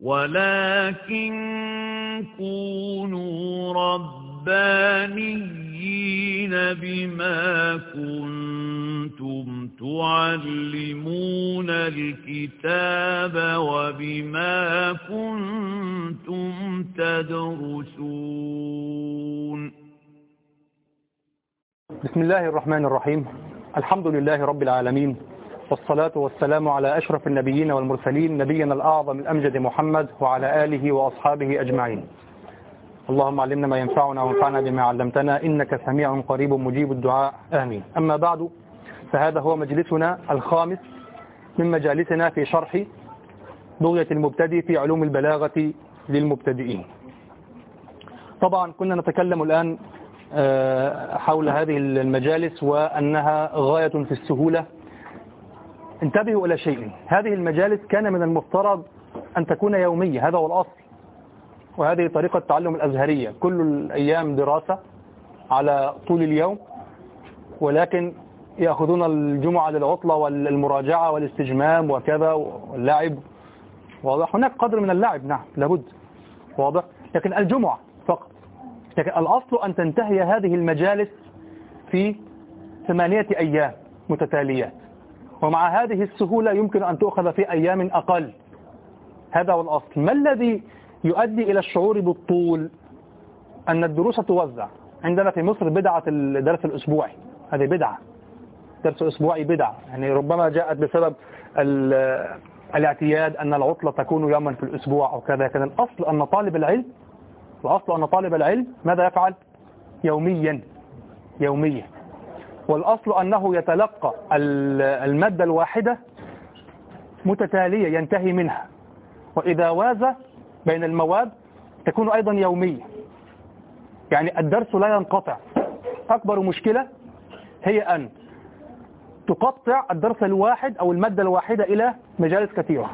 ولكن كونوا ربانيين بما كنتم تعلمون الكتاب وبما كنتم تدرسون بسم الله الرحمن الرحيم. الحمد لله رب العالمين. والصلاة والسلام على أشرف النبيين والمرسلين نبينا الأعظم الأمجد محمد وعلى آله وأصحابه أجمعين. اللهم علمنا ما ينفعنا وانفعنا بما علمتنا إنك سميع قريب مجيب الدعاء. آمين. أما بعد فهذا هو مجلسنا الخامس من مجالسنا في شرح بغية المبتدئ في علوم البلاغة للمبتدئين. طبعا كنا نتكلم الآن حول هذه المجالس وأنها غاية في السهولة انتبهوا إلى شيء. هذه المجالس كان من المفترض أن تكون يومية. هذا هو الأصل. وهذه طريقة التعلم الأزهرية. كل الأيام دراسة على طول اليوم ولكن يأخذون الجمعة للعطلة والمراجعة والاستجمام وكذا واللعب. واضح؟ هناك قدر من اللعب. نعم لابد. واضح؟ لكن الجمعة فقط. لكن الأصل أن تنتهي هذه المجالس في ثمانية أيام متتاليات ومع هذه السهولة يمكن أن تؤخذ في أيام أقل. هذا هو الأصل. ما الذي يؤدي إلى الشعور بالطول؟ أن الدروس توزع. عندنا في مصر بدعة الدرس الأسبوعي. هذه بدعة. درس أسبوعي بدعة. يعني ربما جاءت بسبب الاعتياد أن العطلة تكون يوما في الأسبوع أو كذا. كذا الأصل أن طالب العلم الأصل أن طالب العلم ماذا يفعل؟ يوميا. يوميا. والأصل أنه يتلقى المادة الواحدة متتالية ينتهي منها. وإذا واز بين المواد تكون أيضا يومية. يعني الدرس لا ينقطع. أكبر مشكلة هي أن تقطع الدرس الواحد أو المادة الواحدة إلى مجالس كثيرة.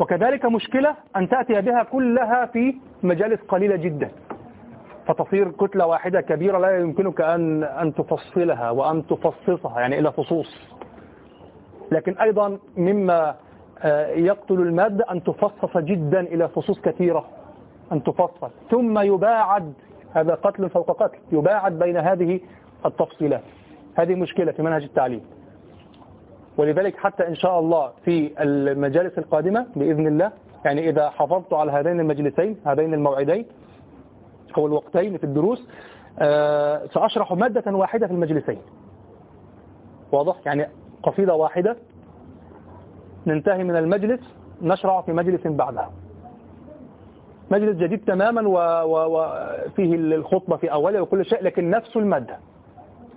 وكذلك مشكلة أن تأتي بها كلها في مجالس قليلة جدا. فتصير كتلة واحدة كبيرة لا يمكنك أن أن تفصلها وأن تفصصها يعني إلى فصوص. لكن أيضا مما يقتل المادة أن تفصص جدا إلى فصوص كثيرة أن تفصل. ثم يباعد هذا قتل فوق قتل يباعد بين هذه التفصيلات. هذه مشكلة في منهج التعليم. ولذلك حتى إن شاء الله في المجالس القادمة بإذن الله يعني إذا حافظت على هذين المجلسين هذين الموعدين أو الوقتين في الدروس آه سأشرح مادة واحدة في المجلسين. واضح؟ يعني قصيدة واحدة. ننتهي من المجلس نشرع في مجلس بعدها. مجلس جديد تماما وفيه الخطبة في أوله وكل شيء لكن نفس المادة.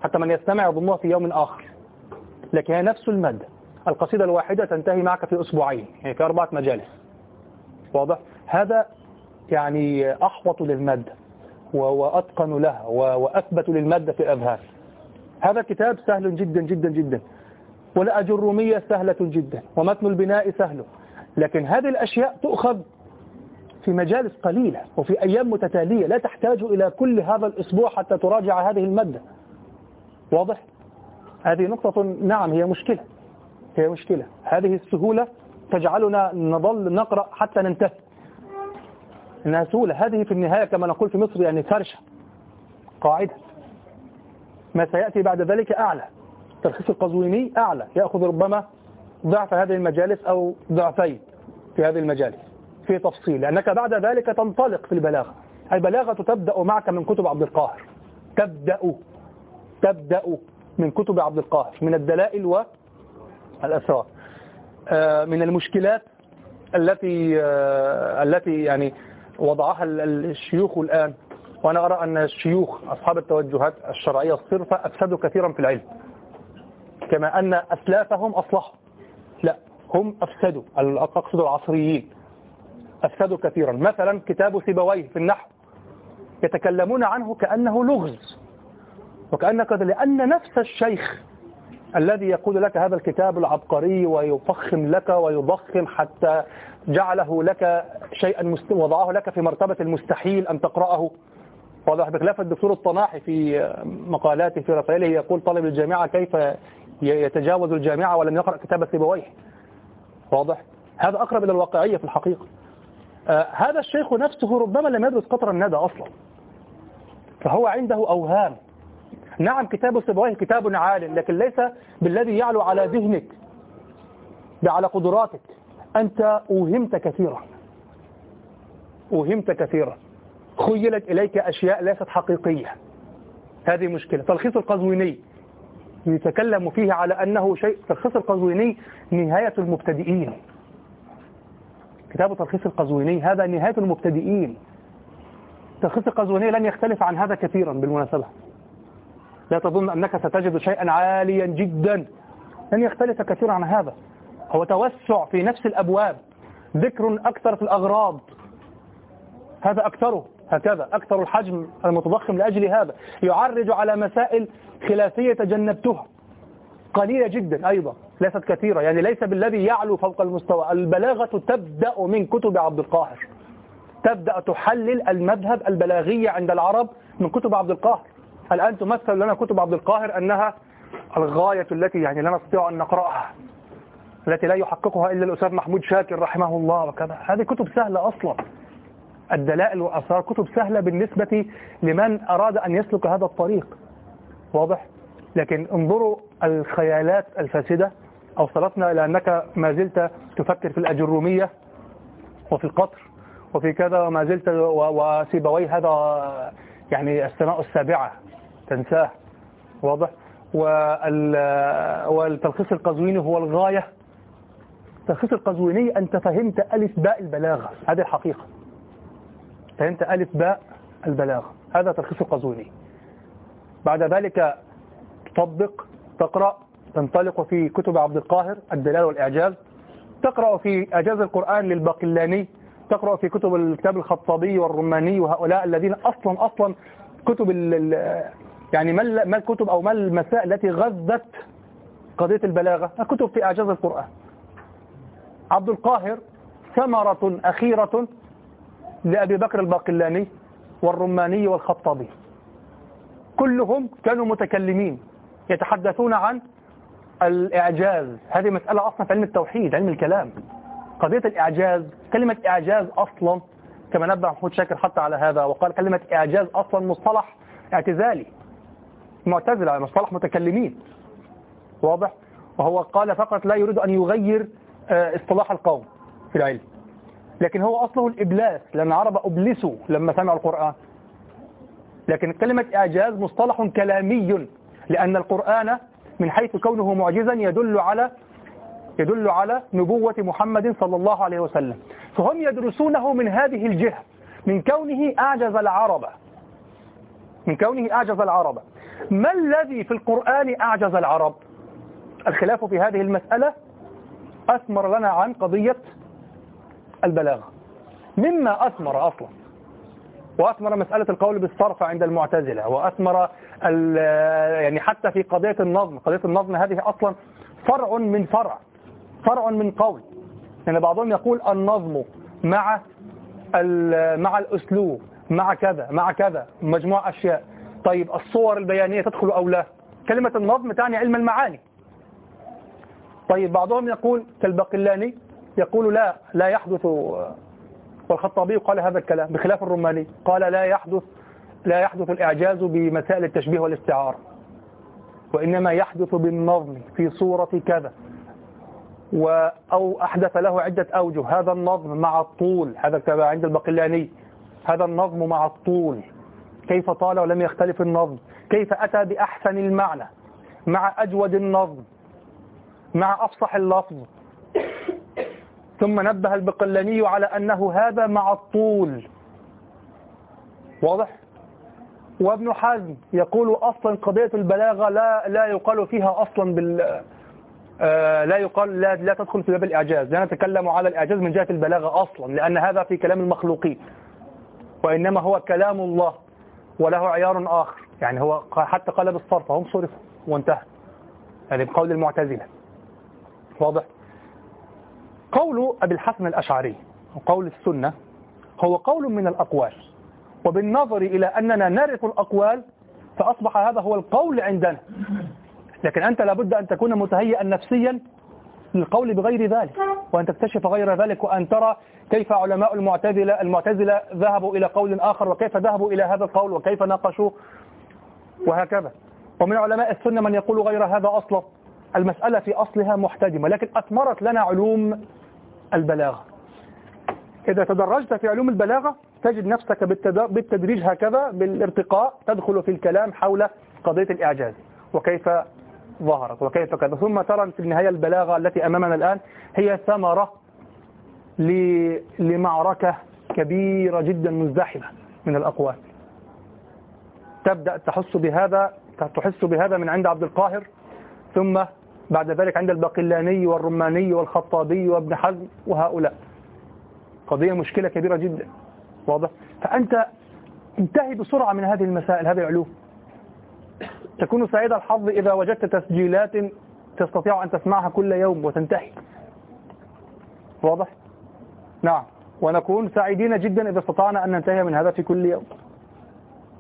حتى من يستمع يظنها في يوم آخر. لكن هي نفس المادة. القصيدة الواحدة تنتهي معك في أسبوعين يعني في أربعة مجالس. واضح؟ هذا يعني أحوط للمادة. وأتقن لها وأثبت للمادة في الأذهان. هذا الكتاب سهل جدا جدا جدا. والأجرومية سهلة جدا ومتن البناء سهل. لكن هذه الأشياء تؤخذ في مجالس قليلة وفي أيام متتالية. لا تحتاج إلى كل هذا الأسبوع حتى تراجع هذه المادة. واضح؟ هذه نقطة. نعم هي مشكلة. هي مشكلة. هذه السهولة تجعلنا نظل نقرأ حتى ننتهي. إنها سهولة. هذه في النهاية كما نقول في مصر يعني فرشة. قاعدة. ما سيأتي بعد ذلك أعلى. ترخيص القزويني أعلى. يأخذ ربما ضعف هذه المجالس أو ضعفين في هذه المجالس. في تفصيل. لأنك بعد ذلك تنطلق في البلاغة. البلاغة تبدأ معك من كتب عبد القاهر. تبدأ. تبدأ من كتب عبد القاهر. من الدلائل والأسرار من المشكلات التي التي يعني وضعها الشيوخ الآن. وأنا أرى أن الشيوخ أصحاب التوجهات الشرعية الصرفة أفسدوا كثيرا في العلم. كما أن أسلافهم أصلحوا. لا هم أفسدوا. أقصد العصريين. أفسدوا كثيرا. مثلا كتاب سيبويه في النحو. يتكلمون عنه كأنه لغز. وكأنك لأن نفس الشيخ الذي يقول لك هذا الكتاب العبقري ويفخم لك ويضخم حتى جعله لك شيئا. وضعه لك في مرتبة المستحيل أن تقرأه. واضح بخلاف الدكتور الطناحي في مقالاته في رسائله يقول طالب الجامعة كيف يتجاوز الجامعة ولم يقرأ كتاب سيبويه واضح. هذا أقرب إلى الواقعية في الحقيقة. آه هذا الشيخ نفسه ربما لم يدرس قطر الندى أصلا. فهو عنده أوهام. نعم كتاب سبويه كتاب عال لكن ليس بالذي يعلو على ذهنك على قدراتك. أنت أوهمت كثيرا. أوهمت كثيرا. خيلت إليك أشياء ليست حقيقية. هذه مشكلة. تلخيص القزويني. يتكلم فيه على أنه شيء. تلخيص القزويني نهاية المبتدئين. كتاب تلخيص القزويني هذا نهاية المبتدئين. تلخيص القزويني لن يختلف عن هذا كثيرا بالمناسبة. لا تظن أنك ستجد شيئا عاليا جدا. لن يختلف كثيرا عن هذا. هو توسع في نفس الأبواب. ذكر أكثر في الأغراض. هذا أكثره. هكذا. أكثر الحجم المتضخم لأجل هذا. يعرج على مسائل خلافية تجنبتها. قليلة جدا أيضا. ليست كثيرة. يعني ليس بالذي يعلو فوق المستوى. البلاغة تبدأ من كتب عبد القاهر. تبدأ تحلل المذهب البلاغية عند العرب من كتب عبد القاهر. الآن تمثل لنا كتب عبد القاهر أنها الغاية التي يعني لا نستطيع أن نقرأها التي لا يحققها إلا الأستاذ محمود شاكر رحمه الله وكذا. هذه كتب سهلة أصلا. الدلائل والأسرار كتب سهلة بالنسبة لمن أراد أن يسلك هذا الطريق. واضح؟ لكن انظروا الخيالات الفاسدة. أوصلتنا إلى أنك ما زلت تفكر في الأجرومية وفي القطر وفي كذا وما زلت وسيبوي هذا يعني السماء السابعة. تنساه. واضح. والتلخيص القزويني هو الغاية. التلخيص القزويني أنت فهمت ألف باء البلاغة. هذه الحقيقة. فهمت ألف باء البلاغة. هذا تلخيص القزويني. بعد ذلك تطبق تقرأ تنطلق في كتب عبد القاهر الدلال والإعجاز. تقرأ في إعجاز القرآن للباقلاني. تقرأ في كتب الكتاب الخطابي والرماني وهؤلاء الذين أصلا أصلا كتب يعني ما الكتب أو ما المسائل التي غذت قضية البلاغة؟ كتب في إعجاز القرآن. عبد القاهر ثمرة أخيرة لأبي بكر الباقلاني والرماني والخطابي. كلهم كانوا متكلمين يتحدثون عن الإعجاز. هذه مسألة أصلا في علم التوحيد علم الكلام. قضية الإعجاز كلمة إعجاز أصلا كما نبه محمود شاكر حتى على هذا وقال كلمة إعجاز أصلا مصطلح اعتزالي. معتزلة مصطلح متكلمين. واضح؟ وهو قال فقط لا يريد أن يغير آه، اصطلاح القوم في العلم. لكن هو أصله الإبلاس لأن العرب أبلسوا لما سمعوا القرآن. لكن كلمة إعجاز مصطلح كلامي لأن القرآن من حيث كونه معجزا يدل على يدل على نبوة محمد صلى الله عليه وسلم. فهم يدرسونه من هذه الجهة من كونه أعجز العرب. من كونه أعجز العرب. ما الذي في القرآن أعجز العرب؟ الخلاف في هذه المسألة أثمر لنا عن قضية البلاغة. مما أثمر أصلا وأثمر مسألة القول بالصرف عند المعتزلة وأثمر يعني حتى في قضية النظم. قضية النظم هذه أصلا فرع من فرع فرع من قول. يعني بعضهم يقول النظم مع مع الأسلوب مع كذا مع كذا مجموعة أشياء. طيب الصور البيانية تدخل أو لا؟ كلمة النظم تعني علم المعاني. طيب بعضهم يقول كالبقلاني يقول لا لا يحدث والخطابي قال هذا الكلام بخلاف الرماني قال لا يحدث لا يحدث الإعجاز بمسائل التشبيه والاستعارة وإنما يحدث بالنظم في صورة كذا. أو أحدث له عدة أوجه هذا النظم مع الطول هذا كما عند البقلاني هذا النظم مع الطول. كيف طال ولم يختلف النظم؟ كيف أتى بأحسن المعنى؟ مع أجود النظم. مع أفصح اللفظ. ثم نبه البقلاني على أنه هذا مع الطول. واضح؟ وابن حزم يقول أصلا قضية البلاغة لا لا يقال فيها أصلا بال آه، لا يقال لا, لا تدخل في باب الإعجاز. لا نتكلم على الإعجاز من جهة البلاغة أصلا لأن هذا في كلام المخلوقين. وإنما هو كلام الله. وله عيار آخر. يعني هو حتى قال بالصرف هم صرفوا وانتهى. يعني بقول المعتزلة. واضح؟ قول أبي الحسن الأشعري وقول السنة هو قول من الأقوال. وبالنظر إلى أننا نرث الأقوال فأصبح هذا هو القول عندنا. لكن أنت لابد أن تكون متهيئا نفسيا للقول بغير ذلك وأن تكتشف غير ذلك وأن ترى كيف علماء المعتزلة المعتزلة ذهبوا إلى قول آخر وكيف ذهبوا إلى هذا القول وكيف ناقشوه وهكذا. ومن علماء السنة من يقول غير هذا أصلا المسألة في أصلها محتدمة لكن أثمرت لنا علوم البلاغة. إذا تدرجت في علوم البلاغة تجد نفسك بالتدريج هكذا بالارتقاء تدخل في الكلام حول قضية الإعجاز وكيف ظهرت وكيف كذا. ثم ترى في النهاية البلاغة التي أمامنا الآن هي ثمرة لمعركة كبيرة جدا مزدحمة من الأقوال. تبدأ تحس بهذا تحس بهذا من عند عبد القاهر ثم بعد ذلك عند الباقلاني والرماني والخطابي وابن حزم وهؤلاء. قضية مشكلة كبيرة جدا. واضح؟ فأنت انتهي بسرعة من هذه المسائل هذه العلوم. تكون سعيد الحظ إذا وجدت تسجيلات تستطيع أن تسمعها كل يوم وتنتهي. واضح؟ نعم. ونكون سعيدين جدا إذا استطعنا أن ننتهي من هذا في كل يوم.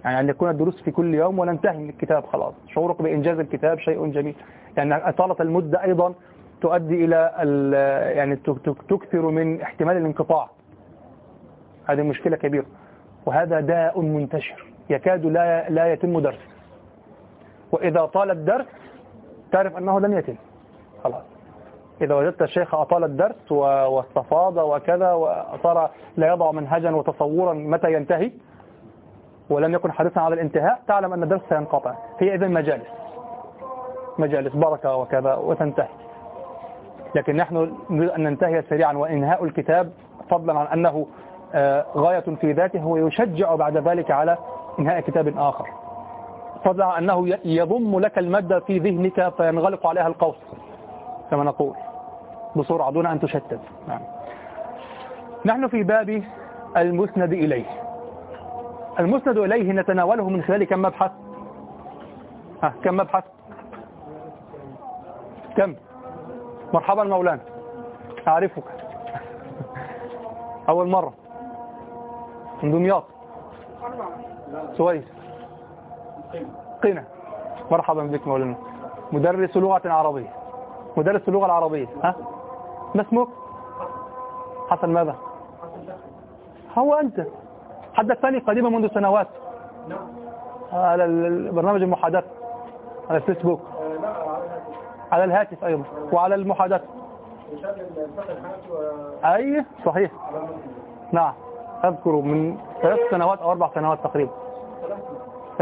يعني أن يكون الدروس في كل يوم وننتهي من الكتاب خلاص. شعورك بإنجاز الكتاب شيء جميل. يعني أطالة المدة أيضا تؤدي إلى يعني تكثر من احتمال الانقطاع. هذه مشكلة كبيرة. وهذا داء منتشر. يكاد لا لا يتم درس وإذا طال الدرس تعرف أنه لم يتم. خلاص. إذا وجدت الشيخ أطال الدرس واستفاض وكذا وصار لا يضع منهجا وتصورا متى ينتهي ولم يكن حريصا على الانتهاء تعلم أن الدرس سينقطع. هي إذن مجالس. مجالس بركة وكذا وتنتهي. لكن نحن نريد أن ننتهي سريعا وإنهاء الكتاب فضلا عن أنه آه، غاية في ذاته هو يشجع بعد ذلك على إنهاء كتاب آخر. فضلا أنه يضم لك المادة في ذهنك فينغلق عليها القوس كما نقول بسرعة دون أن تشتت. نعم. نحن في باب المسند إليه. المسند إليه نتناوله من خلال كم مبحث؟ ها كم مبحث؟ كم؟ مرحبا مولانا. أعرفك. أول مرة. من دمياط. سويس. قنا. مرحبا بك مولانا. مدرس لغة عربية. مدرس اللغة العربية ها؟ ما اسمك؟ حسن ماذا؟ هو أنت. حدثتني قديما منذ سنوات. على البرنامج المحادثة. على الفيسبوك. على الهاتف أيضا. وعلى المحادثة. أي؟ صحيح. نعم. أذكر من ثلاث سنوات أو أربع سنوات تقريبا.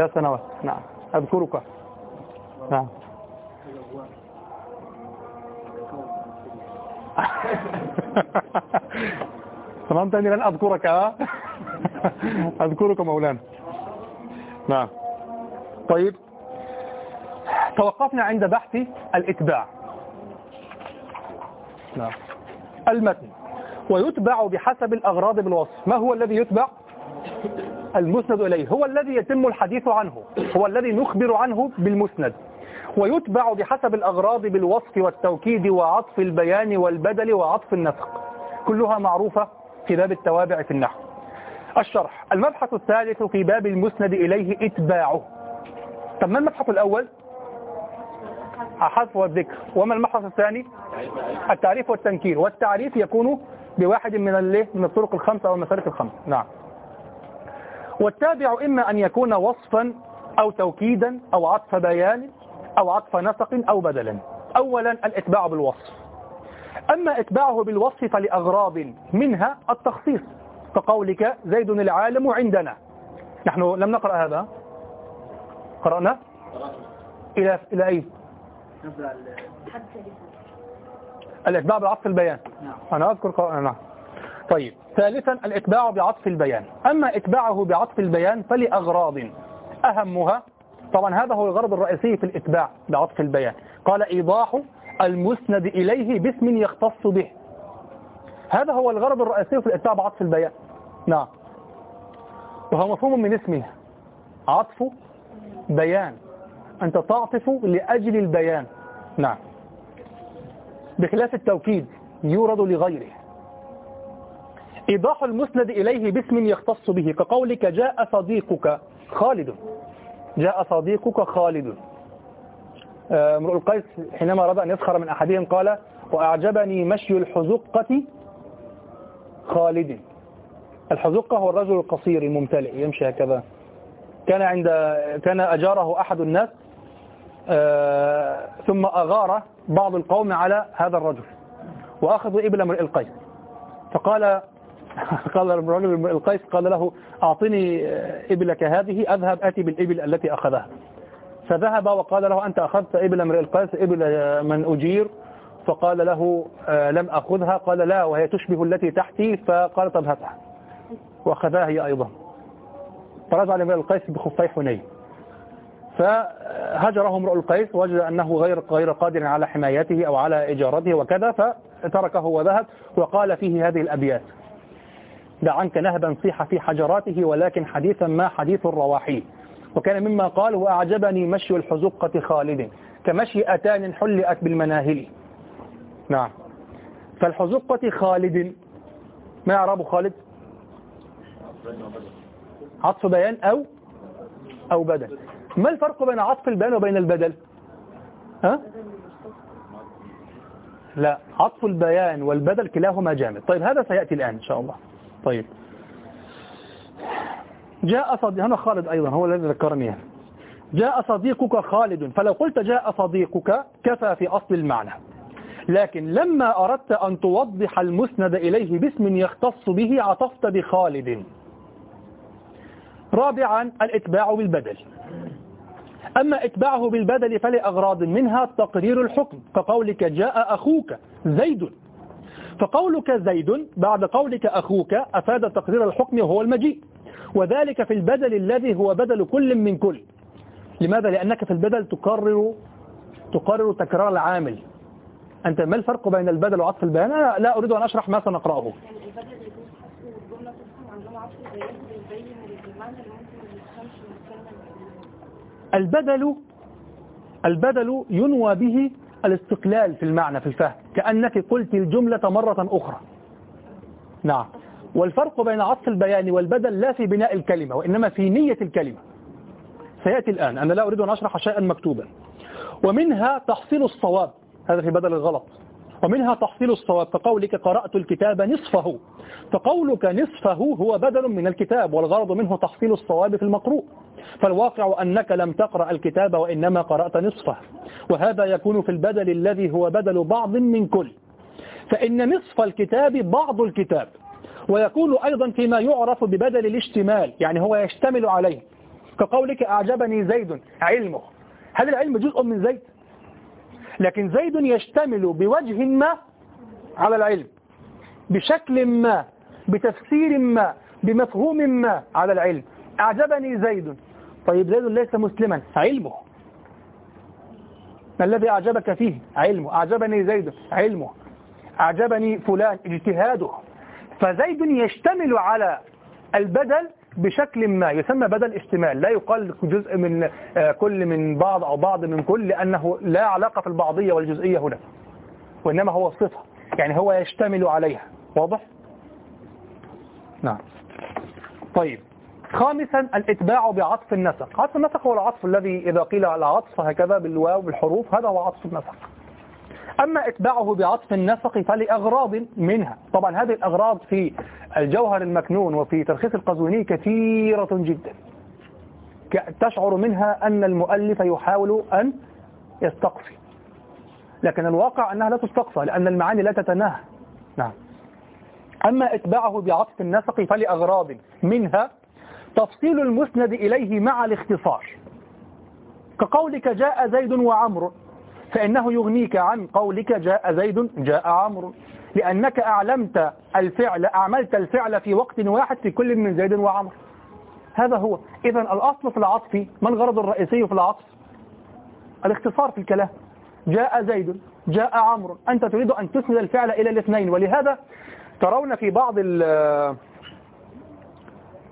ثلاث سنوات. نعم. أذكرك. نعم. أني لن أذكرك. أذكرك مولانا. نعم. طيب. توقفنا عند بحث الإتباع. نعم. المتن. ويتبع بحسب الأغراض بالوصف. ما هو الذي يتبع؟ المسند إليه. هو الذي يتم الحديث عنه. هو الذي نخبر عنه بالمسند. ويتبع بحسب الأغراض بالوصف والتوكيد وعطف البيان والبدل وعطف النسق. كلها معروفة في باب التوابع في النحو. الشرح. المبحث الثالث في باب المسند إليه إتباعه. طب ما المبحث الأول؟ الحذف والذكر وما المبحث الثاني؟ التعريف والتنكير. والتعريف يكون بواحد من من الطرق الخمسة أو المسالك الخمسة. نعم. والتابع إما أن يكون وصفا أو توكيدا أو عطف بيان أو عطف نسق أو بدلا. أولا الإتباع بالوصف. أما إتباعه بالوصف فلأغراض منها التخصيص كقولك زيد العالم عندنا. نحن لم نقرأ هذا. قرأنا؟ إلى إلى أي؟ الإتباع بعطف البيان. نعم. أنا أذكر قرأنا نعم. طيب ثالثا الإتباع بعطف البيان. أما إتباعه بعطف البيان فلأغراض أهمها. طبعا هذا هو الغرض الرئيسي في الإتباع بعطف البيان. قال إيضاح المسند إليه باسم يختص به. هذا هو الغرض الرئيسي في الإتباع بعطف البيان. نعم. وهو مفهوم من اسمه. عطف بيان. أنت تعطف لأجل البيان. نعم. بخلاف التوكيد يورد لغيره. إيضاح المسند إليه باسم يختص به كقولك جاء صديقك خالد. جاء صديقك خالد. آه، امرؤ القيس حينما أراد أن يسخر من أحدهم قال وأعجبني مشي الحزقة خالد. الحزقة هو الرجل القصير الممتلئ يمشي هكذا. كان عند كان أجاره أحد الناس آه، ثم أغار بعض القوم على هذا الرجل وأخذوا إبل امرئ القيس. فقال قال الرجل القيس قال له أعطني إبلك هذه أذهب أتي بالإبل التي أخذها. فذهب وقال له أنت أخذت إبل امرئ القيس إبل من أجير. فقال له آه، لم أخذها. قال لا وهي تشبه التي تحتي. فقال طب هاتها. وأخذها هي أيضا. فرجع لامرئ القيس بخفي حنين. فهجره امرؤ القيس وجد أنه غير غير قادر على حمايته أو على إجارته وكذا فتركه وذهب وقال فيه هذه الأبيات. دع عنك نهبا صيح في حجراته ولكن حديثا ما حديث الرواحي. وكان مما قال وأعجبني مشي الحزقة خالد كمشي أتان حلئت بالمناهل. نعم. فالحزقة خالد. ما يعرب خالد؟ عطف بيان أو أو بدل. ما الفرق بين عطف البيان وبين البدل؟ ها؟ لا عطف البيان والبدل كلاهما جامد. طيب هذا سيأتي الآن إن شاء الله. طيب. جاء صديق هنا خالد أيضا هو الذي ذكرني. جاء صديقك خالد فلو قلت جاء صديقك كفى في أصل المعنى. لكن لما أردت أن توضح المسند إليه باسم يختص به عطفت بخالد. رابعا الإتباع بالبدل. أما إتباعه بالبدل فلأغراض منها تقرير الحكم كقولك جاء أخوك زيد. فقولك زيد بعد قولك أخوك أفاد تقرير الحكم وهو المجيء. وذلك في البدل الذي هو بدل كل من كل. لماذا؟ لأنك في البدل تقرر تقرر تكرار العامل. أنت ما الفرق بين البدل وعطف البيان؟ أنا لا أريد أن أشرح ما سنقرأه. البدل البدل ينوى به الاستقلال في المعنى في الفهم. كأنك قلت الجملة مرة أخرى. نعم. والفرق بين عطف البيان والبدل لا في بناء الكلمة وإنما في نية الكلمة. سيأتي الآن. أنا لا أريد أن أشرح شيئا مكتوبا. ومنها تحصيل الصواب. هذا في بدل الغلط. ومنها تحصيل الصواب فقولك قرأت الكتاب نصفه. فقولك نصفه هو بدل من الكتاب والغرض منه تحصيل الصواب في المقروء. فالواقع أنك لم تقرأ الكتاب وإنما قرأت نصفه. وهذا يكون في البدل الذي هو بدل بعض من كل. فإن نصف الكتاب بعض الكتاب. ويكون أيضا فيما يعرف ببدل الاشتمال يعني هو يشتمل عليه. كقولك أعجبني زيد علمه. هل العلم جزء من زيد؟ لكن زيد يشتمل بوجه ما على العلم بشكل ما بتفسير ما بمفهوم ما على العلم. أعجبني زيد. طيب زيد ليس مسلما علمه. ما الذي أعجبك فيه؟ علمه. أعجبني زيد علمه. أعجبني فلان اجتهاده. فزيد يشتمل على البدل بشكل ما يسمى بدل اشتمال لا يقال جزء من آه، كل من بعض أو بعض من كل لأنه لا علاقة في البعضية والجزئية هنا وإنما هو صفة يعني هو يشتمل عليها. واضح؟ نعم. طيب. خامسا الإتباع بعطف النسق. عطف النسق هو العطف الذي إذا قيل العطف هكذا بالواو بالحروف هذا هو عطف النسق. أما إتباعه بعطف النسق فلأغراض منها. طبعا هذه الأغراض في الجوهر المكنون وفي ترخيص القزويني كثيرة جدا. تشعر منها أن المؤلف يحاول أن يستقصي. لكن الواقع أنها لا تستقصى لأن المعاني لا تتناهى. نعم. أما إتباعه بعطف النسق فلأغراض منها تفصيل المسند إليه مع الاختصار. كقولك جاء زيد وعمر فإنه يغنيك عن قولك جاء زيد جاء عمرو. لأنك أعلمت الفعل أعملت الفعل في وقت واحد في كل من زيد وعمر هذا هو. إذا الأصل في العطف ما الغرض الرئيسي في العطف؟ الاختصار في الكلام. جاء زيد جاء عمرو. أنت تريد أن تسند الفعل إلى الاثنين. ولهذا ترون في بعض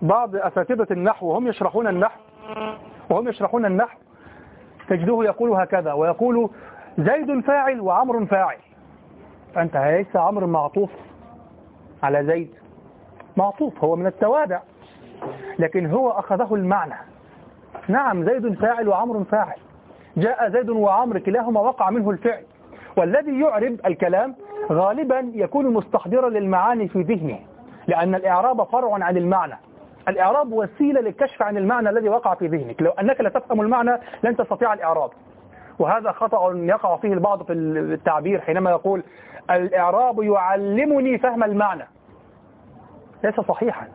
بعض أساتذة النحو وهم يشرحون النحو وهم يشرحون النحو تجده يقول هكذا ويقول زيد فاعل وعمر فاعل. فأنت ليس عمر معطوف على زيد. معطوف هو من التوابع. لكن هو أخذه المعنى. نعم زيد فاعل وعمر فاعل. جاء زيد وعمر كلاهما وقع منه الفعل. والذي يعرب الكلام غالبا يكون مستحضرا للمعاني في ذهنه لأن الإعراب فرع عن المعنى. الإعراب وسيلة للكشف عن المعنى الذي وقع في ذهنك. لو أنك لا تفهم المعنى لن تستطيع الإعراب. وهذا خطأ يقع فيه البعض في التعبير حينما يقول الإعراب يعلمني فهم المعنى. ليس صحيحا.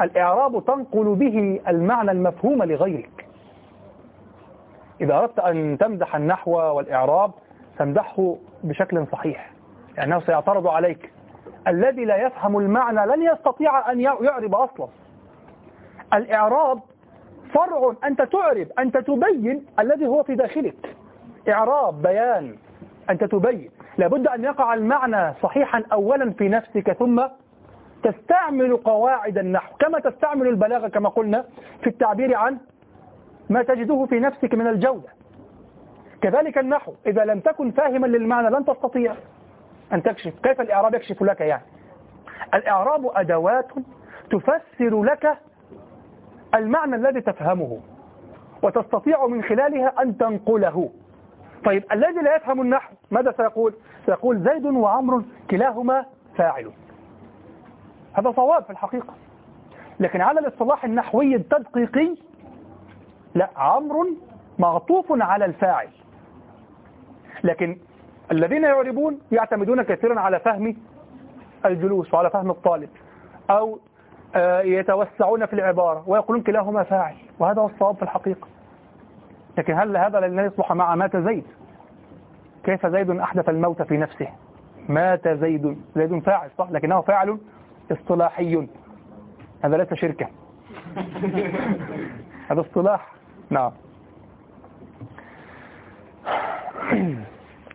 الإعراب تنقل به المعنى المفهوم لغيرك. إذا أردت أن تمدح النحو والإعراب تمدحه بشكل صحيح. لأنه سيعترض عليك. الذي لا يفهم المعنى لن يستطيع أن يعرب أصلا. الإعراب فرع أنت تعرب أنت تبين الذي هو في داخلك. إعراب بيان أنت تبين. لابد أن يقع المعنى صحيحا أولا في نفسك ثم تستعمل قواعد النحو. كما تستعمل البلاغة كما قلنا في التعبير عن ما تجده في نفسك من الجودة. كذلك النحو إذا لم تكن فاهما للمعنى لن تستطيع أن تكشف. كيف الإعراب يكشف لك يعني؟ الإعراب أدوات تفسر لك المعنى الذي تفهمه وتستطيع من خلالها أن تنقله. طيب الذي لا يفهم النحو ماذا سيقول؟ سيقول زيد وعمر كلاهما فاعل. هذا صواب في الحقيقة. لكن على الاصطلاح النحوي التدقيقي لا عمرو معطوف على الفاعل. لكن الذين يعربون يعتمدون كثيرا على فهم الجلوس وعلى فهم الطالب أو يتوسعون في العبارة ويقولون كلاهما فاعل وهذا هو الصواب في الحقيقة. لكن هل هذا لن يصلح مع مات زيد؟ كيف زيد أحدث الموت في نفسه؟ مات زيد زيد فاعل صح؟ لكنه فاعل اصطلاحي. هذا ليس شركة. هذا اصطلاح. نعم.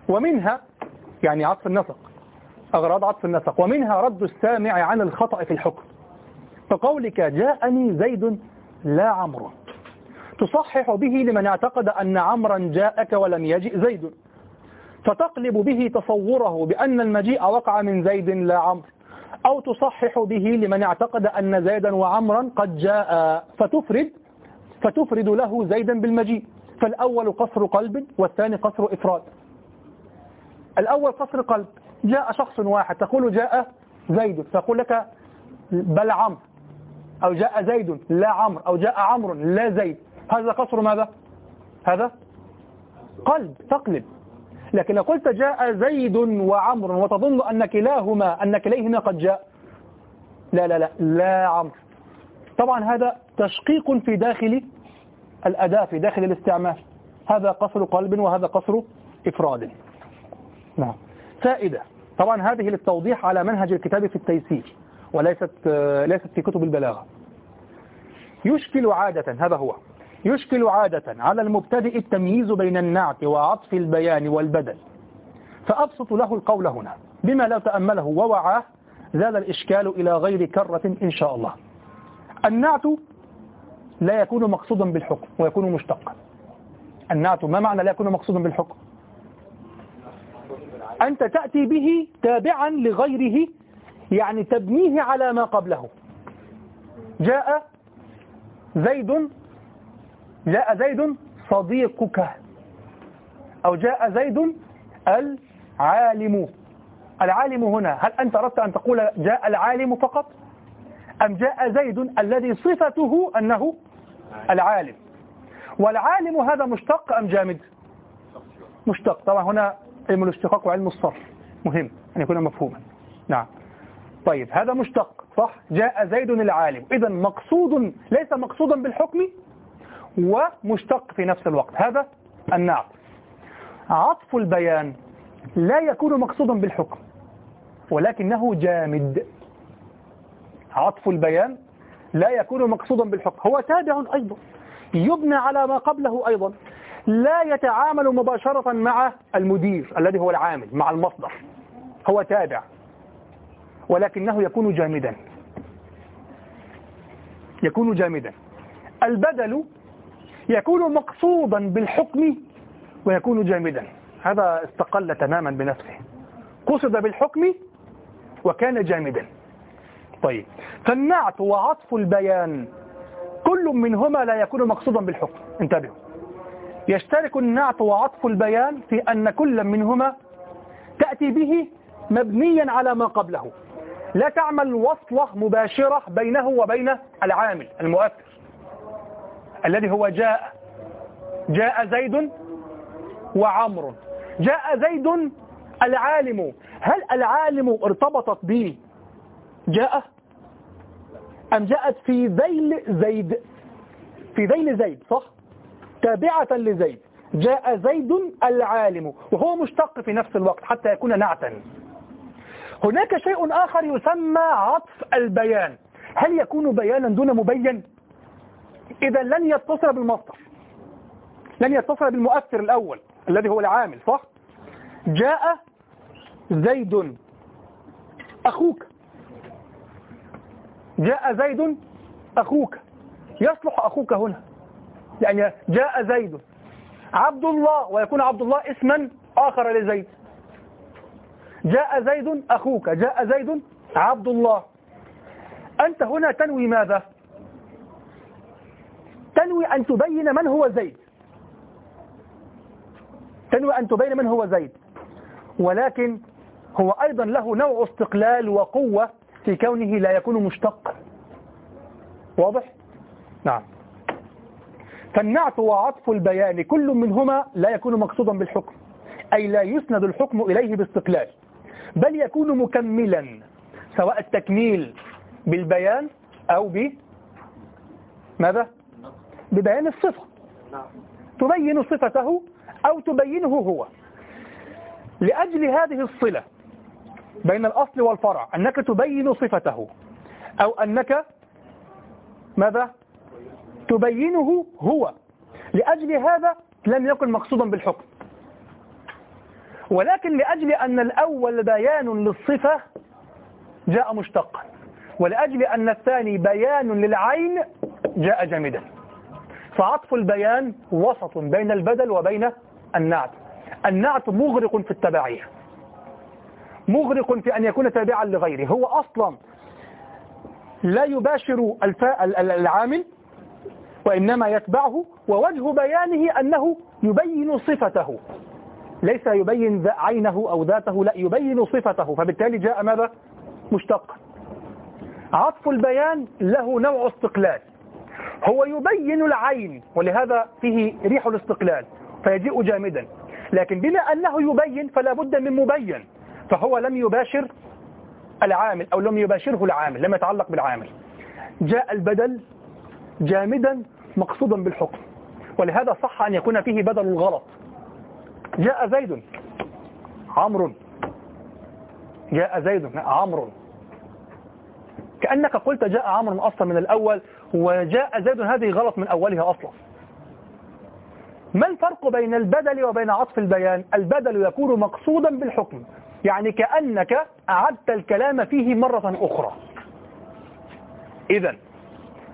ومنها يعني عطف النسق أغراض عطف النسق. ومنها رد السامع عن الخطأ في الحكم. فقولك جاءني زيد لا عمرو. تصحح به لمن اعتقد أن عمرا جاءك ولم يجئ زيد. فتقلب به تصوره بأن المجيء وقع من زيد لا عمرو. أو تصحح به لمن اعتقد أن زيدا وعمرا قد جاء. فتفرد فتفرد له زيدا بالمجيء. فالأول قصر قلب والثاني قصر إفراد. الأول قصر قلب. جاء شخص واحد تقول جاء زيد. فيقول لك بل عمرو. أو جاء زيد لا عمرو. أو جاء عمرو لا زيد. هذا قصر ماذا؟ هذا قلب تقلب. لكن لو قلت جاء زيد وعمر وتظن أن كلاهما أن كليهما قد جاء. لا لا لا لا عمرو. طبعا هذا تشقيق في داخل الأداة في داخل الاستعمال. هذا قصر قلب وهذا قصر إفراد. نعم. فائدة. طبعا هذه للتوضيح على منهج الكتاب في التيسير. وليست ليست في كتب البلاغة. يشكل عادة هذا هو. يشكل عادة على المبتدئ التمييز بين النعت وعطف البيان والبدل. فأبسط له القول هنا بما لو تأمله ووعاه زاد الإشكال إلى غير كرة إن شاء الله. النعت لا يكون مقصودا بالحكم ويكون مشتقا. النعت ما معنى لا يكون مقصودا بالحكم؟ أنت تأتي به تابعا لغيره يعني تبنيه على ما قبله. جاء زيد جاء زيد صديقك أو جاء زيد العالم. العالم هنا هل أنت أردت أن تقول جاء العالم فقط؟ أم جاء زيد الذي صفته أنه العالم؟ والعالم هذا مشتق أم جامد؟ مشتق. طبعا هنا علم الاشتقاق وعلم الصرف مهم أن يكون مفهوما. نعم. طيب هذا مشتق صح؟ جاء زيد العالم. إذا مقصود ليس مقصودا بالحكم ومشتق في نفس الوقت. هذا النعت. عطف البيان لا يكون مقصودا بالحكم ولكنه جامد. عطف البيان لا يكون مقصودا بالحكم. هو تابع أيضا يبنى على ما قبله أيضا. لا يتعامل مباشرة مع المدير الذي هو العامل مع المصدر. هو تابع. ولكنه يكون جامدا. يكون جامدا. البدل يكون مقصودا بالحكم ويكون جامدا. هذا استقل تماما بنفسه. قصد بالحكم وكان جامدا. طيب. فالنعت وعطف البيان كل منهما لا يكون مقصودا بالحكم. انتبهوا. يشترك النعت وعطف البيان في أن كل منهما تأتي به مبنيا على ما قبله. لا تعمل وصلة مباشرة بينه وبين العامل المؤثر الذي هو جاء جاء زيد وعمر. جاء زيد العالم. هل العالم ارتبطت به جاء؟ أم جاءت في ذيل زيد؟ في ذيل زيد صح؟ تابعة لزيد. جاء زيد العالم. وهو مشتق في نفس الوقت حتى يكون نعتا. هناك شيء آخر يسمى عطف البيان. هل يكون بيانا دون مبين؟ إذا لن يتصل بالمصدر لن يتصل بالمؤثر الأول الذي هو العامل صح؟ جاء زيد. أخوك. جاء زيد. أخوك. يصلح أخوك هنا. يعني جاء زيد. عبد الله ويكون عبد الله اسما آخر لزيد. جاء زيد أخوك جاء زيد عبد الله. أنت هنا تنوي ماذا؟ تنوي أن تبين من هو زيد. تنوي أن تبين من هو زيد. ولكن هو أيضا له نوع استقلال وقوة في كونه لا يكون مشتق. واضح؟ نعم. فالنعت وعطف البيان كل منهما لا يكون مقصودا بالحكم أي لا يسند الحكم إليه باستقلال. بل يكون مكملا سواء التكميل بالبيان أو ب ماذا؟ ببيان الصفة. تبين صفته أو تبينه هو. لأجل هذه الصلة بين الأصل والفرع أنك تبين صفته أو أنك ماذا؟ تبينه هو. لأجل هذا لم يكن مقصودا بالحكم. ولكن لأجل أن الأول بيان للصفة جاء مشتقا ولأجل أن الثاني بيان للعين جاء جامدا. فعطف البيان وسط بين البدل وبين النعت. النعت مغرق في التبعية. مغرق في أن يكون تابعا لغيره. هو أصلا لا يباشر الفاء العامل وإنما يتبعه ووجه بيانه أنه يبين صفته. ليس يبين عينه أو ذاته لا يبين صفته. فبالتالي جاء ماذا؟ مشتق. عطف البيان له نوع استقلال. هو يبين العين ولهذا فيه ريح الاستقلال فيجيء جامدا. لكن بما أنه يبين فلا بد من مبين. فهو لم يباشر العامل أو لم يباشره العامل لم يتعلق بالعامل. جاء البدل جامدا مقصودا بالحكم. ولهذا صح أن يكون فيه بدل الغلط. جاء زيد. عمرو. جاء زيد. عمرو. كأنك قلت جاء عمرو أصلا من الأول وجاء زيد. هذه غلط من أولها أصلا. ما الفرق بين البدل وبين عطف البيان؟ البدل يكون مقصودا بالحكم. يعني كأنك أعدت الكلام فيه مرة أخرى. إذا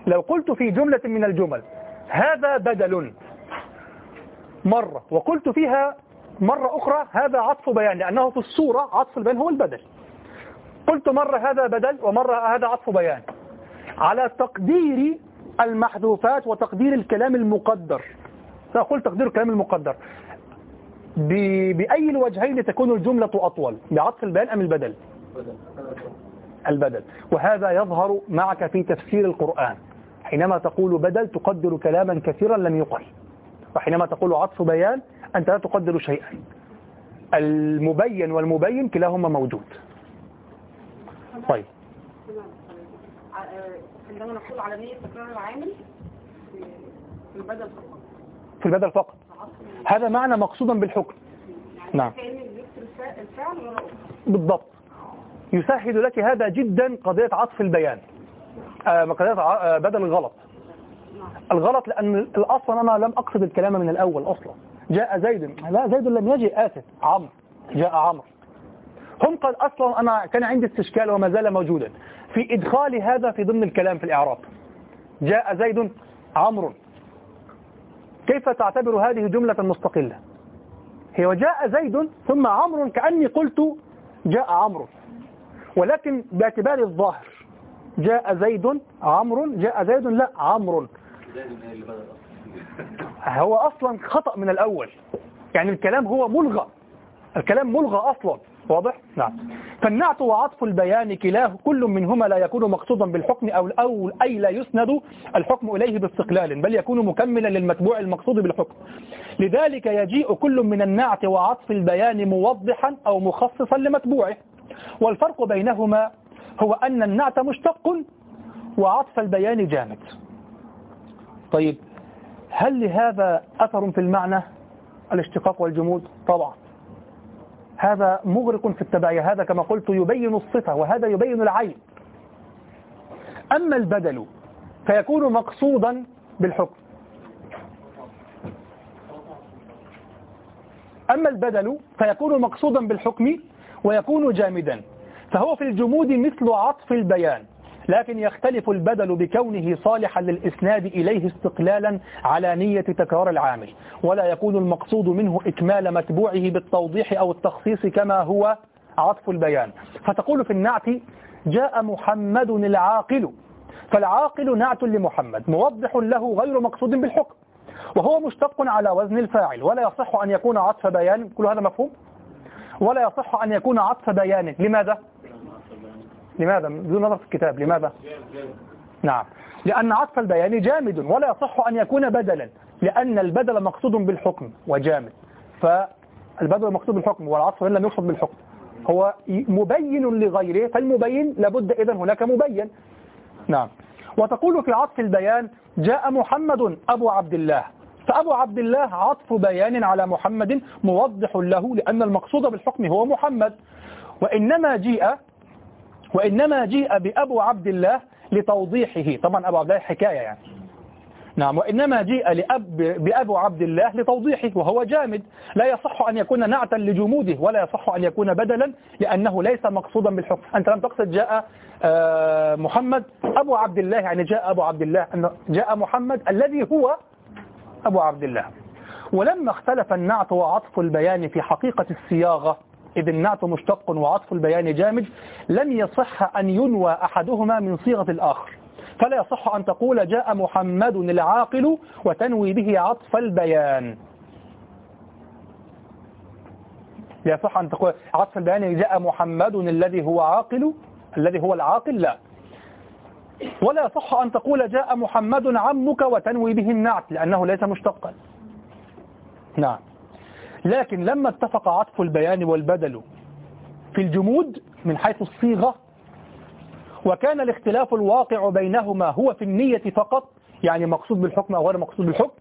لو قلت في جملة من الجمل هذا بدل. مرة. وقلت فيها مرة أخرى هذا عطف بيان لأنه في الصورة عطف البيان هو البدل. قلت مرة هذا بدل ومرة هذا عطف بيان. على تقدير المحذوفات وتقدير الكلام المقدر. سأقول تقدير الكلام المقدر. بأي الوجهين تكون الجملة أطول؟ بعطف البيان أم البدل؟ البدل. وهذا يظهر معك في تفسير القرآن. حينما تقول بدل تقدر كلاما كثيرا لم يقل. وحينما تقول عطف بيان أنت لا تقدر شيئا. المبين والمبين كلاهما موجود. طيب. عندما نقول على نية تكرار العامل في البدل فقط. في البدل فقط. هذا معنى مقصودا بالحكم. نعم. بالضبط. يسهل لك هذا جدا قضية عطف البيان. آه، قضية آه، بدل الغلط. الغلط لأن الأصل أنا لم أقصد الكلام من الأول أصلا. جاء زيد. لا زيد لم يجي آسف عمرو. جاء عمرو. هم قال أصلا أنا كان عندي استشكال وما زال موجودا. في إدخال هذا في ضمن الكلام في الإعراب. جاء زيد عمرو. كيف تعتبر هذه جملة مستقلة؟ هي وجاء زيد ثم عمرو كأني قلت جاء عمرو. ولكن باعتبار الظاهر جاء زيد عمرو جاء زيد لا عمرو. هو أصلا خطأ من الأول. يعني الكلام هو ملغى. الكلام ملغى أصلا. واضح؟ نعم. فالنعت وعطف البيان كلاه كل منهما لا يكون مقصودا بالحكم أو, أو أي لا يسند الحكم إليه باستقلال بل يكون مكملا للمتبوع المقصود بالحكم. لذلك يجيء كل من النعت وعطف البيان موضحا أو مخصصا لمتبوعه. والفرق بينهما هو أن النعت مشتق وعطف البيان جامد. طيب هل لهذا أثر في المعنى الاشتقاق والجمود؟ طبعا. هذا مغرق في التبعية. هذا كما قلت يبين الصفة وهذا يبين العين. أما البدل فيكون مقصودا بالحكم. أما البدل فيكون مقصودا بالحكم ويكون جامدا. فهو في الجمود مثل عطف البيان. لكن يختلف البدل بكونه صالحا للإسناد إليه استقلالا على نية تكرار العامل. ولا يكون المقصود منه إكمال متبوعه بالتوضيح أو التخصيص كما هو عطف البيان. فتقول في النعت جاء محمد العاقل. فالعاقل نعت لمحمد موضح له غير مقصود بالحكم. وهو مشتق على وزن الفاعل. ولا يصح أن يكون عطف بيان كل هذا مفهوم؟ ولا يصح أن يكون عطف بيان. لماذا؟ لماذا؟ بدون نظر في الكتاب لماذا؟ نعم. لأن عطف البيان جامد ولا يصح أن يكون بدلا لأن البدل مقصود بالحكم وجامد. فالبدل مقصود بالحكم والعطف لم يقصد بالحكم. هو مبين لغيره فالمبين لابد إذا هناك مبين. نعم. وتقول في عطف البيان جاء محمد أبو عبد الله. فأبو عبد الله عطف بيان على محمد موضح له لأن المقصود بالحكم هو محمد. وإنما جيء وإنما جيء بأبو عبد الله لتوضيحه. طبعا أبو عبد الله حكاية يعني. نعم وإنما جيء لأب بأبو عبد الله لتوضيحه وهو جامد. لا يصح أن يكون نعتا لجموده ولا يصح أن يكون بدلا لأنه ليس مقصودا بالحكم. أنت لم تقصد جاء آه، محمد أبو عبد الله يعني جاء أبو عبد الله جاء محمد الذي هو أبو عبد الله. ولما اختلف النعت وعطف البيان في حقيقة الصياغة إذ النعت مشتق وعطف البيان جامد لم يصح أن ينوى أحدهما من صيغة الآخر. فلا يصح أن تقول جاء محمد العاقل وتنوي به عطف البيان. لا يصح أن تقول عطف البيان جاء محمد الذي هو عاقل الذي هو العاقل لا. ولا يصح أن تقول جاء محمد عمك وتنوي به النعت لأنه ليس مشتقا. نعم. لكن لما اتفق عطف البيان والبدل في الجمود من حيث الصيغة وكان الاختلاف الواقع بينهما هو في النية فقط يعني مقصود بالحكم أو غير مقصود بالحكم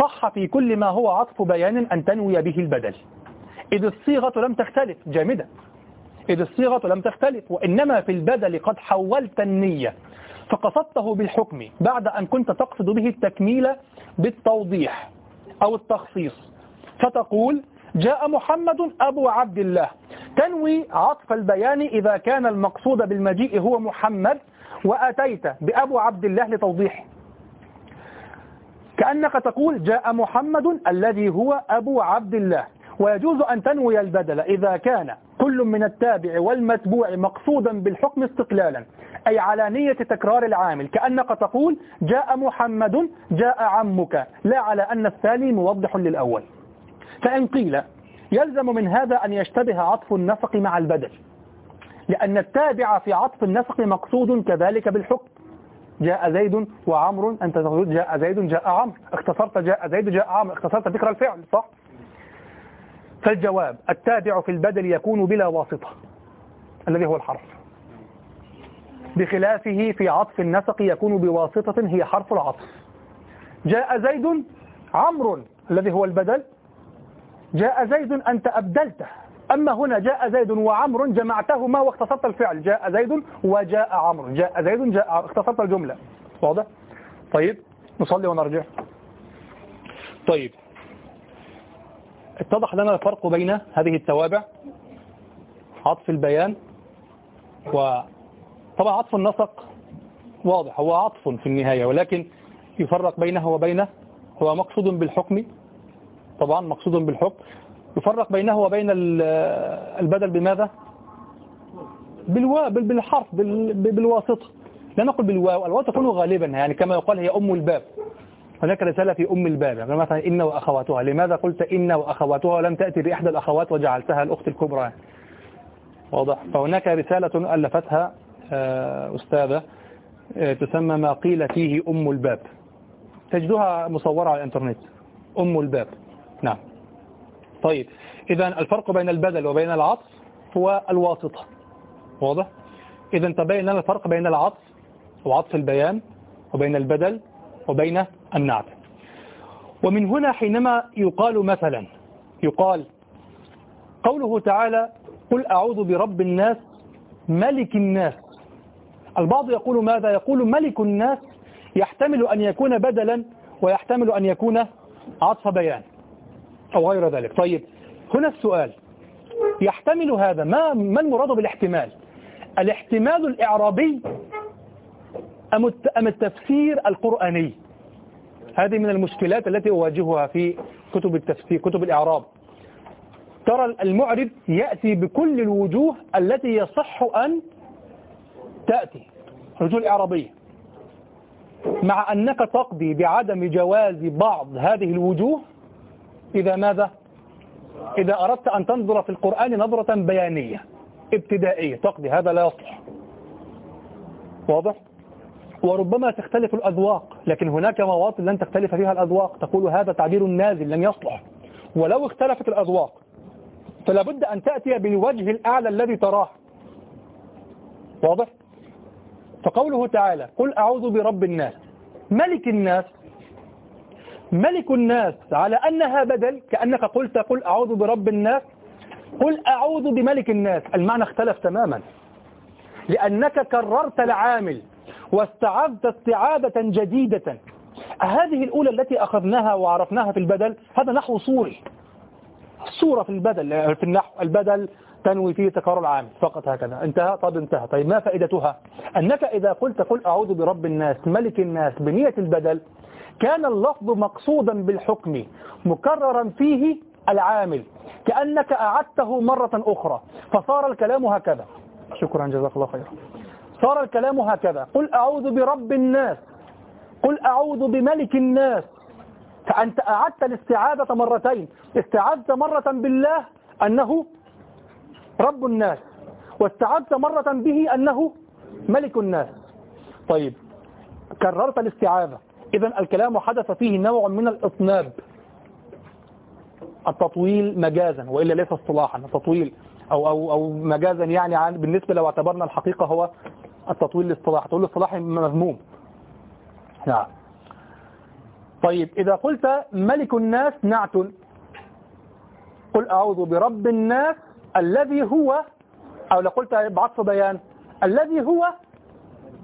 صح في كل ما هو عطف بيان أن تنوي به البدل. إذ الصيغة لم تختلف جامدة. إذ الصيغة لم تختلف وإنما في البدل قد حولت النية فقصدته بالحكم بعد أن كنت تقصد به التكميل بالتوضيح أو التخصيص. فتقول جاء محمد أبو عبد الله. تنوي عطف البيان إذا كان المقصود بالمجيء هو محمد وأتيت بأبو عبد الله لتوضيحه كأنك تقول جاء محمد الذي هو أبو عبد الله. ويجوز أن تنوي البدل إذا كان كل من التابع والمتبوع مقصودا بالحكم استقلالا أي على نية تكرار العامل. كأنك تقول جاء محمد جاء عمك لا على أن الثاني موضح للأول. فإن قيل يلزم من هذا أن يشتبه عطف النسق مع البدل لأن التابع في عطف النسق مقصود كذلك بالحكم. جاء زيد وعمر أنت تقول جاء زيد جاء عمرو. اختصرت جاء زيد جاء عمرو. اختصرت ذكر الفعل صح؟ فالجواب التابع في البدل يكون بلا واسطة الذي هو الحرف. بخلافه في عطف النسق يكون بواسطة هي حرف العطف. جاء زيد عمرو الذي هو البدل. جاء زيد أنت أبدلته. أما هنا جاء زيد وعمر جمعتهما واختصرت الفعل. جاء زيد وجاء عمرو جاء زيد جاء اختصرت الجملة. واضح؟ طيب نصلي ونرجع. طيب اتضح لنا الفرق بين هذه التوابع. عطف البيان وطبعا عطف النسق واضح هو عطف في النهاية ولكن يفرق بينه وبينه هو مقصود بالحكم طبعا مقصود بالحكم. يفرق بينه وبين البدل بماذا؟ بالواو بالحرف بالواسطة. لا نقول بالواو الواو تكون غالبا يعني كما يقال هي أم الباب. هناك رسالة في أم الباب يعني مثلا إن وأخواتها. لماذا قلت إن وأخواتها؟ ولم تأتي بإحدى الأخوات وجعلتها الأخت الكبرى. واضح. فهناك رسالة ألفتها آه، أستاذة آه، تسمى ما قيل فيه أم الباب. تجدها مصورة على الإنترنت. أم الباب. نعم. طيب إذا الفرق بين البدل وبين العطف هو الواسطة. واضح؟ إذا تبين لنا الفرق بين العطف وعطف البيان وبين البدل وبين النعت. ومن هنا حينما يقال مثلا يقال قوله تعالى قل أعوذ برب الناس ملك الناس. البعض يقول ماذا؟ يقول ملك الناس يحتمل أن يكون بدلا ويحتمل أن يكون عطف بيان. أو غير ذلك. طيب هنا السؤال. يحتمل هذا. ما ما المراد بالاحتمال؟ الاحتمال الإعرابي أم التفسير القرآني؟ هذه من المشكلات التي أواجهها في كتب التفسير كتب الإعراب. ترى المعرب يأتي بكل الوجوه التي يصح أن تأتي. الوجوه الإعرابية مع أنك تقضي بعدم جواز بعض هذه الوجوه إذا ماذا؟ إذا أردت أن تنظر في القرآن نظرة بيانية ابتدائية تقضي هذا لا يصلح واضح؟ وربما تختلف الأذواق لكن هناك مواطن لن تختلف فيها الأذواق تقول هذا تعبير نازل لن يصلح ولو اختلفت الأذواق فلا بد أن تأتي بالوجه الأعلى الذي تراه واضح؟ فقوله تعالى قل أعوذ برب الناس ملك الناس ملك الناس على أنها بدل كأنك قلت قل أعوذ برب الناس. قل أعوذ بملك الناس. المعنى اختلف تماما. لأنك كررت العامل واستعذت استعاذة جديدة. هذه الأولى التي أخذناها وعرفناها في البدل هذا نحو صوري. صورة في البدل في النحو البدل تنوي فيه تكرار العامل. فقط هكذا. انتهى؟ طب انتهى. طيب ما فائدتها؟ أنك إذا قلت قل أعوذ برب الناس ملك الناس بنية البدل كان اللفظ مقصودا بالحكم مكررا فيه العامل كأنك أعدته مرة أخرى فصار الكلام هكذا. شكرا جزاك الله خيرا. صار الكلام هكذا. قل أعوذ برب الناس قل أعوذ بملك الناس. فأنت أعدت الاستعاذة مرتين استعذت مرة بالله أنه رب الناس واستعذت مرة به أنه ملك الناس. طيب كررت الاستعاذة. إذا الكلام حدث فيه نوع من الإطناب. التطويل مجازا وإلا ليس اصطلاحا. التطويل أو, أو, أو مجازا يعني عن بالنسبة لو اعتبرنا الحقيقة هو التطويل الاصطلاحي. التطويل الاصطلاحي مذموم. نعم. طيب إذا قلت ملك الناس نعت. قل أعوذ برب الناس الذي هو أو لو قلت بعطف بيان الذي هو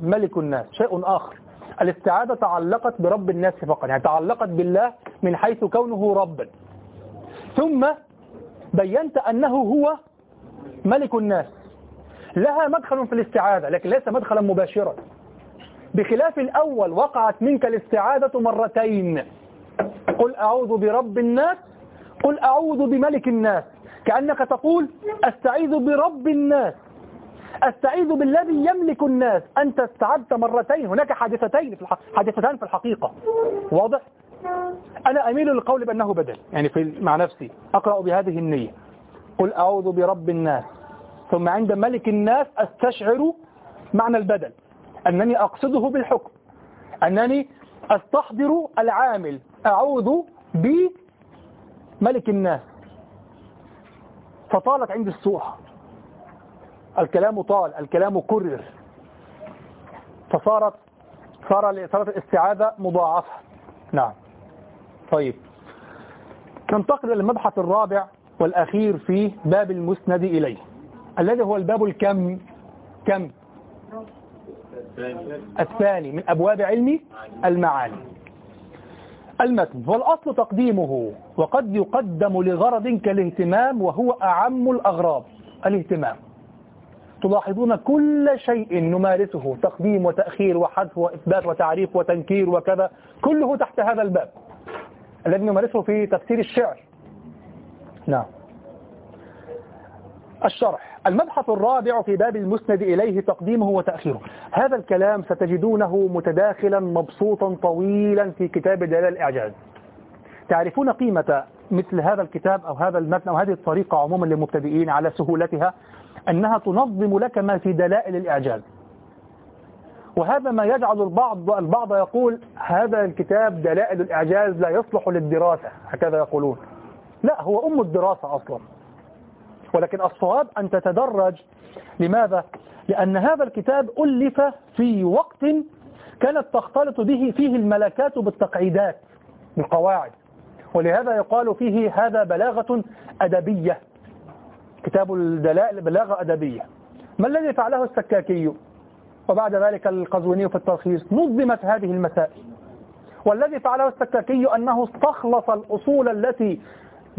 ملك الناس. شيء آخر. الاستعادة تعلقت برب الناس فقط يعني تعلقت بالله من حيث كونه ربا ثم بينت أنه هو ملك الناس. لها مدخل في الاستعاذة لكن ليس مدخلا مباشرا. بخلاف الأول وقعت منك الاستعاذة مرتين. قل أعوذ برب الناس قل أعوذ بملك الناس. كأنك تقول أستعيذ برب الناس. أستعيذ بالذي يملك الناس. أنت استعدت مرتين. هناك حادثتين في. حادثتان في الحقيقة. واضح؟ أنا أميل للقول بأنه بدل. يعني في مع نفسي. أقرأ بهذه النية. قل أعوذ برب الناس. ثم عند ملك الناس أستشعر معنى البدل. أنني أقصده بالحكم. أنني أستحضر العامل. أعوذ بملك الناس. فطالت عندي السوحة الكلام طال الكلام كرر. فصارت صار صارت الاستعاذة مضاعفة. نعم. طيب. ننتقل إلى المبحث الرابع والأخير في باب المسند إليه. الذي هو الباب الكم كم؟ الثاني. من أبواب علم المعاني. المتن. والأصل تقديمه وقد يقدم لغرض كالاهتمام وهو أعم الأغراض الاهتمام تلاحظون كل شيء نمارسه تقديم وتأخير وحذف وإثبات وتعريف وتنكير وكذا كله تحت هذا الباب الذي نمارسه في تفسير الشعر. نعم. الشرح. المبحث الرابع في باب المسند إليه تقديمه وتأخيره. هذا الكلام ستجدونه متداخلا مبسوطا طويلا في كتاب دلال الإعجاز. تعرفون قيمة مثل هذا الكتاب أو هذا المتن أو هذه الطريقة عموما للمبتدئين على سهولتها؟ أنها تنظم لك ما في دلائل الإعجاز وهذا ما يجعل البعض البعض يقول هذا الكتاب دلائل الإعجاز لا يصلح للدراسة هكذا يقولون. لا هو أم الدراسة أصلا. ولكن الصواب أن تتدرج. لماذا؟ لأن هذا الكتاب ألف في وقت كانت تختلط به فيه الملكات بالتقعيدات بالقواعد. ولهذا يقال فيه هذا بلاغة أدبية. كتاب الدلائل بلاغة أدبية. ما الذي فعله السكاكي؟ وبعد ذلك القزويني في التلخيص. نظمت هذه المسائل. والذي فعله السكاكي أنه استخلص الأصول التي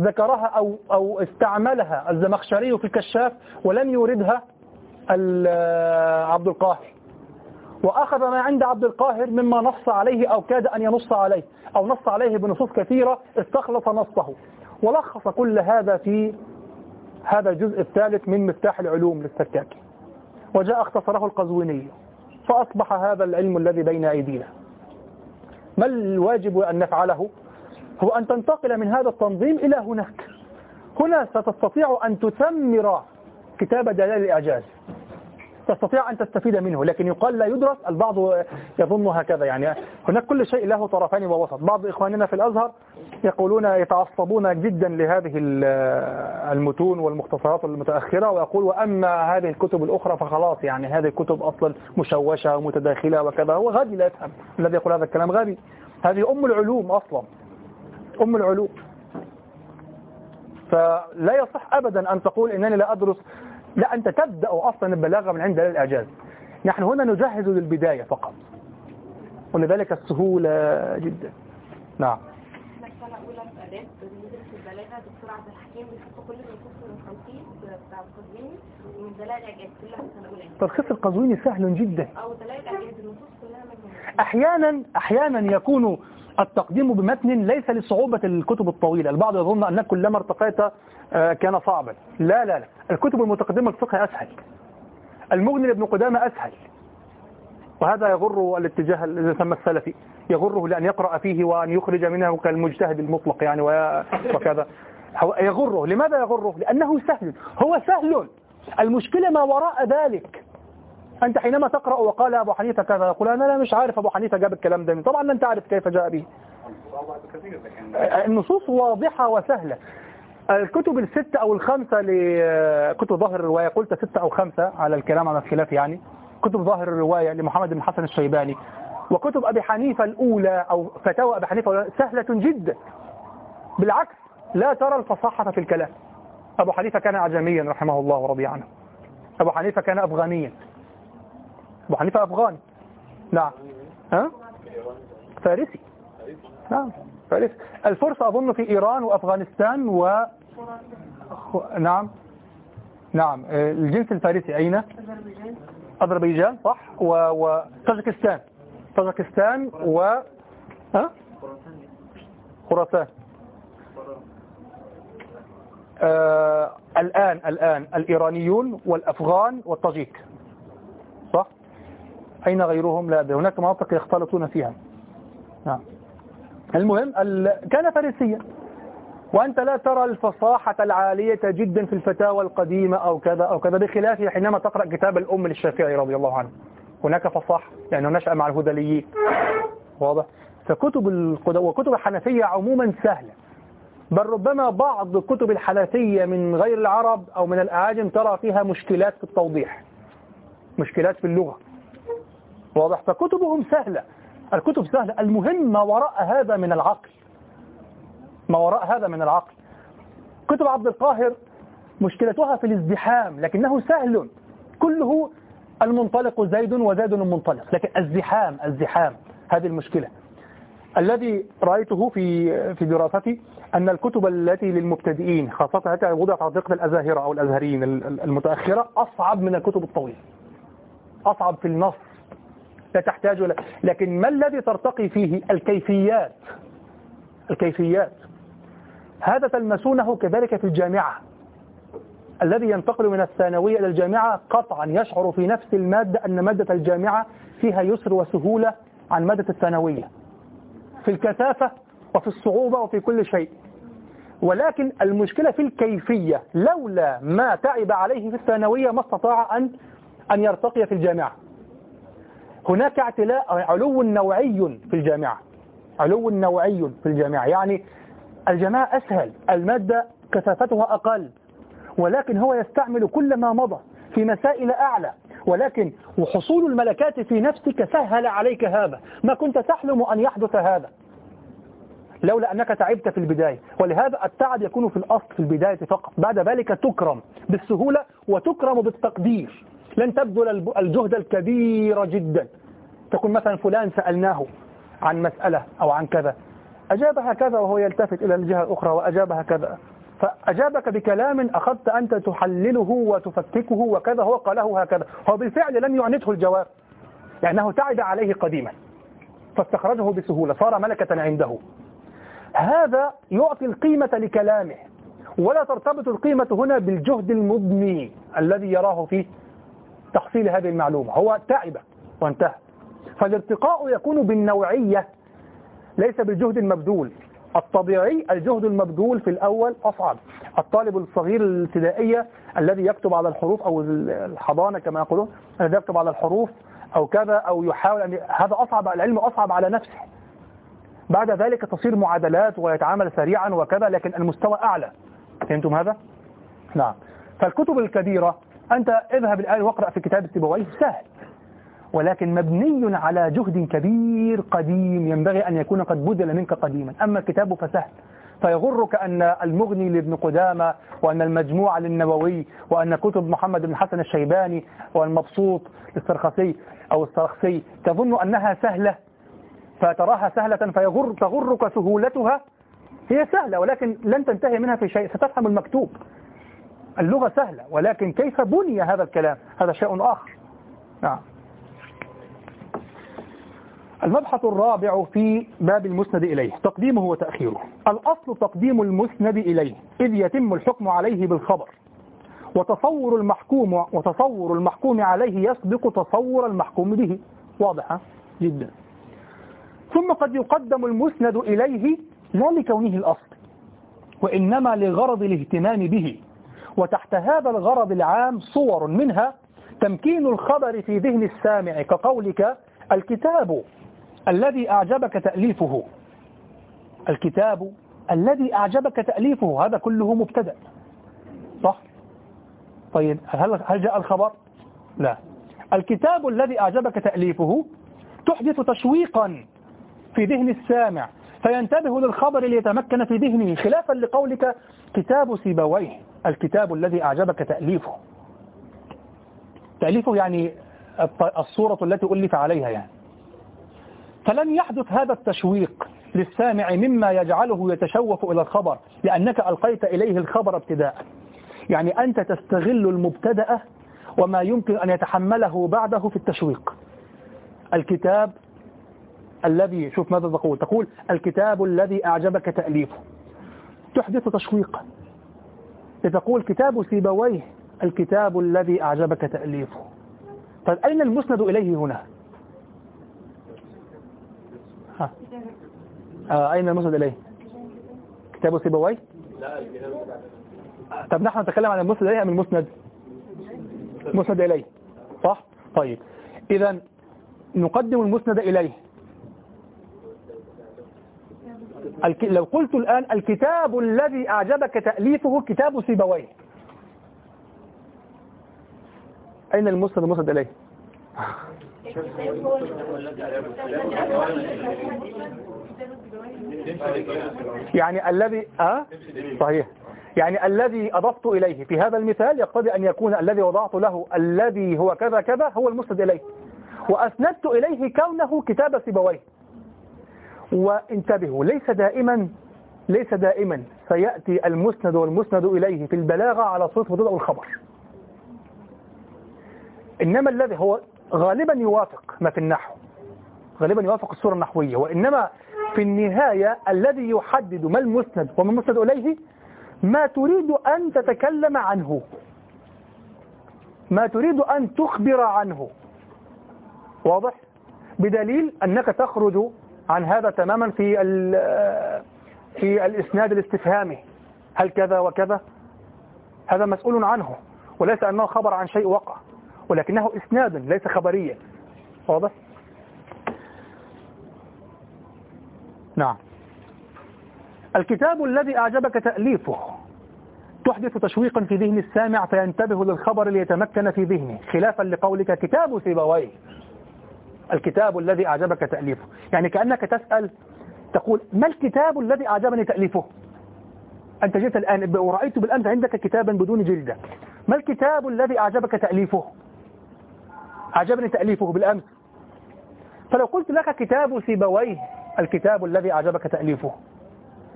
ذكرها أو, أو استعملها الزمخشري في الكشاف ولم يوردها عبد القاهر. وأخذ ما عند عبد القاهر مما نص عليه أو كاد أن ينص عليه أو نص عليه بنصوص كثيرة استخلص نصه. ولخص كل هذا في هذا الجزء الثالث من مفتاح العلوم للسكاكي وجاء اختصره القزويني فأصبح هذا العلم الذي بين أيدينا. ما الواجب أن نفعله؟ هو أن تنتقل من هذا التنظيم إلى هناك. هنا ستستطيع أن تثمر كتاب دلال الإعجاز. تستطيع أن تستفيد منه لكن يقال لا يدرس البعض يظن هكذا. يعني هناك كل شيء له طرفين ووسط. بعض إخواننا في الأزهر يقولون يتعصبون جدا لهذه المتون والمختصرات المتأخرة ويقول وأما هذه الكتب الأخرى فخلاص يعني هذه الكتب أصلا مشوشة ومتداخلة وكذا. هو غبي لا يفهم الذي يقول هذا الكلام غبي. هذه أم العلوم أصلا. أم العلوم. فلا يصح أبدا أن تقول إنني لا أدرس لا أنت تبدأ أصلا البلاغة من عند الإعجاز. نحن هنا نجهز للبداية فقط. ولذلك السهولة جدا. نعم. تلخيص القزويني سهل جدا. أحيانا أحيانا يكون التقديم بمتن ليس لصعوبة الكتب الطويلة. البعض يظن أنك كلما ارتقيت آه، كان صعبا. لا لا لا. الكتب المتقدمة الفقه أسهل. المغني لابن قدامة أسهل. وهذا يغر الاتجاه الذي يسمى السلفي. يغره لأن يقرأ فيه وأن يخرج منه كالمجتهد المطلق يعني وكذا. يغره. لماذا يغره؟ لأنه سهل. هو سهل. المشكلة ما وراء ذلك. أنت حينما تقرأ وقال أبو حنيفة كذا يقول أنا لا مش عارف أبو حنيفة جاب الكلام ده طبعا أنت عارف كيف جاء به. النصوص واضحة وسهلة. الكتب الستة أو الخمسة لكتب ظاهر الرواية قلت ستة أو خمسة على الكلام على الخلاف يعني. كتب ظاهر الرواية لمحمد بن حسن الشيباني. وكتب أبي حنيفة الأولى أو فتاوى أبي حنيفة سهلة جدا. بالعكس لا ترى الفصاحة في الكلام. أبو حنيفة كان أعجميا رحمه الله ورضي عنه. أبو حنيفة كان أفغانيا. أبو حنيفة أفغاني. نعم. ها؟ فارسي. نعم فارسي. الفرس أظن في إيران وأفغانستان و نعم. نعم. الجنس الفارسي أين؟ أذربيجان. صح. وطاجكستان طاجكستان و ها؟ خراسان. آه الآن الآن الإيرانيون والأفغان والطاجيك. أين غيرهم؟ لا أدري هناك مناطق يختلطون فيها. نعم. المهم كان فارسيا. وأنت لا ترى الفصاحة العالية جدا في الفتاوى القديمة أو كذا أو كذا بخلاف حينما تقرأ كتاب الأم للشافعي رضي الله عنه. هناك فصاحة لأنه نشأ مع الهدليين واضح؟ فكتب القدوة وكتب الحنفية عموما سهلة. بل ربما بعض كتب الحنفية من غير العرب أو من الأعاجم ترى فيها مشكلات في التوضيح مشكلات في اللغة. واضح؟ فكتبهم سهلة. الكتب سهلة. المهم ما وراء هذا من العقل. ما وراء هذا من العقل. كتب عبد القاهر مشكلتها في الازدحام لكنه سهل. كله المنطلق زيد وزيد منطلق. لكن الزحام الزحام. هذه المشكلة. الذي رأيته في في دراستي أن الكتب التي للمبتدئين خاصة التي وضعت على طريقة الأزاهرة أو الأزهريين المتأخرة أصعب من الكتب الطويلة. أصعب في النص. لا تحتاج ل... لكن ما الذي ترتقي فيه الكيفيات؟ الكيفيات. هذا تلمسونه كذلك في الجامعة. الذي ينتقل من الثانوية إلى الجامعة قطعا يشعر في نفس المادة أن مادة الجامعة فيها يسر وسهولة عن مادة الثانوية. في الكثافة وفي الصعوبة وفي كل شيء. ولكن المشكلة في الكيفية لولا ما تعب عليه في الثانوية ما استطاع أن أن يرتقي في الجامعة. هناك اعتلاء علو نوعي في الجامعة. علو نوعي في الجامعة. يعني الجامعة أسهل المادة كثافتها أقل ولكن هو يستعمل كل ما مضى في مسائل أعلى. ولكن وحصول الملكات في نفسك سهل عليك هذا. ما كنت تحلم أن يحدث هذا. لولا أنك تعبت في البداية. ولهذا التعب يكون في الأصل في البداية فقط. بعد ذلك تكرم بالسهولة وتكرم بالتقدير. لن تبذل الجهد الكبير جدا. تكون مثلا فلان سألناه عن مسألة أو عن كذا. أجاب هكذا وهو يلتفت إلى الجهة الأخرى وأجاب هكذا فأجابك بكلام أخذت أنت تحلله وتفككه وكذا. هو قاله هكذا. هو بالفعل لم يعنته الجواب. لأنه تعب عليه قديما. فاستخرجه بسهولة. صار ملكة عنده. هذا يعطي القيمة لكلامه. ولا ترتبط القيمة هنا بالجهد المبني الذي يراه في تحصيل هذه المعلومة هو تعب وانتهى. فالارتقاء يكون بالنوعية ليس بالجهد المبذول الطبيعي الجهد المبذول في الأول أصعب. الطالب الصغير الابتدائية الذي يكتب على الحروف أو الحضانة كما يقولون الذي يكتب على الحروف أو كذا أو يحاول أن هذا أصعب العلم أصعب على نفسه. بعد ذلك تصير معادلات ويتعامل سريعا وكذا لكن المستوى أعلى. فهمتم هذا؟ نعم. فالكتب الكبيرة أنت اذهب الآن واقرأ في كتاب السيبويه سهل. ولكن مبني على جهد كبير قديم ينبغي أن يكون قد بذل منك قديما. أما الكتاب فسهل. فيغرك أن المغني لابن قدامة وأن المجموعة للنووي وأن كتب محمد بن حسن الشيباني والمبسوط للسرخسي أو السرخسي تظن أنها سهلة. فتراها سهلة فيغر تغرك سهولتها. هي سهلة ولكن لن تنتهي منها في شيء. ستفهم المكتوب. اللغة سهلة ولكن كيف بني هذا الكلام؟ هذا شيء آخر. نعم. المبحث الرابع في باب المسند إليه تقديمه وتأخيره. الأصل تقديم المسند إليه إذ يتم الحكم عليه بالخبر. وتصور المحكوم وتصور المحكوم عليه يسبق تصور المحكوم به. واضحة جدا. ثم قد يقدم المسند إليه لا لكونه الأصل وإنما لغرض الاهتمام به. وتحت هذا الغرض العام صور منها تمكين الخبر في ذهن السامع كقولك الكتاب الذي أعجبك تأليفه. الكتاب الذي أعجبك تأليفه هذا كله مبتدأ. صح؟ طيب هل هل جاء الخبر؟ لا. الكتاب الذي أعجبك تأليفه تحدث تشويقا في ذهن السامع فينتبه للخبر ليتمكن في ذهنه خلافا لقولك كتاب سيبويه الكتاب الذي أعجبك تأليفه. تأليفه يعني الصورة التي ألف عليها يعني. فلن يحدث هذا التشويق للسامع مما يجعله يتشوف إلى الخبر لأنك ألقيت إليه الخبر ابتداء. يعني أنت تستغل المبتدأ وما يمكن أن يتحمله بعده في التشويق. الكتاب الذي شوف ماذا تقول. تقول الكتاب الذي أعجبك تأليفه. تحدث تشويقا. لتقول كتاب سيبويه الكتاب الذي أعجبك تأليفه. طيب أين المسند إليه هنا؟ ها. آه أين المسند إليه؟ كتاب سيبويه؟ طب نحن نتكلم عن المسند إليه أم المسند؟ مسند إليه. صح؟ طيب. إذا نقدم المسند إليه. لو قلت الآن الكتاب الذي أعجبك تأليفه كتاب سيبويه. أين المسند المسند إليه؟ يعني الذي أه؟ صحيح. يعني الذي أضفت إليه. في هذا المثال يقتضي أن يكون الذي وضعت له الذي هو كذا كذا هو المسند إليه. وأسندت إليه كونه كتاب سيبويه. وانتبهوا ليس دائما ليس دائما سيأتي المسند والمسند إليه في البلاغة على صوت مبتدا والخبر إنما الذي هو غالبا يوافق ما في النحو غالبا يوافق الصورة النحوية وإنما في النهاية الذي يحدد ما المسند وما المسند إليه ما تريد أن تتكلم عنه. ما تريد أن تخبر عنه. واضح؟ بدليل أنك تخرج عن هذا تماما في في الإسناد الاستفهامي. هل كذا وكذا؟ هذا مسؤول عنه وليس أنه خبر عن شيء وقع ولكنه إسناد ليس خبريا واضح؟ نعم. الكتاب الذي أعجبك تأليفه تحدث تشويقا في ذهن السامع فينتبه للخبر ليتمكن في ذهنه خلافا لقولك كتاب سيبويه. الكتاب الذي أعجبك تأليفه. يعني كأنك تسأل تقول ما الكتاب الذي أعجبني تأليفه؟ أنت جئت الآن ورأيت بالأمس عندك كتابا بدون جلدة. ما الكتاب الذي أعجبك تأليفه؟ أعجبني تأليفه بالأمس. فلو قلت لك كتاب سيبويه الكتاب الذي أعجبك تأليفه.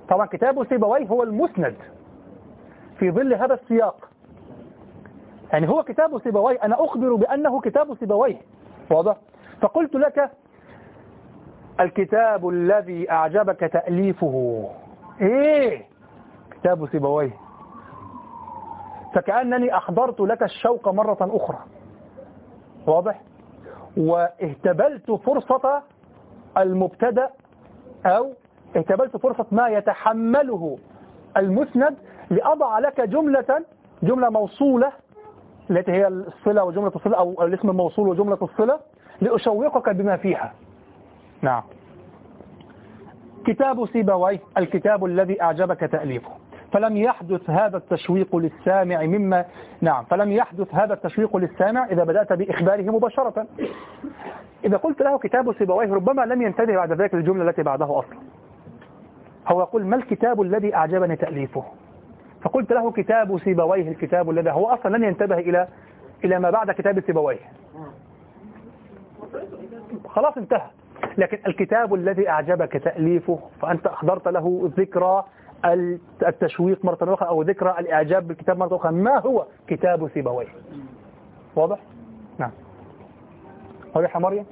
طبعا كتاب سيبويه هو المسند في ظل هذا السياق. يعني هو كتاب سيبويه أنا أخبر بأنه كتاب سيبويه. واضح؟ فقلت لك الكتاب الذي أعجبك تأليفه. إيه؟ كتاب سيبويه. فكأنني أحضرت لك الشوق مرة أخرى. واضح؟ واهتبلت فرصة المبتدأ أو اهتبلت فرصة ما يتحمله المسند لأضع لك جملة جملة موصولة التي هي الصلة وجملة الصلة أو الاسم الموصول وجملة الصلة لأشوقك بما فيها. نعم. كتاب سيبويه الكتاب الذي أعجبك تأليفه. فلم يحدث هذا التشويق للسامع مما نعم فلم يحدث هذا التشويق للسامع إذا بدأت بإخباره مباشرة. إذا قلت له كتاب سيبويه ربما لم ينتبه بعد ذلك الجملة التي بعده أصلا. هو يقول ما الكتاب الذي أعجبني تأليفه؟ فقلت له كتاب سيبويه الكتاب الذي هو أصلا لن ينتبه إلى إلى ما بعد كتاب سيبويه خلاص انتهى لكن الكتاب الذي أعجبك تأليفه فأنت أحضرت له ذكرى التشويق مرة أخرى أو ذكرى الإعجاب بالكتاب مرة أخرى ما هو كتاب سيبويه واضح؟ نعم واضح يا مريم؟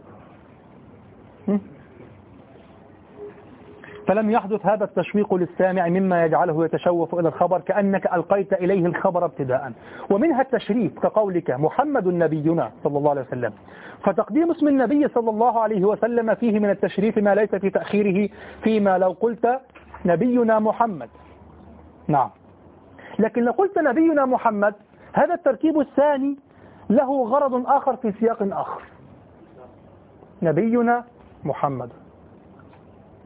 فلم يحدث هذا التشويق للسامع مما يجعله يتشوف إلى الخبر كأنك ألقيت إليه الخبر ابتداء. ومنها التشريف كقولك محمد نبينا صلى الله عليه وسلم. فتقديم اسم النبي صلى الله عليه وسلم فيه من التشريف ما ليس في تأخيره فيما لو قلت نبينا محمد. نعم. لكن لو قلت نبينا محمد هذا التركيب الثاني له غرض آخر في سياق آخر. نبينا محمد.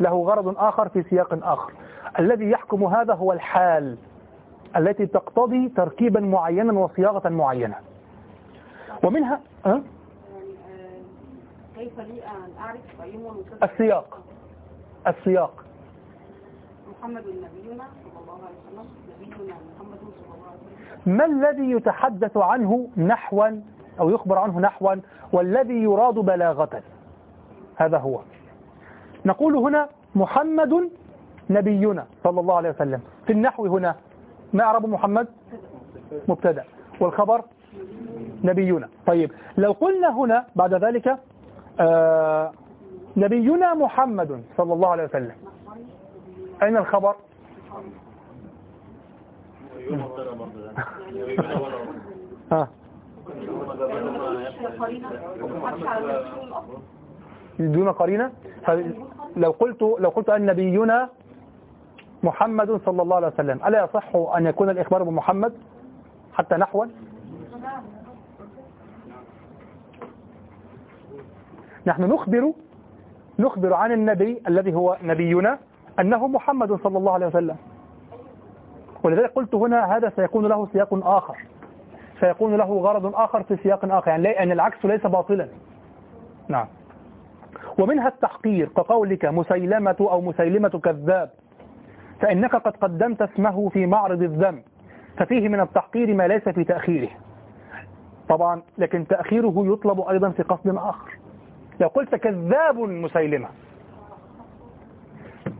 له غرض آخر في سياق آخر. الذي يحكم هذا هو الحال التي تقتضي تركيبا معينا وصياغة معينة. ومنها أه؟ كيف لي أن أعرف السياق. السياق. محمد نبينا صلى الله عليه وسلم نبينا محمد صلى الله عليه وسلم. ما الذي يتحدث عنه نحوا أو يخبر عنه نحوا والذي يراد بلاغة؟ هذا هو. نقول هنا محمد نبينا صلى الله عليه وسلم. في النحو هنا ما أعرب محمد؟ مبتدأ. والخبر نبينا. طيب لو قلنا هنا بعد ذلك آه نبينا محمد صلى الله عليه وسلم. أين الخبر؟ ها دون قرينة؟ لو قلت لو قلت أن نبينا محمد صلى الله عليه وسلم ألا يصح أن يكون الإخبار بمحمد حتى نحوا نحن نخبر نخبر عن النبي الذي هو نبينا أنه محمد صلى الله عليه وسلم. ولذلك قلت هنا هذا سيكون له سياق آخر. سيكون له غرض آخر في سياق آخر يعني لأن العكس ليس باطلا. نعم. ومنها التحقير كقولك مسيلمة أو مسيلمة كذاب. فإنك قد قدمت اسمه في معرض الذم ففيه من التحقير ما ليس في تأخيره. طبعا لكن تأخيره يطلب أيضا في قصد آخر. لو قلت كذاب مسيلمة.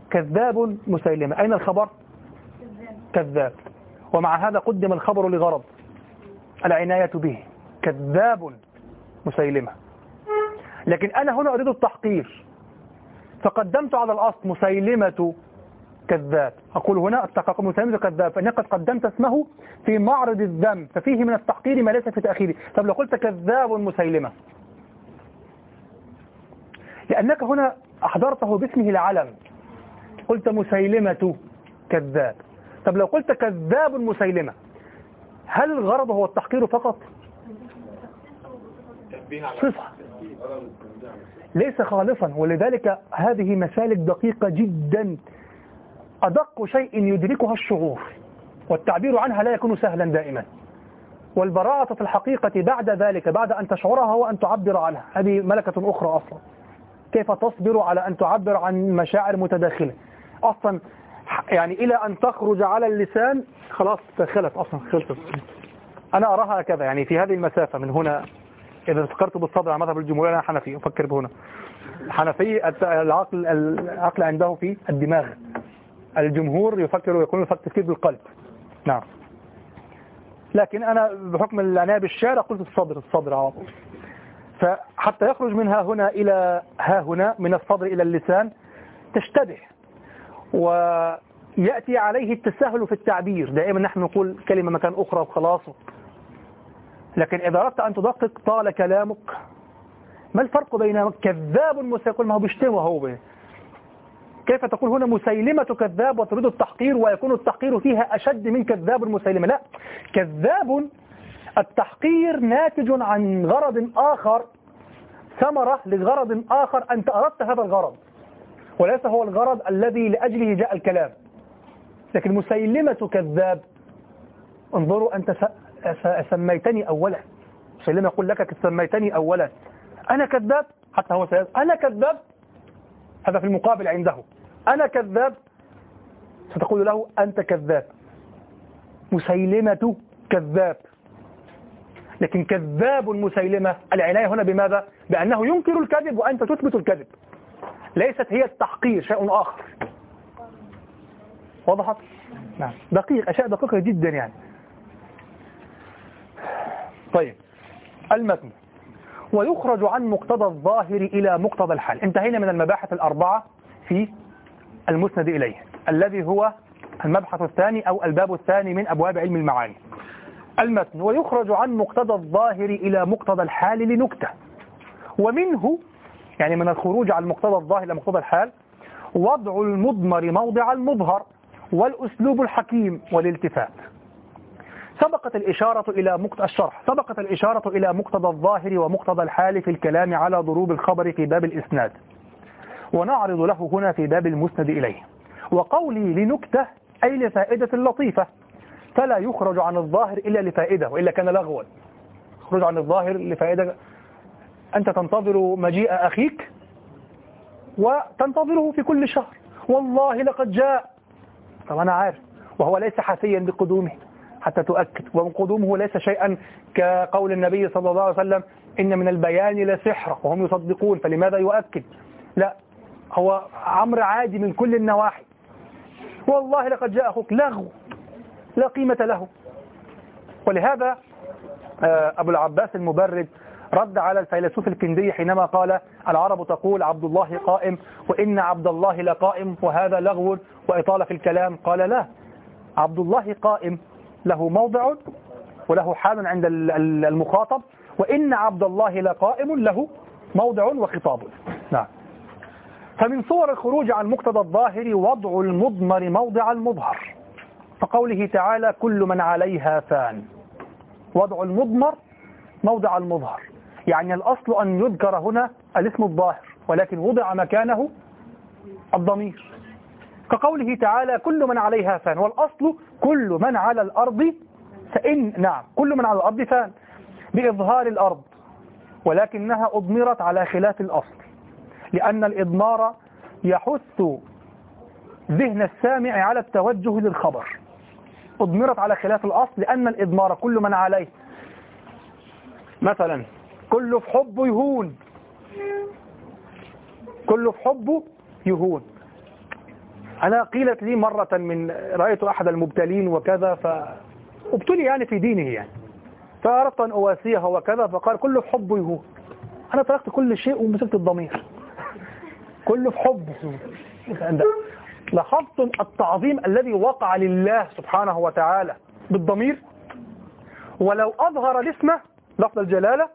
كذاب مسيلمة. أين الخبر؟ كذاب. ومع هذا قدم الخبر لغرض. العناية به. كذاب مسيلمة. لكن أنا هنا أريد التحقير. فقدمت على الأصل مسيلمة كذاب. أقول هنا التقاقم مسيلمة كذاب. فإنك قد قدمت اسمه في معرض الذم ففيه من التحقير ما ليس في تأخيره طب لو قلت كذاب مسيلمة. لأنك هنا أحضرته باسمه العلم. قلت مسيلمة كذاب. طب لو قلت كذاب مسيلمة هل الغرض هو التحقير فقط؟ صفة. ليس خالصا ولذلك هذه مسالك دقيقة جدا. أدق شيء يدركها الشعور والتعبير عنها لا يكون سهلا دائما. والبراءة في الحقيقة بعد ذلك بعد أن تشعرها هو أن تعبر عنها. هذه ملكة أخرى أصلا. كيف تصبر على أن تعبر عن مشاعر متداخلة؟ أصلا يعني إلى أن تخرج على اللسان خلاص تخلت أصلا خلصت. أنا أراها هكذا يعني في هذه المسافة من هنا إذا فكرت بالصدر على مذهب الجمهورية أنا حنفي أفكر بهنا. الحنفي العقل العقل عنده في الدماغ. الجمهور يفكر ويكون يفكر بالقلب. نعم. لكن أنا بحكم العناية بالشارع قلت الصدر الصدر على فحتى يخرج منها هنا إلى ها هنا من الصدر إلى اللسان تشتبه. ويأتي عليه التساهل في التعبير. دائما نحن نقول كلمة مكان أخرى وخلاص. لكن إذا أردت أن تدقق طال كلامك ما الفرق بين كذاب مسيقول ما هو بيشتم وهو كيف تقول هنا مسيلمة كذاب وتريد التحقير ويكون التحقير فيها أشد من كذاب مسيلمة؟ لا كذاب التحقير ناتج عن غرض آخر ثمرة لغرض آخر أنت أردت هذا الغرض وليس هو الغرض الذي لأجله جاء الكلام. لكن مسيلمة كذاب انظروا أنت سميتني أولا. مسيلمة يقول لك سميتني أولا. أنا كذاب؟ حتى هو سيد أنا كذاب؟ هذا في المقابل عنده. أنا كذاب؟ ستقول له أنت كذاب. مسيلمة كذاب. لكن كذاب مسيلمة العناية هنا بماذا؟ بأنه ينكر الكذب وأنت تثبت الكذب. ليست هي التحقير شيء آخر. وضحت؟ نعم. دقيق أشياء دقيقة جدا يعني. طيب. المتن. ويخرج عن مقتضى الظاهر إلى مقتضى الحال. انتهينا من المباحث الأربعة في المسند إليه الذي هو المبحث الثاني أو الباب الثاني من أبواب علم المعاني. المتن. ويخرج عن مقتضى الظاهر إلى مقتضى الحال لنكتة. ومنه يعني من الخروج عن مقتضى الظاهر إلى مقتضى الحال وضع المضمر موضع المظهر والأسلوب الحكيم والالتفات. سبقت الإشارة إلى مقتضى الشرح. سبقت الإشارة إلى مقتضى الظاهر ومقتضى الحال في الكلام على ضروب الخبر في باب الإسناد. ونعرض له هنا في باب المسند إليه. وقولي لنكتة أي لفائدة لطيفة. فلا يخرج عن الظاهر إلا لفائدة وإلا كان لغوا. يخرج عن الظاهر لفائدة. أنت تنتظر مجيء أخيك وتنتظره في كل شهر. والله لقد جاء. طب أنا عارف. وهو ليس حافيا بقدومه. حتى تؤكد. وقدومه ليس شيئا كقول النبي صلى الله عليه وسلم إن من البيان لسحر وهم يصدقون. فلماذا يؤكد؟ لا هو عمر عادي من كل النواحي. والله لقد جاء أخوك لغو لا قيمة له. ولهذا آه، أبو العباس المبرد رد على الفيلسوف الكندي حينما قال العرب تقول عبد الله قائم وإن عبد الله لقائم وهذا لغو وإطالة في الكلام. قال لا عبد الله قائم له موضع وله حال عند المخاطب وإن عبد الله لقائم له موضع وخطاب. نعم. فمن صور الخروج عن مقتضى الظاهر وضع المضمر موضع المظهر. فقوله تعالى كل من عليها فان. وضع المضمر موضع المظهر. يعني الأصل أن يذكر هنا الاسم الظاهر ولكن وضع مكانه الضمير. كقوله تعالى كل من عليها فان والأصل كل من على الأرض فإن نعم كل من على الأرض فان بإظهار الأرض ولكنها أضمرت على خلاف الأصل لأن الإضمار يحث ذهن السامع على التوجه للخبر أضمرت على خلاف الأصل لأن الإضمار كل من عليه. مثلا كل في حبه يهون كل في حبه يهون أنا قيلت لي مرة من رأيت أحد المبتلين وكذا فابتلي يعني في دينه يعني. فأردت أن أواسيه وكذا فقال كله في حبه. يهون أنا تركت كل شيء ومسكت الضمير. كله في حبه. لاحظتم التعظيم الذي وقع لله سبحانه وتعالى بالضمير. ولو أظهر الاسم لفظ الجلالة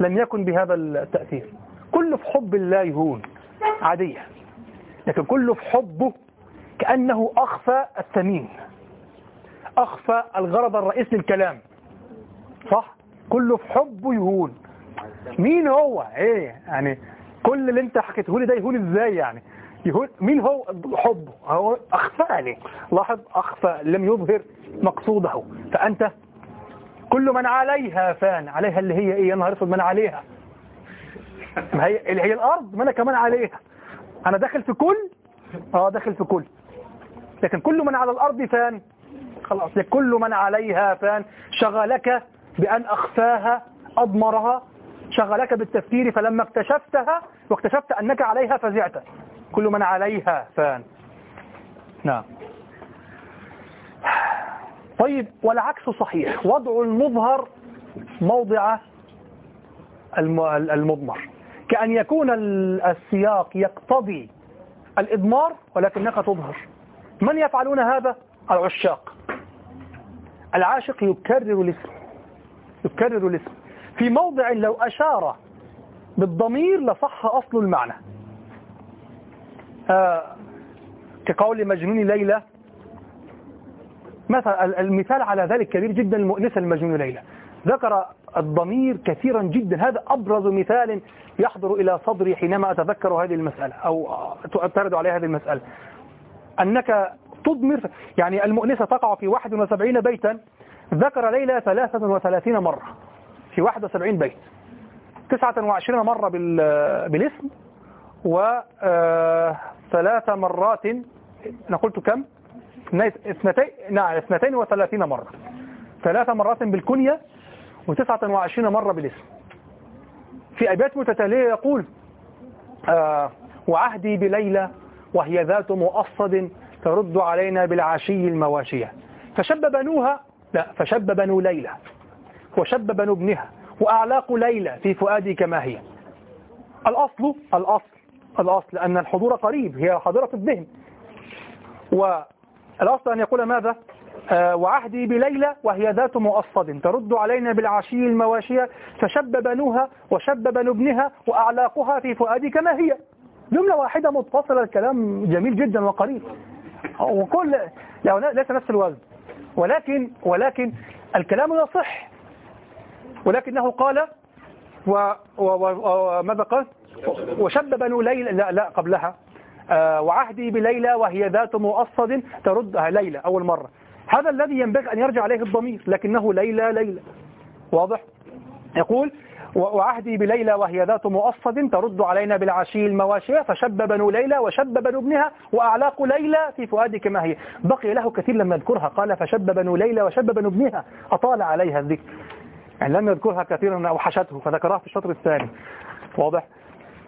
لم يكن بهذا التأثير. كله في حب الله يهون عادية. لكن كله في حبه كأنه أخفى الثمين أخفى الغرض الرئيسي للكلام. صح؟ كله في حبه يهون. مين هو؟ إيه يعني كل اللي أنت حكيته لي ده يهون إزاي يعني؟ يهون مين هو؟ حبه. هو أخفى يعني. لاحظ أخفى لم يظهر مقصوده. فأنت كل من عليها فان. عليها اللي هي إيه؟ يا نهار أسود من عليها. ما هي اللي هي الأرض ما أنا كمان عليها. أنا داخل في كل؟ آه داخل في كل. لكن كل من على الأرض فان. خلاص. كل من عليها فان. شغلك بأن أخفاها أضمرها. شغلك بالتفكير فلما اكتشفتها واكتشفت أنك عليها فزعت. كل من عليها فان. نعم. طيب والعكس صحيح. وضع المظهر موضع الم- المضمر. كأن يكون ال- السياق يقتضي الإضمار ولكنك تظهر. من يفعلون هذا؟ العشاق. العاشق يكرر الاسم. يكرر الاسم. في موضع لو أشار بالضمير لصح أصل المعنى. آه كقول مجنون ليلى مثلا ال- المثال على ذلك كبير جدا المؤنسة المجنون ليلى. ذكر الضمير كثيرا جدا. هذا أبرز مثال يحضر إلى صدري حينما أتذكر هذه المسألة أو أترد عليها هذه المسألة. أنك تضمر يعني المؤنسة تقع في 71 بيتا ذكر ليلى 33 مرة في 71 بيت. 29 مرة بال- بالاسم وثلاث مرات أنا قلت كم؟ اثنتين نعم 32 مرة. ثلاث مرات بالكنية و29 مرة بالاسم. في أبيات متتالية يقول آه وعهدي بليلى وهي ذات مؤصد ترد علينا بالعشي المواشية. فشب بنوها لا فشب بنو ليلى. وشب بنو ابنها. وأعلاق ليلى في فؤادي كما هي. الأصل الأصل الأصل أن الحضور قريب هي حاضرة الذهن. والأصل أن يقول ماذا؟ وعهدي بليلى وهي ذات مؤصد. ترد علينا بالعشي المواشية فشب بنوها وشب بنو ابنها وأعلاقها في فؤادي كما هي. جملة واحدة متصلة الكلام جميل جدا وقريب. وكل ليس نفس الوزن. ولكن ولكن الكلام يصح. ولكنه قال وماذا قال؟ وشب بنو ليلى لا لا قبلها. آه، وعهدي بليلى وهي ذات مؤصد. تردها ليلى أول مرة. هذا الذي ينبغي أن يرجع عليه الضمير لكنه ليلى ليلى. واضح؟ يقول وعهدي بليلى وهي ذات مؤصد ترد علينا بالعشي المواشية فشب بنو ليلى وشب بنو ابنها وأعلاق ليلى في فؤادي كما هي. بقي له كثير لما يذكرها قال فشب بنو ليلى وشب بنو ابنها أطال عليها الذكر. يعني لم يذكرها كثيرا أوحشته فذكرها في الشطر الثاني. واضح؟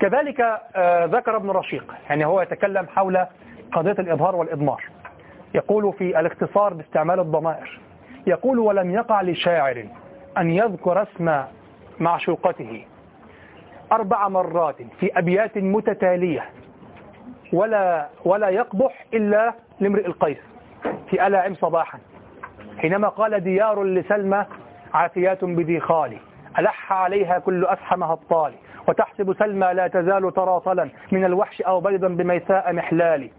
كذلك آه، ذكر ابن رشيق. يعني هو يتكلم حول قضية الإظهار والإضمار. يقول في الاختصار باستعمال الضمائر يقول ولم يقع لشاعر أن يذكر اسم معشوقته أربع مرات في أبيات متتالية ولا ولا يقبح إلا لامرئ القيس في ألا عم صباحا. حينما قال ديار لسلمى عافيات بذي خالي ألح عليها كل أفحمها الطالي وتحسب سلمى لا تزال تراطلا من الوحش أو بيضا بميساء محلال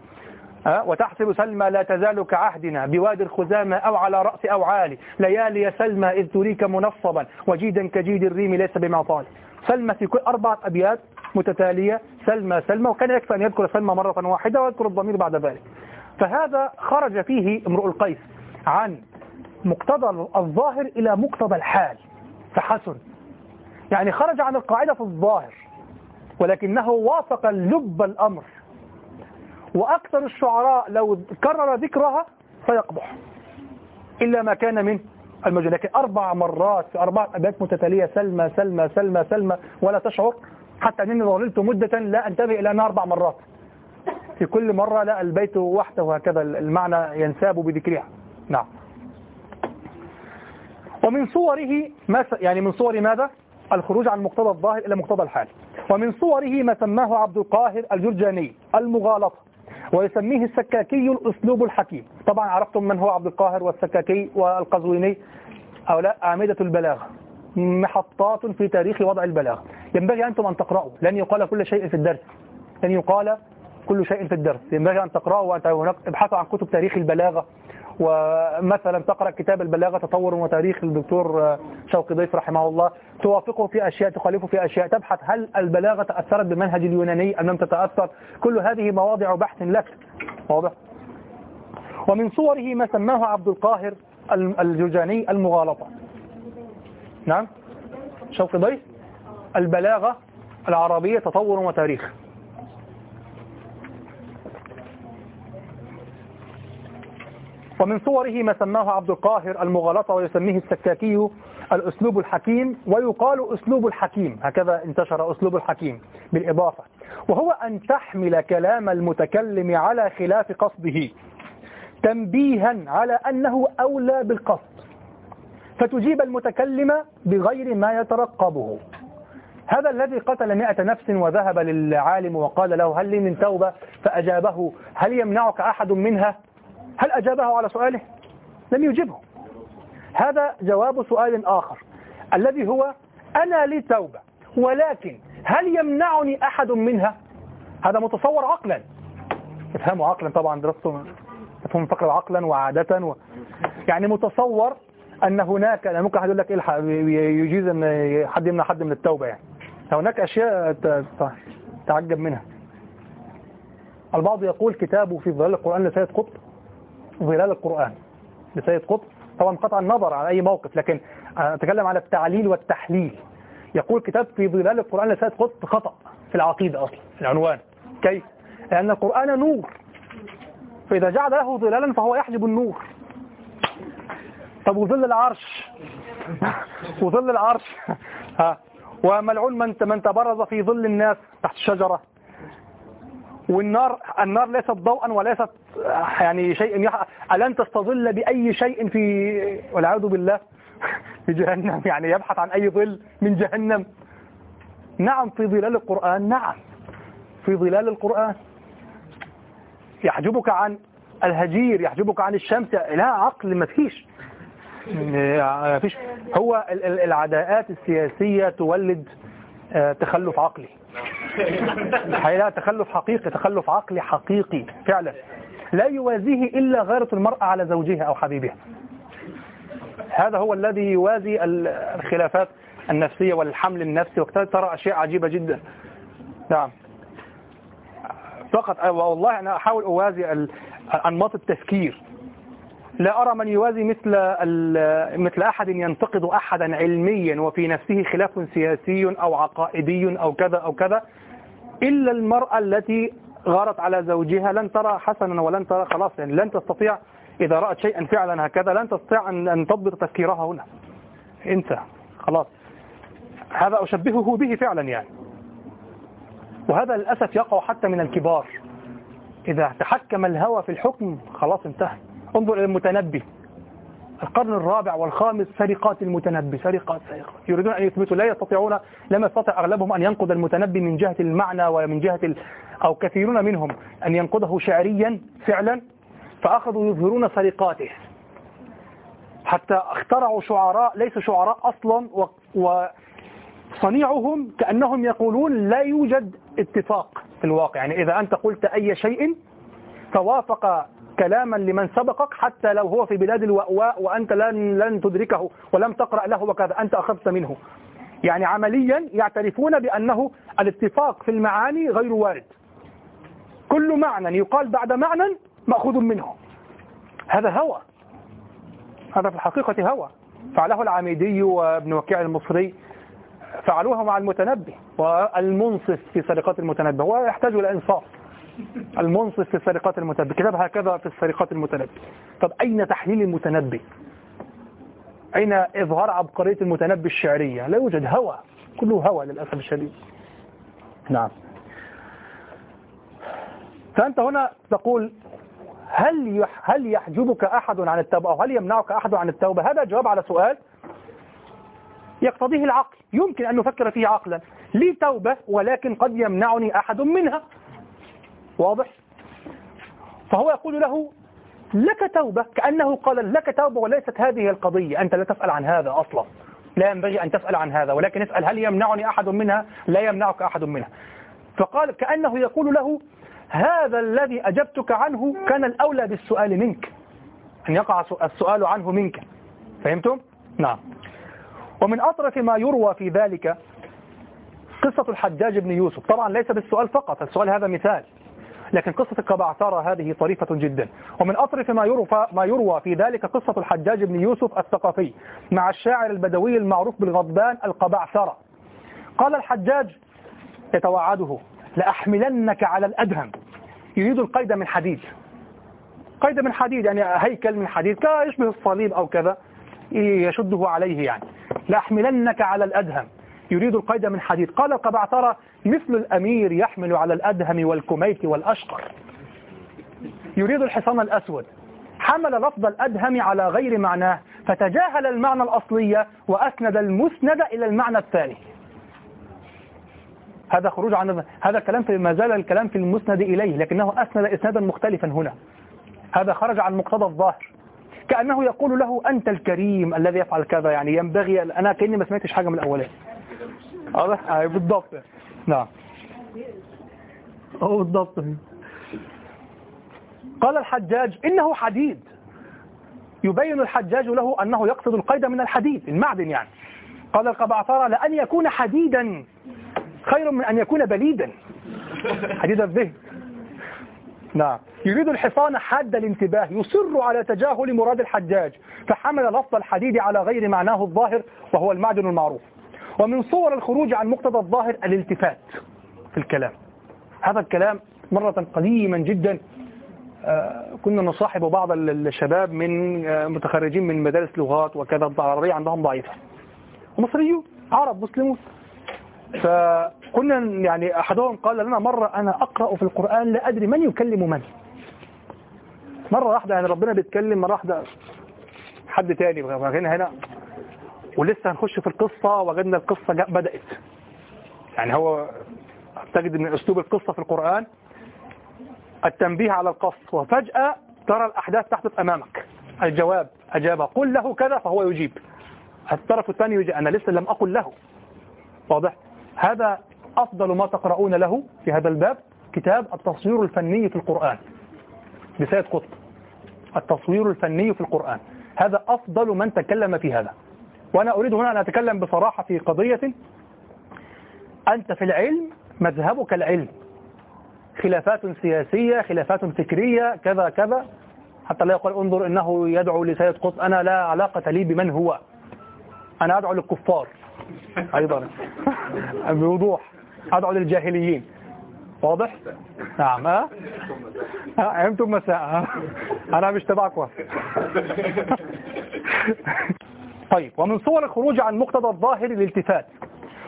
وتحسب سلمى لا تزال كعهدنا بوادي الخزامة أو على رأس أو عالي. ليالي سلمى إذ تريك منصبا وجيدا كجيد الريم ليس بمعطال سلمى في كل أربعة أبيات متتالية. سلمى سلمى وكان يكفي أن يذكر سلمى مرة واحدة ويذكر الضمير بعد ذلك. فهذا خرج فيه امرؤ القيس عن مقتضى الظاهر إلى مقتضى الحال. فحسن. يعني خرج عن القاعدة في الظاهر ولكنه وافق لب الأمر. وأكثر الشعراء لو كرر ذكرها فيقبح. إلا ما كان من المجال لكن أربع مرات في أربع أبيات متتالية سلمى سلمى سلمى سلمى ولا تشعر حتى أنني ظللت مدة لا أنتبه إلى أنها أربع مرات. في كل مرة لا البيت وحده وهكذا المعنى ينساب بذكرها. نعم. ومن صوره ما. يعني من صور ماذا؟ الخروج عن مقتضى الظاهر إلى مقتضى الحال. ومن صوره ما سماه عبد القاهر الجرجاني المغالطة. ويسميه السكاكي الأسلوب الحكيم. طبعا عرفتم من هو عبد القاهر والسكاكي والقزويني؟ هؤلاء أعمدة البلاغة. محطات في تاريخ وضع البلاغة. ينبغي أنتم أن تقرأوا. لن يقال كل شيء في الدرس. لن يقال كل شيء في الدرس. ينبغي أن تقرأوا وأنت هناك ابحثوا عن كتب تاريخ البلاغة. ومثلا تقرأ كتاب البلاغة تطور وتاريخ الدكتور شوقي ضيف رحمه الله توافقه في أشياء تخالفه في أشياء تبحث هل البلاغة تأثرت بالمنهج اليوناني أم لم تتأثر؟ كل هذه مواضع بحث لك. واضح؟ ومن صوره ما سماه عبد القاهر الجرجاني المغالطة. نعم؟ شوقي ضيف؟ البلاغة العربية تطور وتاريخ. ومن صوره ما سماه عبد القاهر المغالطة ويسميه السكاكي الأسلوب الحكيم ويقال أسلوب الحكيم. هكذا انتشر أسلوب الحكيم بالإضافة. وهو أن تحمل كلام المتكلم على خلاف قصده تنبيها على أنه أولى بالقصد. فتجيب المتكلم بغير ما يترقبه. هذا الذي قتل مئة نفس وذهب للعالم وقال له هل لي من توبة؟ فأجابه هل يمنعك أحد منها؟ هل أجابه على سؤاله؟ لم يجبه. هذا جواب سؤال آخر الذي هو أنا لي توبة ولكن هل يمنعني أحد منها؟ هذا متصور عقلا. افهموا عقلا طبعا درسته مفهوم فقر عقلا وعادة و... يعني متصور أن هناك يعني ممكن حد يقول لك إيه يجيز أن حد يمنع حد من التوبة يعني. هناك أشياء تعجب منها. البعض يقول كتابه في ظلال القرآن لسيد قطب. ظلال القرآن لسيد قطب. طبعا قطع النظر على أي موقف لكن أتكلم على التعليل والتحليل. يقول كتاب في ظلال القرآن لسيد قطب خطأ في العقيدة أصلا في العنوان. كيف؟ لأن القرآن نور. فإذا جعل له ظلالا فهو يحجب النور. طب وظل العرش؟ وظل العرش؟ ها. وملعون من من تبرز في ظل الناس تحت الشجرة؟ والنار النار ليست ضوءا وليست يعني شيء يح... ألن تستظل بأي شيء في والعياذ بالله في جهنم يعني يبحث عن أي ظل من جهنم. نعم في ظلال القرآن نعم. في ظلال القرآن. يحجبك عن الهجير يحجبك عن الشمس لا عقل ما فيش. هو العداءات السياسية تولد آه، تخلف عقلي. لا تخلف حقيقي تخلف عقلي حقيقي فعلا. لا يوازيه إلا غيرة المرأة على زوجها أو حبيبها. هذا هو الذي يوازي الخلافات النفسية والحمل النفسي. وقتها ترى أشياء عجيبة جدا. نعم. فقط والله أنا أحاول أوازي أنماط التفكير. لا أرى من يوازي مثل مثل أحد ينتقد أحدا علميا وفي نفسه خلاف سياسي أو عقائدي أو كذا أو كذا إلا المرأة التي غارت على زوجها لن ترى حسنا ولن ترى خلاص يعني لن تستطيع إذا رأت شيئا فعلا هكذا لن تستطيع أن تضبط تفكيرها هنا. انت خلاص. هذا أشبهه به فعلا يعني. وهذا للأسف يقع حتى من الكبار. إذا تحكم الهوى في الحكم خلاص انتهى. انظر إلى المتنبي. القرن الرابع والخامس سرقات المتنبي سرقات سرقات. يريدون أن يثبتوا لا يستطيعون لم يستطع أغلبهم أن ينقض المتنبي من جهة المعنى ومن جهة ال... أو كثيرون منهم أن ينقضه شعريا فعلا فأخذوا يظهرون سرقاته. حتى اخترعوا شعراء ليسوا شعراء أصلا و... وصنيعهم كأنهم يقولون لا يوجد اتفاق في الواقع. يعني إذا أنت قلت أي شيء فوافق كلاما لمن سبقك حتى لو هو في بلاد الوأواء وأنت لن, لن تدركه ولم تقرأ له وكذا. أنت أخذت منه. يعني عمليا يعترفون بأنه الاتفاق في المعاني غير وارد. كل معنى يقال بعد معنى مأخوذ منه. هذا هوى. هذا في الحقيقة هوى. فعله العميدي وابن وكيع المصري. فعلوها مع المتنبي والمنصف في سرقات المتنبي. هو يحتاج إلى إنصاف. المنصف في السرقات المتنبي كتاب هكذا في السرقات المتنبي طب أين تحليل المتنبي أين إظهار عبقرية المتنبي الشعرية؟ لا يوجد هوى كله هوى للأسف الشديد. نعم. فأنت هنا تقول هل هل يحجبك أحد عن التوبة أو هل يمنعك أحد عن التوبة؟ هذا جواب على سؤال يقتضيه العقل. يمكن أن نفكر فيه عقلا. لي توبة ولكن قد يمنعني أحد منها. واضح؟ فهو يقول له لك توبة. كأنه قال لك توبة وليست هذه القضية. أنت لا تسأل عن هذا أصلا. لا ينبغي أن تسأل عن هذا. ولكن اسأل هل يمنعني أحد منها؟ لا يمنعك أحد منها. فقال كأنه يقول له هذا الذي أجبتك عنه كان الأولى بالسؤال منك. أن يقع السؤال عنه منك. فهمتم؟ نعم. ومن أطرف ما يروى في ذلك قصة الحجاج بن يوسف. طبعا ليس بالسؤال فقط السؤال هذا مثال. لكن قصة القبعثرة هذه طريفة جدا. ومن أطرف ما يروى, ما يروى في ذلك قصة الحجاج بن يوسف الثقفي مع الشاعر البدوي المعروف بالغضبان القبعثرة. قال الحجاج يتوعده لأحملنك على الأدهم. يريد القيد من حديد. قيد من حديد يعني هيكل من حديد كيشبه الصليب أو كذا يشده عليه يعني. لأحملنك على الأدهم. يريد القيد من حديد. قال القبعثرة مثل الأمير يحمل على الأدهم والكميت والأشقر. يريد الحصان الأسود. حمل لفظ الأدهم على غير معناه فتجاهل المعنى الأصلية وأسند المسند إلى المعنى الثاني. هذا خروج عن هذا كلام في ما زال الكلام في المسند إليه لكنه أسند إسنادا مختلفا هنا. هذا خرج عن مقتضى الظاهر. كأنه يقول له أنت الكريم الذي يفعل كذا يعني ينبغي أنا كأني ما سمعتش حاجة من الأولين واضح؟ آه بالضبط. نعم. هو بالضبط. قال الحجاج إنه حديد. يبين الحجاج له أنه يقصد القيد من الحديد المعدن يعني. قال القبعثرة لأن يكون حديدا خير من أن يكون بليدا. حديد الذهن. نعم. يريد الحصان حاد الانتباه يصر على تجاهل مراد الحجاج فحمل لفظ الحديد على غير معناه الظاهر وهو المعدن المعروف. ومن صور الخروج عن مقتضى الظاهر الالتفات في الكلام. هذا الكلام مرة قديما جدا آه، كنا نصاحب بعض الشباب من آه، متخرجين من مدارس لغات وكذا العربية عندهم ضعيفة. ومصريون عرب مسلمون. فكنا يعني أحدهم قال لنا مرة أنا أقرأ في القرآن لا أدري من يكلم من. مرة واحدة يعني ربنا بيتكلم مرة واحدة حد تاني. هنا هنا ولسه هنخش في القصة وجدنا القصة بدأت. يعني هو تجد من أسلوب القصة في القرآن التنبيه على القص وفجأة ترى الأحداث تحدث أمامك. الجواب أجاب قل له كذا فهو يجيب. الطرف الثاني يجيب أنا لسه لم أقل له. واضح؟ هذا أفضل ما تقرؤون له في هذا الباب كتاب التصوير الفني في القرآن. بسيد قطب التصوير الفني في القرآن. هذا أفضل من تكلم في هذا. وأنا أريد هنا أن أتكلم بصراحة في قضية أنت في العلم مذهبك العلم. خلافات سياسية خلافات فكرية كذا كذا. حتى لا يقول انظر إنه يدعو لسيد قطب. أنا لا علاقة لي بمن هو. أنا أدعو للكفار. أيضا. بوضوح. أدعو للجاهليين. واضح؟ نعم. ها؟ عمتم مساء. أنا مش تبعكم. طيب ومن صور الخروج عن مقتضى الظاهر الالتفات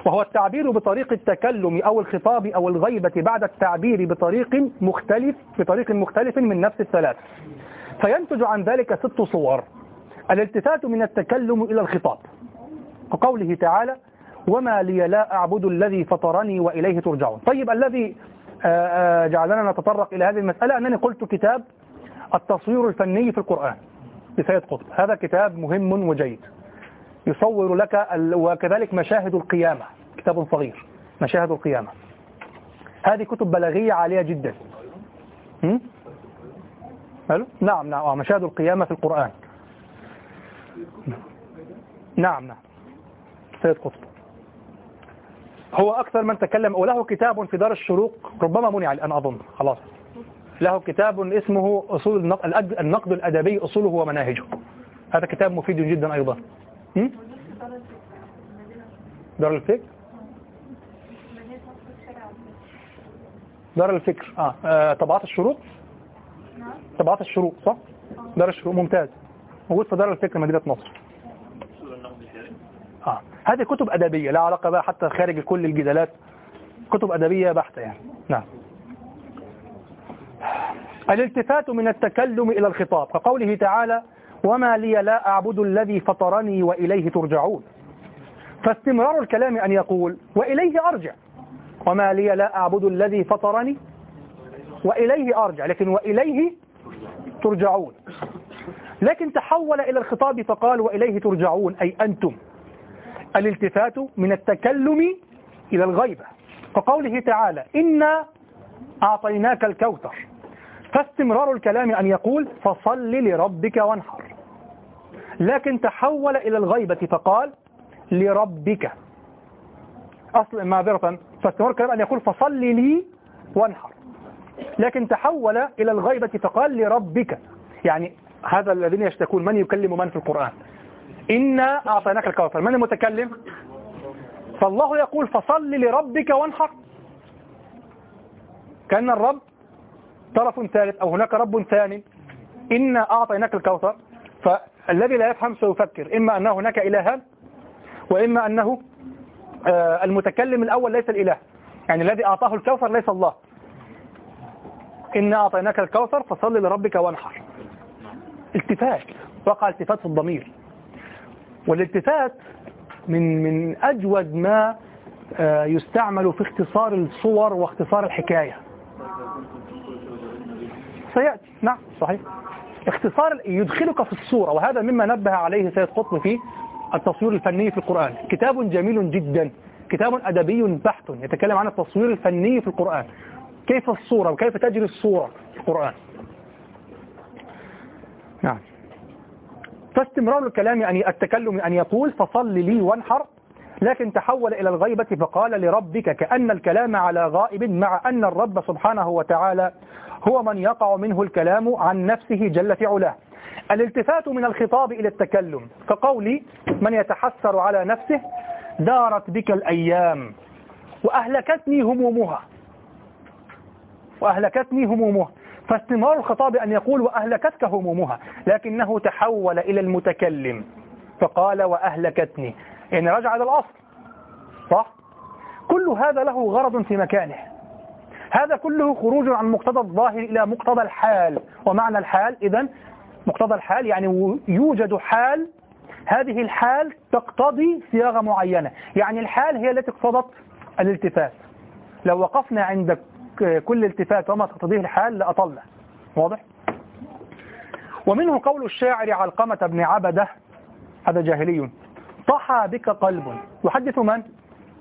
وهو التعبير بطريق التكلم أو الخطاب أو الغيبة بعد التعبير بطريق مختلف بطريق مختلف من نفس الثلاث. فينتج عن ذلك ست صور. الالتفات من التكلم إلى الخطاب. وقوله تعالى وما لي لا أعبد الذي فطرني وإليه ترجعون. طيب الذي آه، آه، جعلنا نتطرق إلى هذه المسألة أنني قلت كتاب التصوير الفني في القرآن لسيد قطب. هذا كتاب مهم وجيد. يصور لك وكذلك مشاهد القيامة كتاب صغير مشاهد القيامة. هذه كتب بلاغية عالية جدا. نعم نعم. آه، مشاهد القيامة في القرآن. نعم نعم. سيد قطب. هو أكثر من تكلم وله كتاب في دار الشروق ربما منع الآن أظن. خلاص. له كتاب اسمه أصول النقد الأدبي أصوله ومناهجه. هذا كتاب مفيد جدا أيضا. دار الفكر دار الفكر آه. آه. طبعات الشروق طبعات الشروق صح? دار الشروق ممتاز. في دار الفكر مدينة نصر. آه. هذه كتب أدبية لا علاقة بقى حتى خارج كل الجدالات. كتب أدبية بحتة يعني. نعم. الالتفات من التكلم إلى الخطاب كقوله تعالى وما لي لا أعبد الذي فطرني وإليه ترجعون. فاستمرار الكلام أن يقول وإليه أرجع. وما لي لا أعبد الذي فطرني وإليه أرجع. لكن وإليه ترجعون. لكن تحول إلى الخطاب فقال وإليه ترجعون. أي أنتم. الالتفات من التكلم إلى الغيبة. فقوله تعالى إنا أعطيناك الكوثر. فاستمرار الكلام أن يقول فصل لربك وانحر. لكن تحول إلى الغيبة فقال لربك. أصل معذرة فاستمرار الكلام أن يقول فصل لي وانحر. لكن تحول إلى الغيبة فقال لربك. يعني هذا الذين يشتكون من يكلم من في القرآن؟ إنا أعطيناك الكوثر. من المتكلم؟ فالله يقول فصل لربك وانحر. كأن الرب طرف ثالث أو هناك رب ثاني إنا أعطيناك الكوثر فالذي لا يفهم سيفكر إما أن هناك إلها وإما أنه آه، المتكلم الأول ليس الإله يعني الذي أعطاه الكوثر ليس الله. إنا أعطيناك الكوثر فصل لربك وانحر. التفات وقع التفات في الضمير. والالتفات من من أجود ما آه، يستعمل في اختصار الصور واختصار الحكاية. سيأتي. نعم صحيح. اختصار يدخلك في الصورة وهذا مما نبه عليه سيد قطب في التصوير الفني في القرآن. كتاب جميل جدا كتاب أدبي بحت يتكلم عن التصوير الفني في القرآن. كيف الصورة وكيف تجري الصورة في القرآن؟ نعم. فاستمرار الكلام أن التكلم أن يقول فصل لي وانحر لكن تحول إلى الغيبة فقال لربك كأن الكلام على غائب مع أن الرب سبحانه وتعالى هو من يقع منه الكلام عن نفسه جل في علاه. الالتفات من الخطاب إلى التكلم. كقول من يتحسر على نفسه دارت بك الأيام وأهلكتني همومها. وأهلكتني همومها. فاستمرار الخطاب أن يقول وأهلكتك همومها لكنه تحول إلى المتكلم. فقال وأهلكتني. يعني رجع إلى الأصل. صح؟ كل هذا له غرض في مكانه. هذا كله خروج عن مقتضى الظاهر إلى مقتضى الحال. ومعنى الحال إذا مقتضى الحال يعني يوجد حال. هذه الحال تقتضي صياغة معينة. يعني الحال هي التي اقتضت الالتفات. لو وقفنا عند كل التفات وما تقتضيه الحال لأطلنا. واضح؟ ومنه قول الشاعر علقمة بن عبدة هذا جاهلي طحى بك قلب. يحدث من؟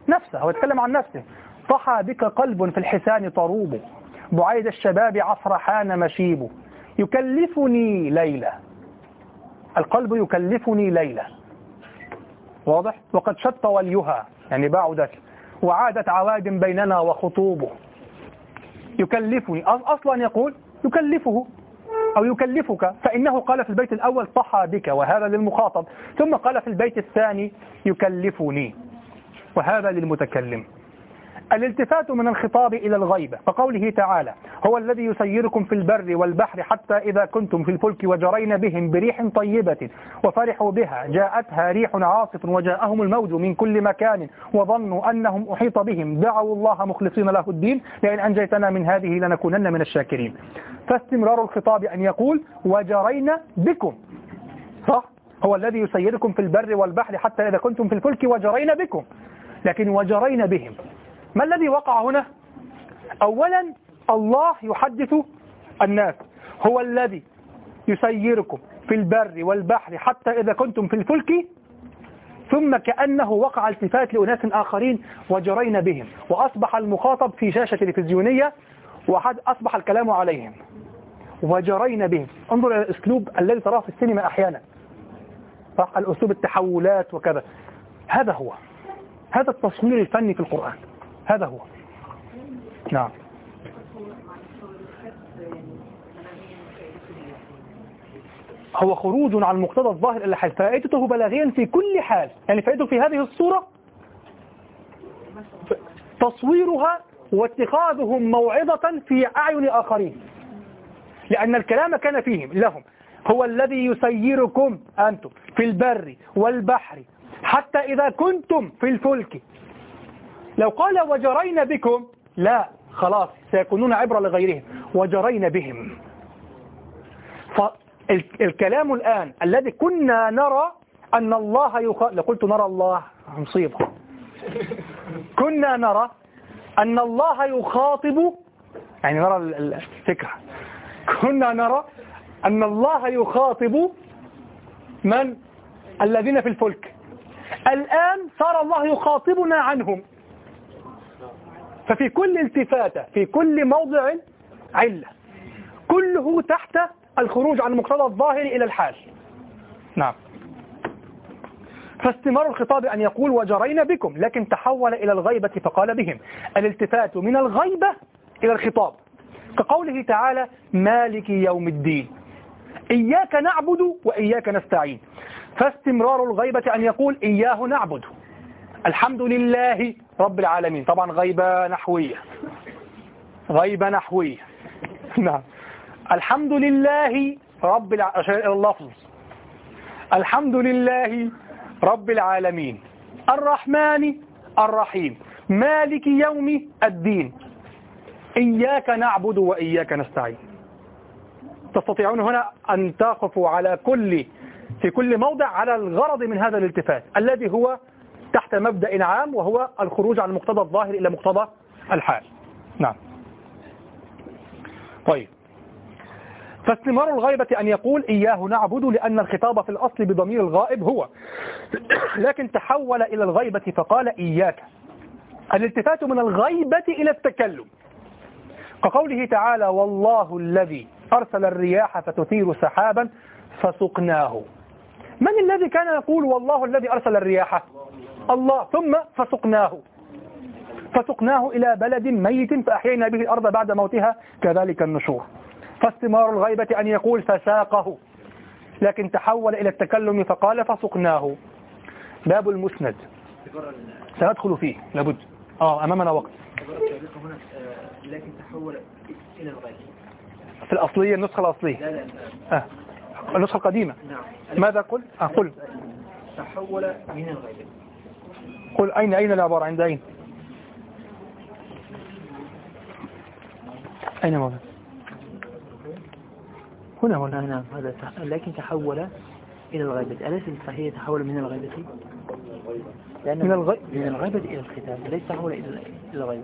نفسه هو يتكلم عن نفسه. طحى بك قلب في الحسان طروب. بعيد الشباب عصر حان مشيب. يكلفني ليلة. القلب يكلفني ليلة. واضح؟ وقد شط وليها. يعني بعدت. وعادت عواد بيننا وخطوبه يكلفني. أصلا يقول يكلفه أو يكلفك. فإنه قال في البيت الأول طحى بك وهذا للمخاطب. ثم قال في البيت الثاني يكلفني. وهذا للمتكلم. الالتفات من الخطاب إلى الغيبة فقوله تعالى هو الذي يسيركم في البر والبحر حتى إذا كنتم في الفلك وجرين بهم بريح طيبة وفرحوا بها جاءتها ريح عاصف وجاءهم الموج من كل مكان وظنوا أنهم أحيط بهم. دعوا الله مخلصين له الدين لئن أنجيتنا من هذه لنكونن من الشاكرين. فاستمرار الخطاب أن يقول وجرينا بكم. صح؟ هو الذي يسيركم في البر والبحر حتى إذا كنتم في الفلك وجرينا بكم. لكن وجرينا بهم ما الذي وقع هنا؟ أولا الله يحدث الناس. هو الذي يسيركم في البر والبحر حتى إذا كنتم في الفلك ثم كأنه وقع التفات لأناس آخرين وجرينا بهم وأصبح المخاطب في شاشة تلفزيونية وأصبح الكلام عليهم. وجرينا بهم. انظر إلى الأسلوب الذي تراه في السينما أحيانا. الأسلوب التحولات وكذا. هذا هو. هذا التصوير الفني في القرآن. هذا هو. نعم. هو خروج عن مقتضى الظاهر إلى حال. فائدته بلاغيا في كل حال. يعني فائدته في هذه الصورة تصويرها واتخاذهم موعظة في أعين آخرين. لأن الكلام كان فيهم لهم. هو الذي يسيركم أنتم في البر والبحر. حتى إذا كنتم في الفلك. لو قال وجرينا بكم لا خلاص سيكونون عبرة لغيرهم. وجرينا بهم. فالكلام الآن الذي كنا نرى أن الله يخاطب قلت نرى الله مصيبة. كنا نرى أن الله يخاطب يعني نرى الفكرة. كنا نرى أن الله يخاطب من؟ الذين في الفلك. الآن صار الله يخاطبنا عنهم. ففي كل التفاتة في كل موضع علة. كله تحت الخروج عن المقتضى الظاهر إلى الحال. نعم. فاستمار الخطاب أن يقول وجرينا بكم لكن تحول إلى الغيبة فقال بهم. الالتفات من الغيبة إلى الخطاب. كقوله تعالى مالك يوم الدين. إياك نعبد وإياك نستعين. فاستمرار الغيبة أن يقول إياه نعبد. الحمد لله رب العالمين. طبعا غيبة نحوية. غيبة نحوية. نعم. الحمد لله رب اللفظ. الحمد لله رب العالمين. الرحمن الرحيم. مالك يوم الدين. إياك نعبد وإياك نستعين. تستطيعون هنا أن تقفوا على كل في كل موضع على الغرض من هذا الالتفات الذي هو تحت مبدأ عام وهو الخروج عن مقتضى الظاهر إلى مقتضى الحال. نعم. طيب. فاستمرار الغيبة أن يقول إياه نعبد لأن الخطاب في الأصل بضمير الغائب هو. لكن تحول إلى الغيبة فقال إياك. الالتفات من الغيبة إلى التكلم. كقوله تعالى والله الذي أرسل الرياح فتثير سحابا فسقناه. من الذي كان يقول والله الذي أرسل الرياح؟ الله. ثم فسقناه. فسقناه إلى بلد ميت فأحيينا به الأرض بعد موتها. كذلك النشور. فاستمار الغيبة أن يقول فساقه. لكن تحول إلى التكلم فقال فسقناه. باب المسند. سندخل فيه. لابد. آه أمامنا وقت. لكن تحول إلى الغيب في الأصلية النسخة الأصلية. لا لا آه. النسخة القديمة. نعم. ماذا قل؟ آه قل. تحول من الغيب قل أين أين العبارة؟ عند أين؟ أين موجود هنا هنا نعم هذا لكن تحول إلى الغيبة. أليس صحيح تحول من الغيبة؟ لأن من الغي- من الغيبة إلى الختام ليس تحول إلى إلى الغيبة.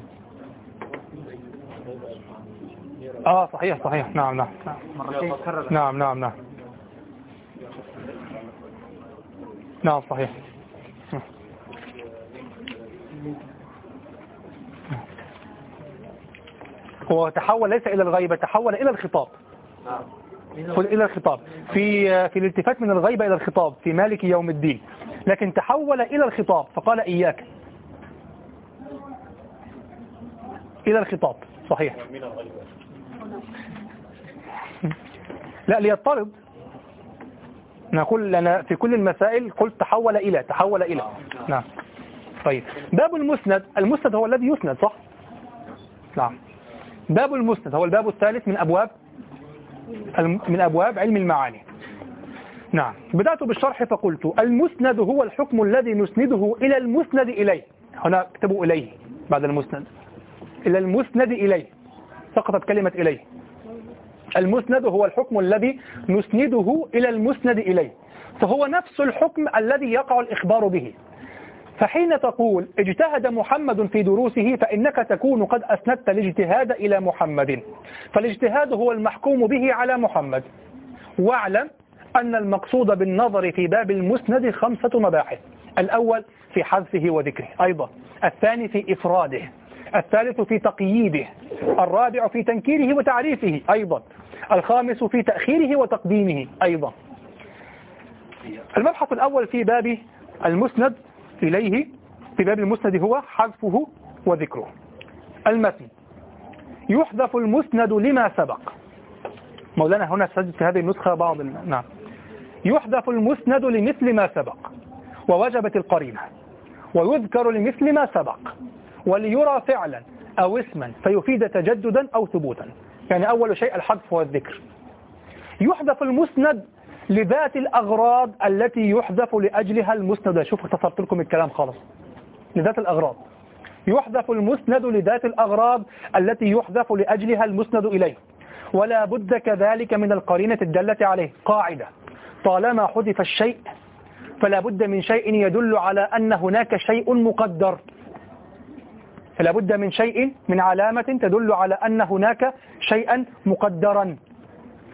آه صحيح صحيح. نعم نعم. مرتين. نعم نعم نعم. نعم صحيح. هو تحول ليس إلى الغيبة تحول إلى الخطاب. إلى الخطاب. في في الالتفات من الغيبة إلى الخطاب في مالك يوم الدين. لكن تحول إلى الخطاب فقال إياك. إلى الخطاب. صحيح. لا ليضطرب نقول لنا في كل المسائل قلت تحول إلى تحول إلى. نعم. طيب. باب المسند. المسند هو الذي يسند صح؟ نعم. باب المسند هو الباب الثالث من أبواب من أبواب علم المعاني. نعم. بدأت بالشرح فقلت المسند هو الحكم الذي نسنده إلى المسند إليه. هنا اكتبوا إليه بعد المسند. إلى المسند إليه. سقطت كلمة إليه. المسند هو الحكم الذي نسنده إلى المسند إليه. فهو نفس الحكم الذي يقع الإخبار به. فحين تقول اجتهد محمد في دروسه فإنك تكون قد أسندت الاجتهاد إلى محمد. فالاجتهاد هو المحكوم به على محمد. واعلم أن المقصود بالنظر في باب المسند خمسة مباحث. الأول في حذفه وذكره أيضا. الثاني في إفراده. الثالث في تقييده. الرابع في تنكيره وتعريفه أيضا. الخامس في تأخيره وتقديمه أيضا. المبحث الأول في باب المسند إليه في باب المسند هو حذفه وذكره. المتن. يحذف المسند لما سبق. مولانا هنا سجد في هذه النسخة بعض نعم. يحذف المسند لمثل ما سبق. ووجبت القرينة. ويذكر لمثل ما سبق. وليرى فعلا أو اسما فيفيد تجددا أو ثبوتا. يعني أول شيء الحذف والذكر. يحذف المسند لذات الأغراض التي يحذف لأجلها المسند. شوف اختصرت لكم الكلام خالص. لذات الأغراض. يحذف المسند لذات الأغراض التي يحذف لأجلها المسند إليه. ولا بد كذلك من القرينة الدالة عليه. قاعدة. طالما حذف الشيء فلا بد من شيء يدل على أن هناك شيء مقدر. فلا بد من شيء من علامة تدل على أن هناك شيئا مقدرا.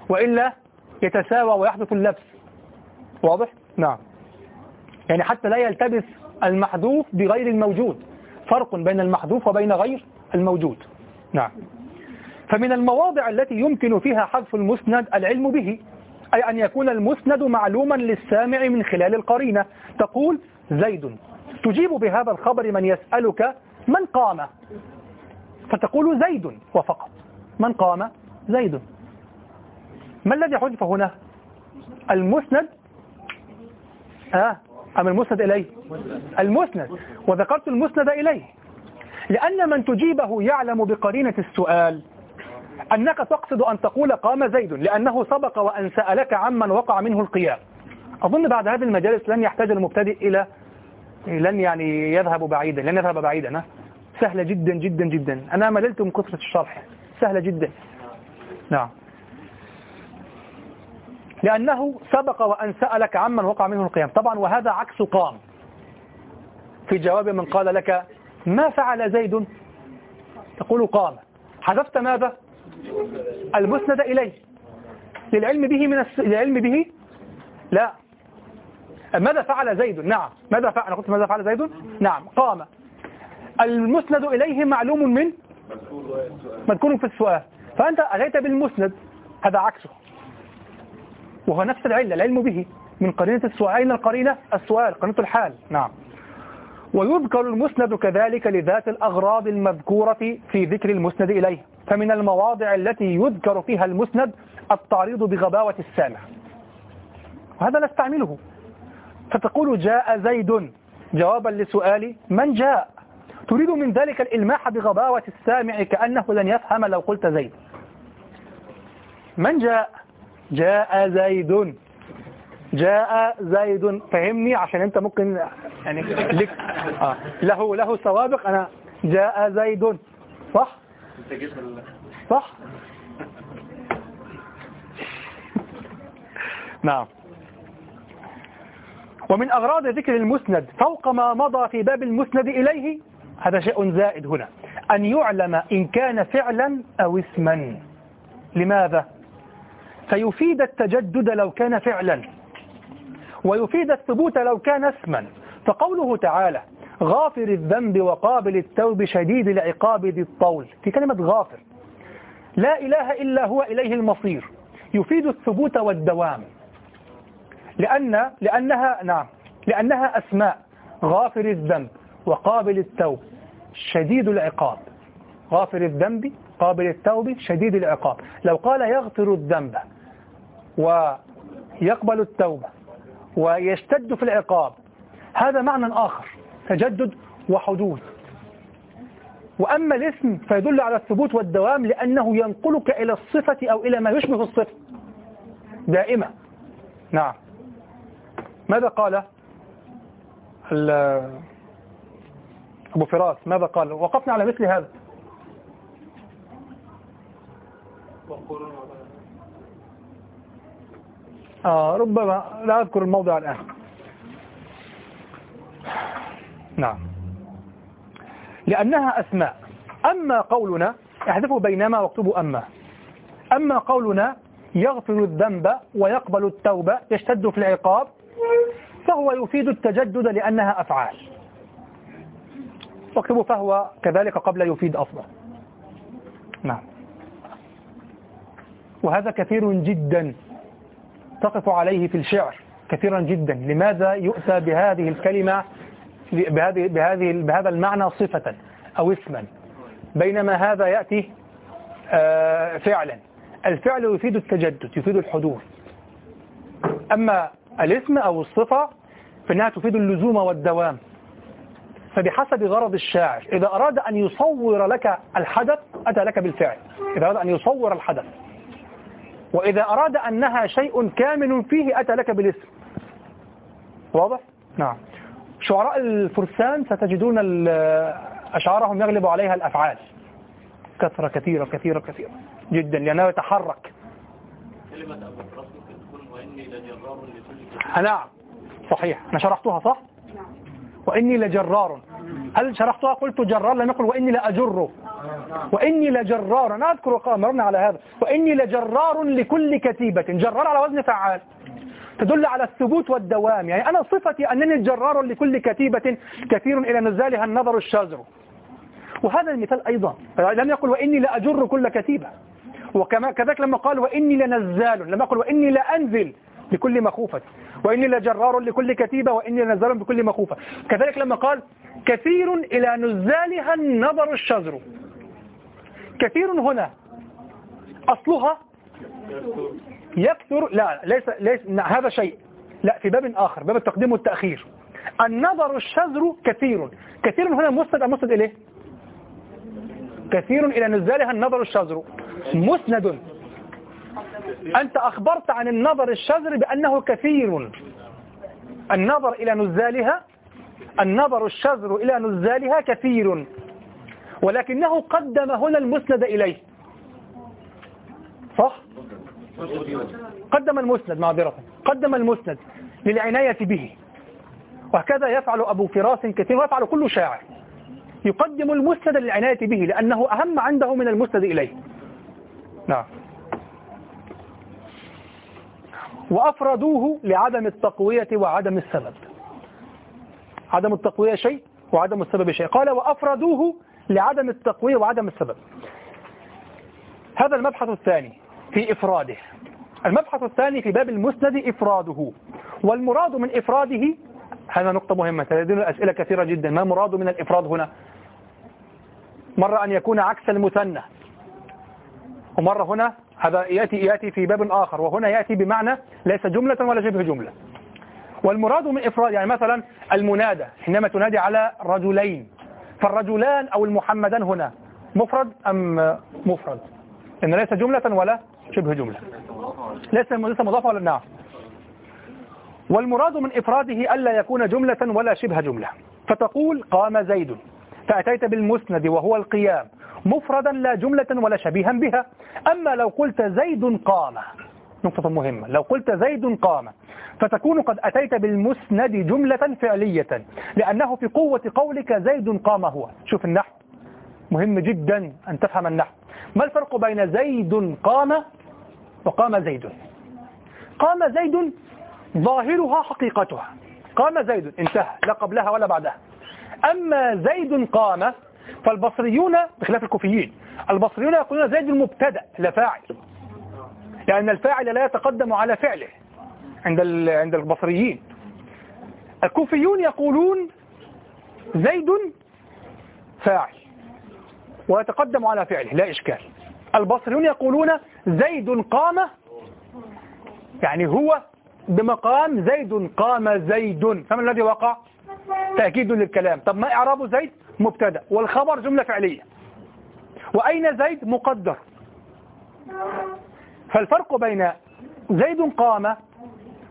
وإلا يتساوى ويحدث اللبس. واضح؟ نعم. يعني حتى لا يلتبس المحذوف بغير الموجود. فرق بين المحذوف وبين غير الموجود. نعم. فمن المواضع التي يمكن فيها حذف المسند العلم به أي أن يكون المسند معلوما للسامع من خلال القرينة. تقول زيد تجيب بهذا الخبر من يسألك من قام؟ فتقول زيد وفقط. من قام؟ زيد. ما الذي حذف هنا المسند. آه. أم المسند إليه؟ المسند. وذكرت المسند إليه. لأن من تجيبه يعلم بقرينة السؤال أنك تقصد أن تقول قام زيد لأنه سبق وأن سألك عمن وقع منه القيام. أظن بعد هذه المجالس لن يحتاج المبتدئ إلى لن يعني يذهب بعيدا لن يذهب بعيدا. سهلة جدا جدا جدا. أنا مللت من كثرة الشرح. سهلة جدا. نعم. لأنه سبق وأن سألك عمن وقع منه القيام. طبعا وهذا عكس قام. في جواب من قال لك ما فعل زيد؟ تقول قام. حذفت ماذا؟ المسند إليه. للعلم به من الس... للعلم به؟ لا. ماذا فعل زيد؟ نعم. ماذا فعل؟ أنا قلت ماذا فعل زيد؟ نعم. قام. المسند إليه معلوم من؟ مذكور في السؤال. فأنت أتيت بالمسند. هذا عكسه. وهو نفس العلة العلم به. من قرينة السؤال أين القرينة؟ السؤال قرينة الحال. نعم. ويذكر المسند كذلك لذات الأغراض المذكورة في ذكر المسند إليه. فمن المواضع التي يذكر فيها المسند التعريض بغباوة السامع. وهذا نستعمله. فتقول جاء زيد. جوابا لسؤال من جاء. تريد من ذلك الإلماح بغباوة السامع كأنه لن يفهم لو قلت زيد. من جاء؟ جاء زيد. جاء زيد. فهمني عشان انت ممكن يعني لك آه. له له سوابق. أنا جاء زيد. صح؟ صح؟ نعم. ومن أغراض ذكر المسند فوق ما مضى في باب المسند إليه هذا شيء زائد هنا أن يعلم إن كان فعلا أو اسما. لماذا؟ فيفيد التجدد لو كان فعلا ويفيد الثبوت لو كان اسما. فقوله تعالى غافر الذنب وقابل التوب شديد العقاب ذي الطول في كلمة غافر. لا إله إلا هو إليه المصير. يفيد الثبوت والدوام. لأن لأنها نعم لأنها أسماء. غافر الذنب وقابل التوب شديد العقاب. غافر الذنب قابل التوب شديد العقاب. لو قال يغفر الذنب ويقبل التوبة ويشتد في العقاب. هذا معنى آخر تجدد وحدوث وأما الاسم فيدل على الثبوت والدوام لأنه ينقلك إلى الصفة أو إلى ما يشبه الصفة. دائمة. نعم. ماذا قال؟ أبو فراس ماذا قال؟ وقفنا على مثل هذا. آه ربما لا أذكر الموضع الآن. نعم. لأنها أسماء. أما قولنا احذفوا بينما واكتبوا أما. أما قولنا يغفر الذنب ويقبل التوبة يشتد في العقاب فهو يفيد التجدد لأنها أفعال. واكتبوا فهو كذلك قبل يفيد أصلا نعم. وهذا كثير جدا. تقف عليه في الشعر كثيرا جدا. لماذا يؤتى بهذه الكلمة بهذه بهذه بهذا المعنى صفة أو اسما؟ بينما هذا يأتي آه، فعلا. الفعل يفيد التجدد يفيد الحدوث أما الاسم أو الصفة فإنها تفيد اللزوم والدوام. فبحسب غرض الشاعر إذا أراد أن يصور لك الحدث أتى لك بالفعل. إذا أراد أن يصور الحدث. وإذا أراد أنها شيء كامل فيه أتى لك بالاسم. واضح؟ نعم. شعراء الفرسان ستجدون أشعارهم يغلب عليها الأفعال. كثرة كثيرة كثيرة كثيرة جدا لأنه يتحرك. كلمة أبو تكون وإني لجرار لكل نعم. صحيح. أنا شرحتها صح؟ نعم. وإني لجرار. هل شرحتها؟ قلت جرار. لم يقل وإني لأجر. وإني لجرار. أنا أذكر مرنا على هذا. وإني لجرار لكل كتيبة. جرار على وزن فعال. تدل على الثبوت والدوام. يعني أنا صفتي أنني جرار لكل كتيبة كثير إلى نزالها النظر الشاذر. وهذا المثال أيضا. لم يقل وإني لأجر كل كتيبة. وكما كذلك لما قال وإني لنزال. لما قال وإني لأنزل لكل مخوفة. وإني لجرار لكل كتيبة. وإني لنزال بكل مخوفة. كذلك لما قال كثير إلى نزالها النظر الشذر. كثير هنا. أصلها يكثر. لا ليس, ليس هذا شيء. لا في باب آخر باب التقديم والتأخير. النظر الشذر كثير. كثير هنا مسند أم مسند إليه؟ كثير إلى نزالها النظر الشذر. مسند. أنت أخبرت عن النظر الشذر بأنه كثير. النظر إلى نزالها النظر الشذر إلى نزالها كثير ولكنه قدم هنا المسند إليه. صح؟ قدم المسند معذرة قدم المسند للعناية به. وهكذا يفعل أبو فراس كثير ويفعل كل شاعر. يقدم المسند للعناية به لأنه أهم عنده من المسند إليه. نعم. وأفردوه لعدم التقوية وعدم السبب. عدم التقوية شيء وعدم السبب شيء. قال وأفردوه لعدم التقوية وعدم السبب. هذا المبحث الثاني في إفراده. المبحث الثاني في باب المسند إفراده. والمراد من إفراده هذا نقطة مهمة لدينا أسئلة كثيرة جدا. ما مراد من الإفراد هنا؟ مرة أن يكون عكس المثنى. ومرة هنا هذا يأتي, يأتي في باب آخر. وهنا يأتي بمعنى ليس جملة ولا شبه جملة. والمراد من إفراد يعني مثلا المنادى حينما تنادي على رجلين فالرجلان أو المحمدان هنا مفرد أم مفرد؟ إن ليس جملة ولا شبه جملة. ليس ليس مضافة ولا نعم. والمراد من إفراده ألا يكون جملة ولا شبه جملة. فتقول قام زيد فأتيت بالمسند وهو القيام مفردا لا جملة ولا شبيها بها. أما لو قلت زيد قام نقطة مهمة. لو قلت زيد قام فتكون قد أتيت بالمسند جملة فعلية لأنه في قوة قولك زيد قام هو. شوف النحو. مهم جدا أن تفهم النحو. ما الفرق بين زيد قام وقام زيد؟ قام زيد ظاهرها حقيقتها. قام زيد انتهى لا قبلها ولا بعدها. أما زيد قام فالبصريون بخلاف الكوفيين البصريون يقولون زيد المبتدأ لا فاعل. لأن الفاعل لا يتقدم على فعله عند عند البصريين. الكوفيون يقولون زيد فاعل ويتقدم على فعله لا إشكال. البصريون يقولون زيد قام يعني هو بمقام زيد قام زيد. فما الذي وقع؟ تأكيد للكلام. طب ما إعراب زيد؟ مبتدأ. والخبر جملة فعلية. وأين زيد؟ مقدر. فالفرق بين زيد قام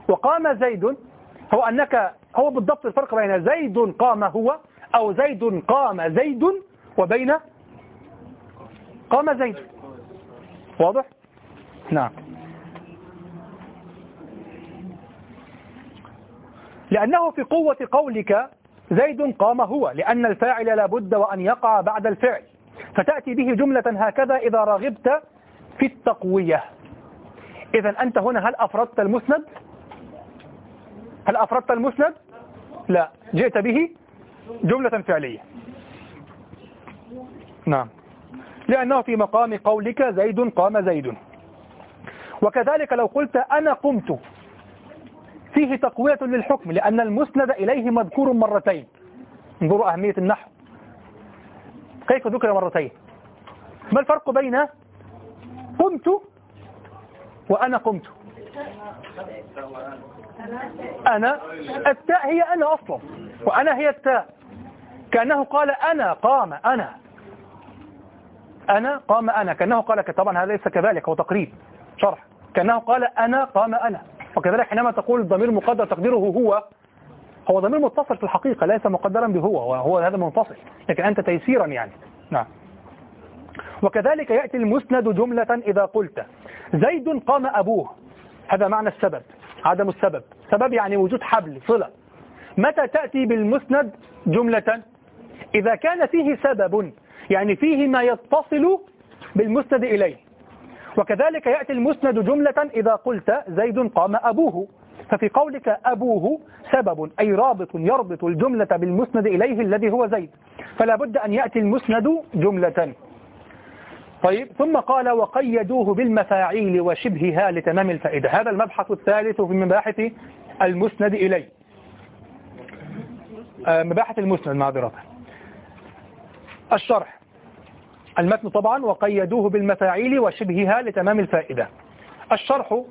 وقام زيد هو أنك هو بالضبط الفرق بين زيد قام هو أو زيد قام زيد وبين قام زيد. واضح؟ نعم. لأنه في قوة قولك زيد قام هو لأن الفاعل لابد وأن يقع بعد الفعل. فتأتي به جملة هكذا إذا رغبت في التقوية. إذا أنت هنا هل أفردت المسند؟ هل أفردت المسند؟ لا. جئت به جملة فعلية. نعم. لأنه في مقام قولك زيد قام زيد. وكذلك لو قلت أنا قمت فيه تقوية للحكم لأن المسند إليه مذكور مرتين. انظروا أهمية النحو. كيف ذكر مرتين؟ ما الفرق بين قمت وأنا قمت. أنا؟ التاء هي أنا أصلا. وأنا هي التاء. كأنه قال أنا قام أنا. أنا قام أنا. كأنه قال طبعا هذا ليس كذلك هو تقريب شرح. كأنه قال أنا قام أنا. وكذلك حينما تقول الضمير مقدر تقديره هو هو ضمير متصل في الحقيقة ليس مقدرا بهو وهو هذا منفصل. لكن أنت تيسيرا يعني. نعم. وكذلك يأتي المسند جملة إذا قلت. زيد قام أبوه. هذا معنى السبب. عدم السبب. سبب يعني وجود حبل صلة. متى تأتي بالمسند جملة؟ إذا كان فيه سبب يعني فيه ما يتصل بالمسند إليه. وكذلك يأتي المسند جملة إذا قلت زيد قام أبوه. ففي قولك أبوه سبب أي رابط يربط الجملة بالمسند إليه الذي هو زيد. فلا بد أن يأتي المسند جملة. طيب ثم قال وقيدوه بالمفاعيل وشبهها لتمام الفائدة. هذا المبحث الثالث في مباحث المسند إليه آه، مباحث المسند معذرة. الشرح. المتن طبعا وقيدوه بالمفاعيل وشبهها لتمام الفائدة. الشرح.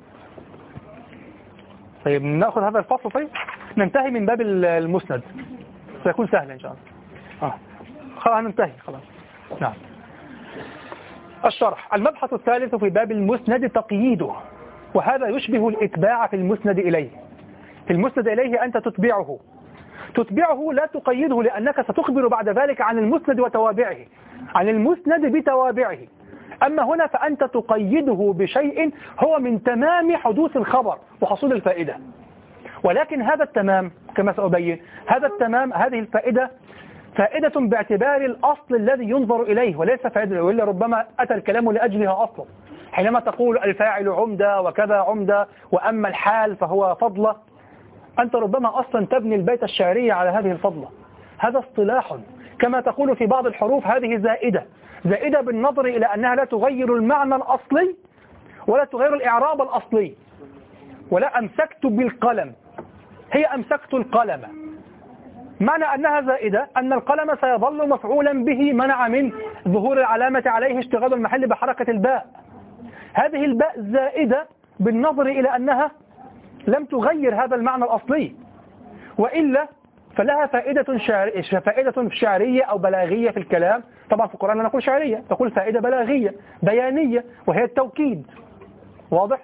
طيب نأخذ هذا الفصل طيب. ننتهي من باب المسند. سيكون سهل إن شاء الله. آه. خلاص ننتهي خلاص. نعم. الشرح. المبحث الثالث في باب المسند تقييده وهذا يشبه الإتباع في المسند إليه. في المسند إليه أنت تتبعه. تتبعه لا تقيده لأنك ستخبر بعد ذلك عن المسند وتوابعه عن المسند بتوابعه. أما هنا فأنت تقيده بشيء هو من تمام حدوث الخبر وحصول الفائدة. ولكن هذا التمام كما سأبين هذا التمام هذه الفائدة فائدة باعتبار الأصل الذي ينظر إليه وليس فائدة وإلا ربما أتى الكلام لأجلها أصلا. حينما تقول الفاعل عمدة وكذا عمدة وأما الحال فهو فضلة أنت ربما أصلا تبني البيت الشعري على هذه الفضلة. هذا اصطلاح. كما تقول في بعض الحروف هذه زائدة. زائدة بالنظر إلى أنها لا تغير المعنى الأصلي ولا تغير الإعراب الأصلي. ولا أمسكت بالقلم. هي أمسكت القلم. معنى أنها زائدة أن القلم سيظل مفعولا به منع من ظهور العلامة عليه اشتغال المحل بحركة الباء. هذه الباء زائدة بالنظر إلى أنها لم تغير هذا المعنى الأصلي. وإلا فلها فائدة, شعر... فائدة شعرية أو بلاغية في الكلام. طبعا في القرآن لا نقول شعرية نقول فائدة بلاغية بيانية وهي التوكيد. واضح؟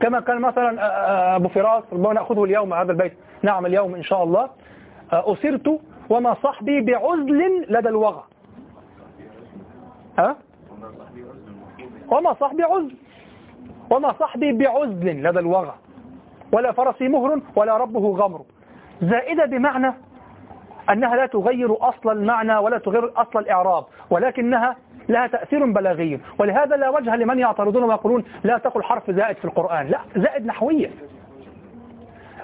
كما كان مثلا أبو فراس ربما نأخذه اليوم هذا البيت. نعم اليوم إن شاء الله. أسرت وما صحبي بعزل لدى الوغى. ها؟ وما صحبي عزل. وما صحبي بعزل لدى الوغى. ولا فرسي مهر ولا ربه غمر. زائدة بمعنى أنها لا تغير أصل المعنى ولا تغير أصل الإعراب ولكنها لها تأثير بلاغي. ولهذا لا وجه لمن يعترضون ويقولون لا تقل حرف زائد في القرآن. لا زائد نحويا.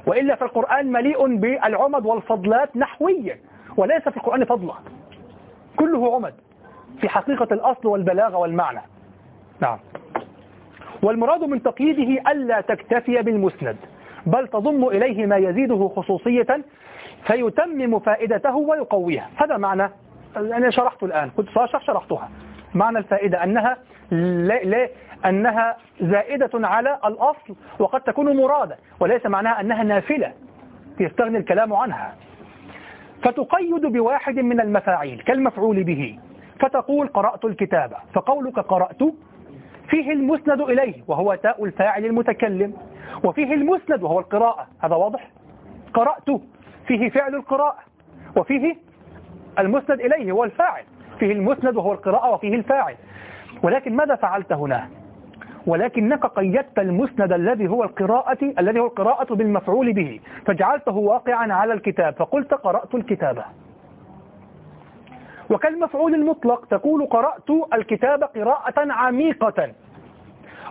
وإلا في القرآن مليء بالعمد والفضلات نحويا وليس في القرآن فضلة. كله عمد في حقيقة الأصل والبلاغة والمعنى. نعم. والمراد من تقييده ألا تكتفي بالمسند بل تضم إليه ما يزيده خصوصية فيتمم فائدته ويقويها. هذا معنى أنا شرحت الآن كنت شرحتها. معنى الفائدة أنها لا لا أنها زائدة على الأصل وقد تكون مرادة وليس معناها أنها نافلة يستغني الكلام عنها. فتقيد بواحد من المفاعيل كالمفعول به فتقول قرأت الكتاب فقولك قرأت فيه المسند إليه وهو تاء الفاعل المتكلم وفيه المسند وهو القراءة. هذا واضح؟ قرأت فيه فعل القراءة وفيه المسند إليه هو الفاعل. فيه المسند وهو القراءة وفيه الفاعل. ولكن ماذا فعلت هنا؟ ولكنك قيدت المسند الذي هو القراءة الذي هو القراءة بالمفعول به فجعلته واقعا على الكتاب فقلت قرأت الكتابة وكالمفعول المطلق تقول قرأت الكتاب قراءة عميقة.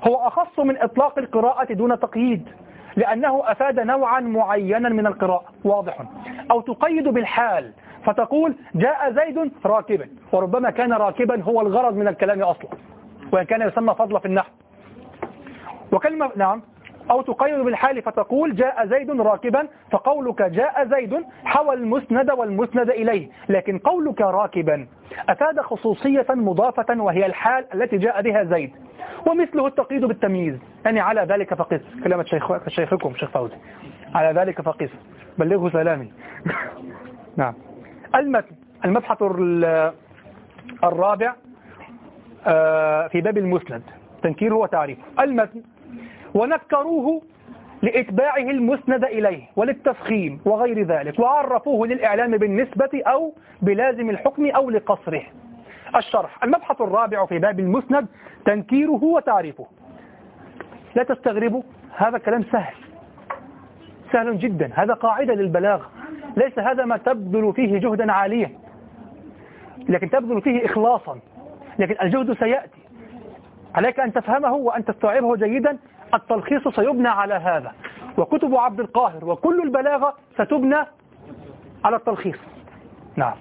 هو أخص من إطلاق القراءة دون تقييد لأنه أفاد نوعا معينا من القراءة. واضح. أو تقيد بالحال فتقول جاء زيد راكبا وربما كان راكبا هو الغرض من الكلام أصلا وإن كان يسمى فضل في النحو. وكلمة نعم. أو تقيد بالحال فتقول جاء زيد راكبا فقولك جاء زيد حوى المسند والمسند إليه لكن قولك راكبا. أفاد خصوصية مضافة وهي الحال التي جاء بها زيد. ومثله التقييد بالتمييز. يعني على ذلك فقس. كلمة شيخ شيخكم شيخ فوزي. على ذلك فقس. بلغه سلامي نعم. المتن المبحث الرابع آه، في باب المسند. تنكيره وتعريفه. المتن ونكروه لإتباعه المسند إليه وللتفخيم وغير ذلك وعرفوه للإعلام بالنسبة أو بلازم الحكم أو لقصره. الشرح المبحث الرابع في باب المسند تنكيره وتعريفه. لا تستغربوا هذا كلام سهل. سهل جدا هذا قاعدة للبلاغة. ليس هذا ما تبذل فيه جهدا عاليا. لكن تبذل فيه إخلاصا. لكن الجهد سيأتي. عليك أن تفهمه وأن تستوعبه جيدا التلخيص سيبنى على هذا. وكتب عبد القاهر وكل البلاغة ستبنى على التلخيص. نعم.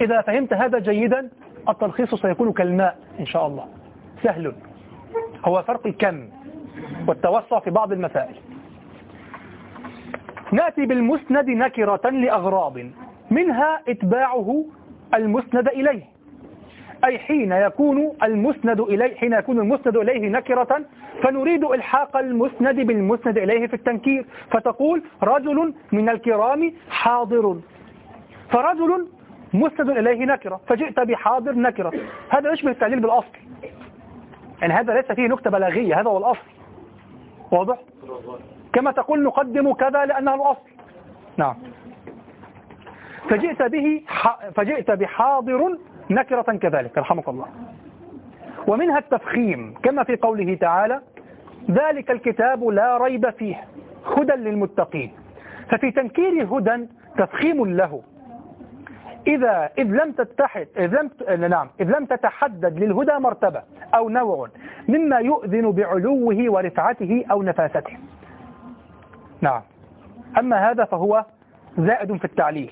إذا فهمت هذا جيدا التلخيص سيكون كالماء إن شاء الله. سهل. هو فرق الكم والتوسع في بعض المسائل. نأتي بالمسند نكرة لأغراض منها إتباعه المسند إليه. أي حين يكون المسند إليه حين يكون المسند إليه نكرة فنريد إلحاق المسند بالمسند إليه في التنكير. فتقول رجل من الكرام حاضر. فرجل مسند إليه نكرة. فجئت بحاضر نكرة. هذا يشبه التعليل بالأصل؟ يعني هذا ليس فيه نكتة بلاغية هذا هو الأصل. واضح؟ كما تقول نقدم كذا لأنه الأصل. نعم. فجئت به فجئت بحاضر نكرة كذلك رحمك الله. ومنها التفخيم كما في قوله تعالى ذلك الكتاب لا ريب فيه هدى للمتقين. ففي تنكير هدى تفخيم له. إذا إذ لم تتحد إذ لم نعم إذ لم تتحدد للهدى مرتبة أو نوع مما يؤذن بعلوه ورفعته أو نفاسته. نعم. أما هذا فهو زائد في التعليل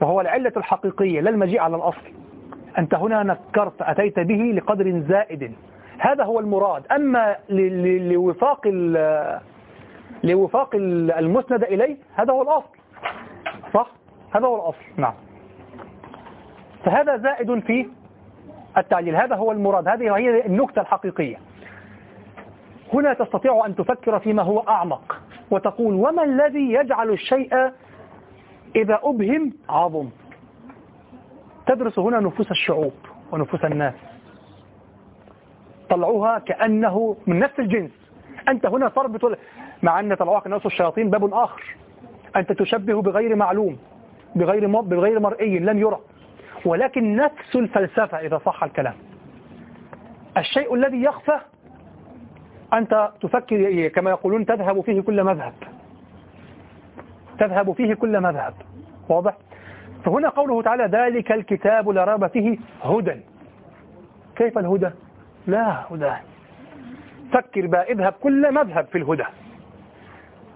وهو العلة الحقيقية لا المجيء على الأصل. أنت هنا نكرت أتيت به لقدر زائد. هذا هو المراد. أما لوفاق لوفاق المسند إليه هذا هو الأصل. صح؟ هذا هو الأصل. نعم. فهذا زائد في التعليل. هذا هو المراد. هذه هي النكتة الحقيقية. هنا تستطيع أن تفكر فيما هو أعمق وتقول وما الذي يجعل الشيء إذا أبهم عظم؟ تدرس هنا نفوس الشعوب ونفوس الناس. طلعوها كأنه من نفس الجنس. أنت هنا تربط مع أن طلعوها كنفس الشياطين باب آخر. أنت تشبه بغير معلوم بغير بغير مرئي لم يرى. ولكن نفس الفلسفة إذا صح الكلام. الشيء الذي يخفى أنت تفكر كما يقولون تذهب فيه كل مذهب. تذهب فيه كل مذهب. واضح؟ فهنا قوله تعالى ذلك الكتاب لا ريب فيه هدى. كيف الهدى؟ لا هدى. فكر بقى اذهب كل مذهب في الهدى.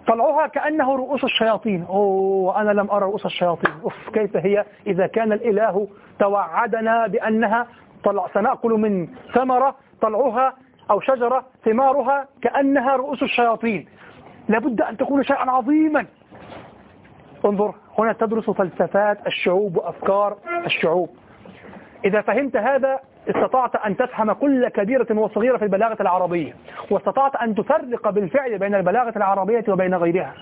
طلعوها كأنه رؤوس الشياطين. أوه أنا لم أرى رؤوس الشياطين. أوف كيف هي؟ إذا كان الإله توعدنا بأنها طلع سنأكل من ثمرة طلعوها أو شجرة ثمارها كأنها رؤوس الشياطين. لابد أن تكون شيئا عظيما. انظر. هنا تدرس فلسفات الشعوب وأفكار الشعوب. إذا فهمت هذا استطعت أن تفهم كل كبيرة وصغيرة في البلاغة العربية واستطعت أن تفرق بالفعل بين البلاغة العربية وبين غيرها.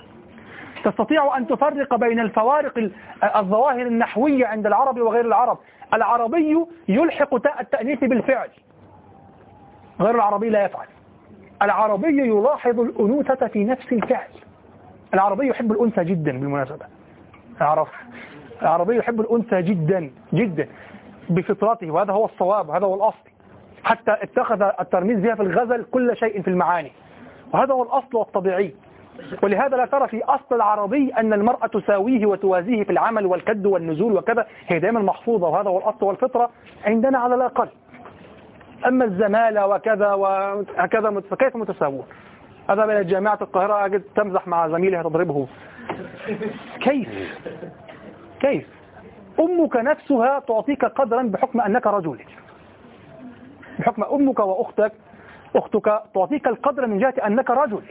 تستطيع أن تفرق بين الفوارق الظواهر النحوية عند العرب وغير العرب. العربي يلحق تاء التأنيث بالفعل. غير العربي لا يفعل. العربي يلاحظ الأنوثة في نفس الفعل. العربي يحب الأنثى جدا بالمناسبة. العرب العربي يحب الأنثى جدا جدا. بفطرته وهذا هو الصواب وهذا هو الأصل. حتى اتخذ الترميز بها في الغزل كل شيء في المعاني. وهذا هو الأصل والطبيعي. ولهذا لا ترى في أصل العربي أن المرأة تساويه وتوازيه في العمل والكد والنزول وكذا. هي دائما محفوظة وهذا هو الأصل والفطرة عندنا على الأقل. أما الزمالة وكذا وهكذا فكيف متساوون؟ هذا من جامعة القاهرة أجد تمزح مع زميلها تضربه. كيف؟ كيف؟ أمك نفسها تعطيك قدرا بحكم أنك رجل. بحكم أمك وأختك أختك تعطيك القدر من جهة أنك رجل.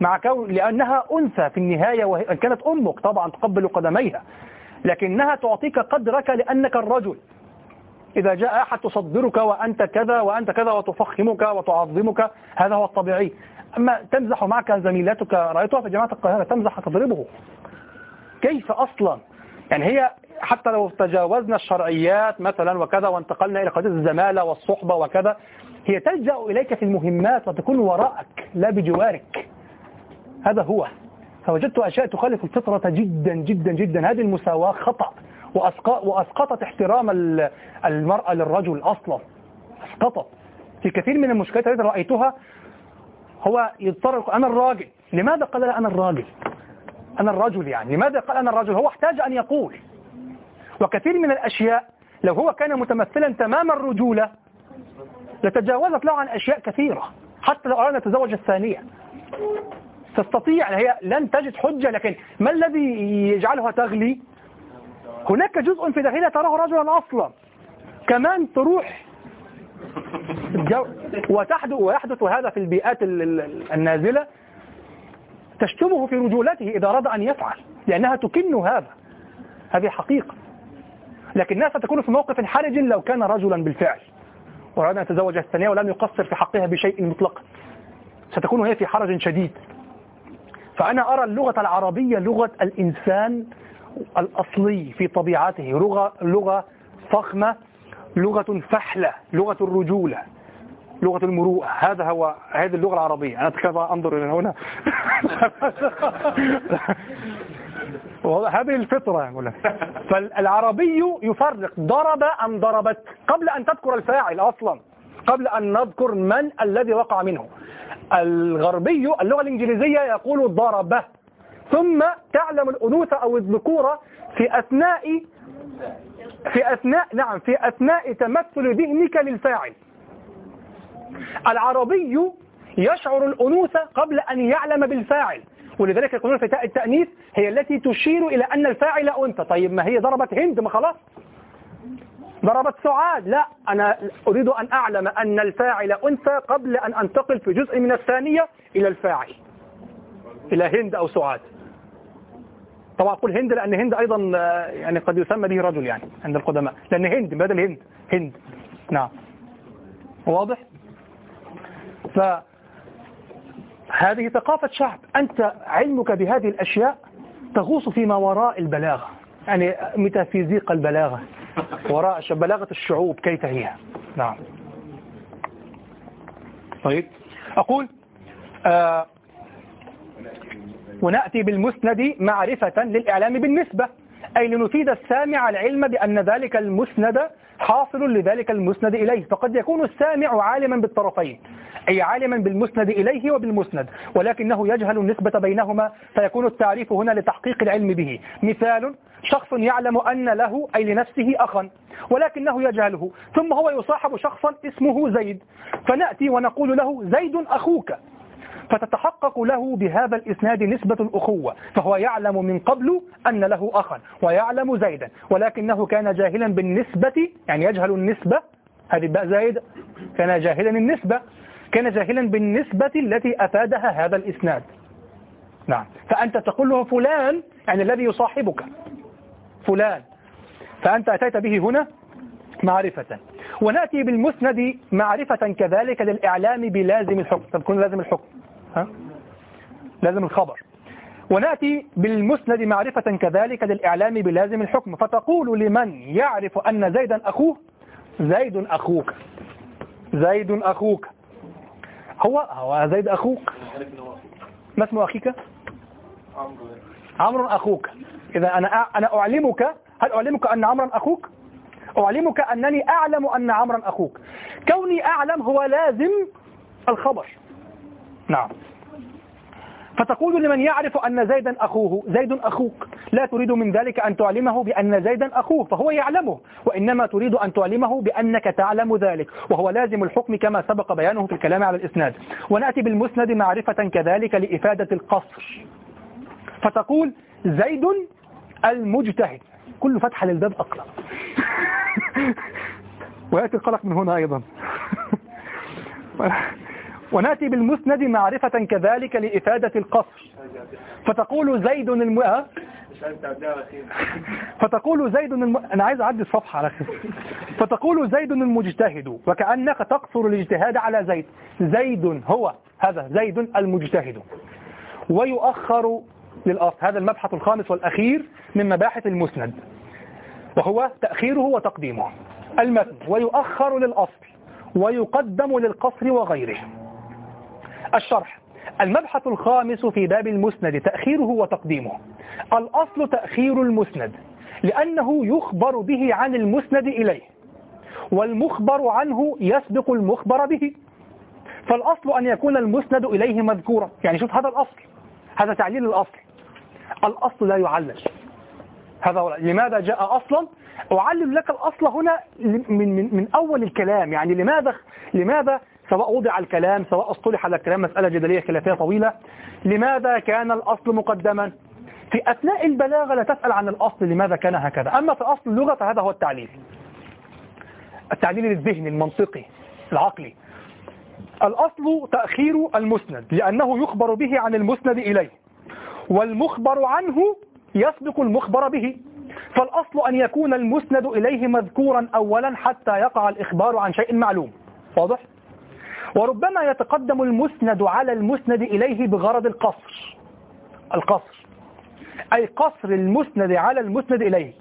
مع كون لأنها أنثى في النهاية وإن كانت أمك طبعا تقبل قدميها. لكنها تعطيك قدرك لأنك الرجل. إذا جاء أحد تصدرك وأنت كذا وأنت كذا وتفخمك وتعظمك هذا هو الطبيعي. أما تمزح معك زميلاتك رأيتها في جامعة القاهرة تمزح تضربه. كيف أصلا؟ يعني هي حتى لو تجاوزنا الشرعيات مثلا وكذا وانتقلنا إلى قضية الزمالة والصحبة وكذا هي تلجأ إليك في المهمات وتكون وراءك لا بجوارك. هذا هو. فوجدت أشياء تخالف الفطرة جدا جدا جدا. هذه المساواة خطأ وأسقطت احترام المرأة للرجل أصلا. أسقطت. في كثير من المشكلات التي رأيتها هو يضطر أنا الراجل. لماذا قال لا أنا الراجل؟ أنا الرجل يعني. لماذا قال أنا الرجل؟ هو احتاج أن يقول. وكثير من الأشياء لو هو كان متمثلا تمام الرجولة لتجاوزت له عن أشياء كثيرة. حتى لو أراد يتزوج الثانية. تستطيع هي لن تجد حجة لكن ما الذي يجعلها تغلي؟ هناك جزء في داخلها تراه رجلا أصلا. كمان تروح وتحدث ويحدث هذا في البيئات ال- ال- النازلة تشتمه في رجولته إذا أراد أن يفعل لأنها تكن هذا. هذه حقيقة. لكنها ستكون في موقف حرج لو كان رجلا بالفعل. وأراد أن يتزوج الثانية ولم يقصر في حقها بشيء مطلقا. ستكون هي في حرج شديد. فأنا أرى اللغة العربية لغة الإنسان الأصلي في طبيعته لغة, لغة فخمة لغة فحلة لغة الرجولة لغة المروءة. هذا هو هذه اللغة العربية. أنا كيف أنظر إلى هنا. هذه الفطرة يقول فالعربي يفرق. ضرب أم ضربت؟ قبل أن تذكر الفاعل أصلا. قبل أن نذكر من الذي وقع منه. الغربي اللغة الإنجليزية يقول ضرب. ثم تعلم الأنوثة أو الذكورة في أثناء في أثناء نعم في أثناء تمثل ذهنك للفاعل. العربي يشعر الأنوثة قبل أن يعلم بالفاعل. ولذلك يقولون في تاء التأنيث هي التي تشير إلى أن الفاعل أنثى. طيب ما هي ضربت هند؟ ما خلاص. ضربت سعاد؟ لا أنا أريد أن أعلم أن الفاعل أنثى قبل أن أنتقل في جزء من الثانية إلى الفاعل. إلى هند أو سعاد. طبعا أقول هند لأن هند أيضا آه، يعني قد يسمى به رجل يعني عند القدماء. لأن هند بدل هند هند. نعم. واضح؟ فهذه ثقافة شعب. أنت علمك بهذه الأشياء تغوص فيما وراء البلاغة. يعني ميتافيزيق البلاغة. وراء بلاغة الشعوب كيف هي. نعم. طيب. أقول آه ونأتي بالمسند معرفة للإعلام بالنسبة. أي لنفيد السامع العلم بأن ذلك المسند حاصل لذلك المسند إليه. فقد يكون السامع عالما بالطرفين. أي عالما بالمسند إليه وبالمسند. ولكنه يجهل النسبة بينهما فيكون التعريف هنا لتحقيق العلم به. مثال شخص يعلم أن له أي لنفسه أخا. ولكنه يجهله. ثم هو يصاحب شخصا اسمه زيد. فنأتي ونقول له زيد أخوك. فتتحقق له بهذا الإسناد نسبة الأخوة فهو يعلم من قبل أن له أخا ويعلم زيدا ولكنه كان جاهلا بالنسبة يعني يجهل النسبة. هذه بقى زايد. كان جاهلا النسبة كان جاهلا بالنسبة التي أفادها هذا الإسناد. نعم. فأنت تقول له فلان يعني الذي يصاحبك. فلان. فأنت أتيت به هنا معرفة. ونأتي بالمسند معرفة كذلك للإعلام بلازم الحكم. تكون لازم الحكم. ها؟ لازم الخبر. ونأتي بالمسند معرفة كذلك للإعلام بلازم الحكم. فتقول لمن يعرف أن زيدا أخوه؟ زيد أخوك. زيد أخوك. هو هو زيد أخوك؟ ما اسم أخيك؟ عمرو أخوك. إذا أنا أنا أعلمك هل أعلمك أن عمرا أخوك؟ أعلمك أنني أعلم أن عمرا أخوك. كوني أعلم هو لازم الخبر. نعم. فتقول لمن يعرف أن زيدا أخوه زيد أخوك لا تريد من ذلك أن تعلمه بأن زيدا أخوه فهو يعلمه وإنما تريد أن تعلمه بأنك تعلم ذلك وهو لازم الحكم كما سبق بيانه في الكلام على الإسناد. ونأتي بالمسند معرفة كذلك لإفادة القصر. فتقول زيد المجتهد. كل فتحة للباب أقلق ويأتي القلق من هنا أيضا. ونأتي بالمسند معرفة كذلك لإفادة القصر. فتقول زيد الم... فتقول زيد الم... أنا عايز أعدي الصفحة على خير فتقول زيد المجتهد وكأنك تقصر الاجتهاد على زيد. زيد هو هذا زيد المجتهد. ويؤخر للأصل. هذا المبحث الخامس والأخير من مباحث المسند. وهو تأخيره وتقديمه. المتن. ويؤخر للأصل. ويقدم للقصر وغيره. الشرح. المبحث الخامس في باب المسند تأخيره وتقديمه. الأصل تأخير المسند لأنه يخبر به عن المسند إليه والمخبر عنه يسبق المخبر به. فالأصل أن يكون المسند إليه مذكورا. يعني شوف هذا الأصل هذا تعليل الأصل. الأصل لا يعلل. هذا هو لماذا جاء أصلا؟ أعلل لك الأصل هنا من, من, من أول الكلام. يعني لماذا لماذا سواء وضع الكلام سواء اصطلح على الكلام مسألة جدلية خلافية طويلة لماذا كان الأصل مقدما؟ في أثناء البلاغة لا تسأل عن الأصل لماذا كان هكذا؟ أما في أصل اللغة فهذا هو التعليل. التعليل الذهني المنطقي العقلي. الأصل تأخير المسند لأنه يخبر به عن المسند إليه. والمخبر عنه يسبق المخبر به. فالأصل أن يكون المسند إليه مذكورا أولا حتى يقع الإخبار عن شيء معلوم. واضح؟ وربما يتقدم المسند على المسند إليه بغرض القصر. القصر. أي قصر المسند على المسند إليه.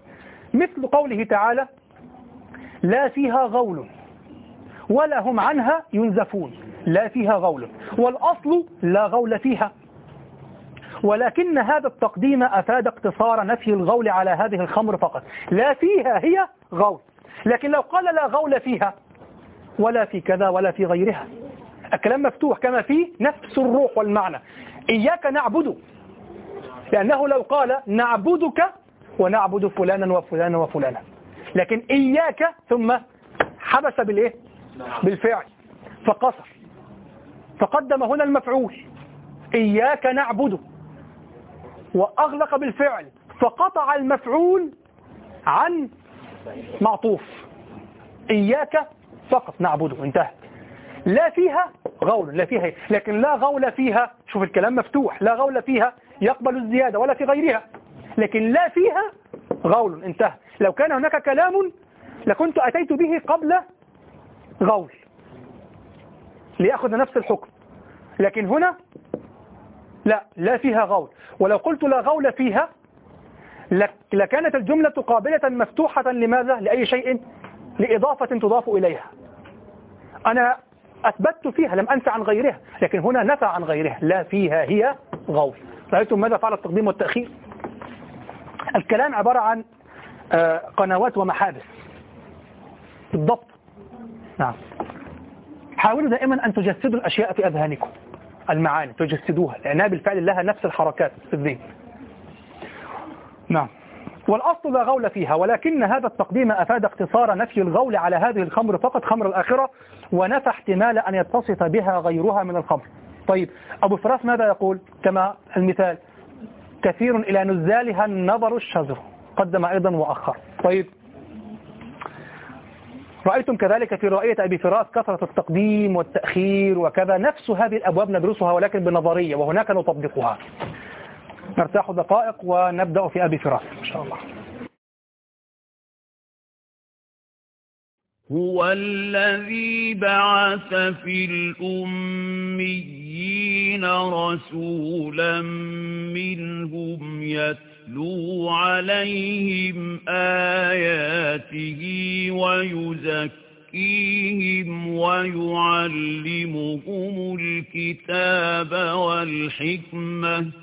مثل قوله تعالى لا فيها غول ولا هم عنها ينزفون. لا فيها غول. والأصل لا غول فيها. ولكن هذا التقديم أفاد اقتصار نفي الغول على هذه الخمر فقط. لا فيها هي غول. لكن لو قال لا غول فيها ولا في كذا ولا في غيرها. الكلام مفتوح كما في نفس الروح والمعنى. إياك نعبد. لأنه لو قال نعبدك ونعبد فلانا وفلانا وفلانا. لكن إياك ثم حبس بالإيه؟ بالفعل. فقصر. فقدم هنا المفعول. إياك نعبد. وأغلق بالفعل. فقطع المفعول عن معطوف. إياك فقط نعبده انتهى. لا فيها غول لا فيها لكن لا غول فيها شوف الكلام مفتوح لا غول فيها يقبل الزيادة ولا في غيرها. لكن لا فيها غول انتهى. لو كان هناك كلام لكنت أتيت به قبل غول ليأخذ نفس الحكم. لكن هنا لا لا فيها غول. ولو قلت لا غول فيها لكانت الجملة قابلة مفتوحة. لماذا؟ لأي شيء؟ لإضافة تضاف إليها. أنا أثبتت فيها لم أنفع عن غيرها لكن هنا نفع عن غيرها لا فيها هي غول رأيتم ماذا فعل التقديم والتأخير؟ الكلام عبارة عن قنوات ومحابس. بالضبط. نعم. حاولوا دائما أن تجسدوا الأشياء في أذهانكم. المعاني تجسدوها لأنها بالفعل لها نفس الحركات في الذهن. نعم. والأصل لا غول فيها ولكن هذا التقديم أفاد اقتصار نفي الغول على هذه الخمر فقط خمر الآخرة ونفى احتمال أن يتصف بها غيرها من الخمر. طيب أبو فراس ماذا يقول؟ كما المثال كثير إلى نزالها النظر الشذر قدم أيضا وأخر. طيب رأيتم كذلك في رؤية أبي فراس كثرة التقديم والتأخير وكذا نفس هذه الأبواب ندرسها ولكن بنظرية وهناك نطبقها. نرتاح دقائق ونبدأ في أبي فراس. إن شاء الله. هو الذي بعث في الأميين رسولا منهم يتلو عليهم آياته ويزكيهم ويعلمهم الكتاب والحكمة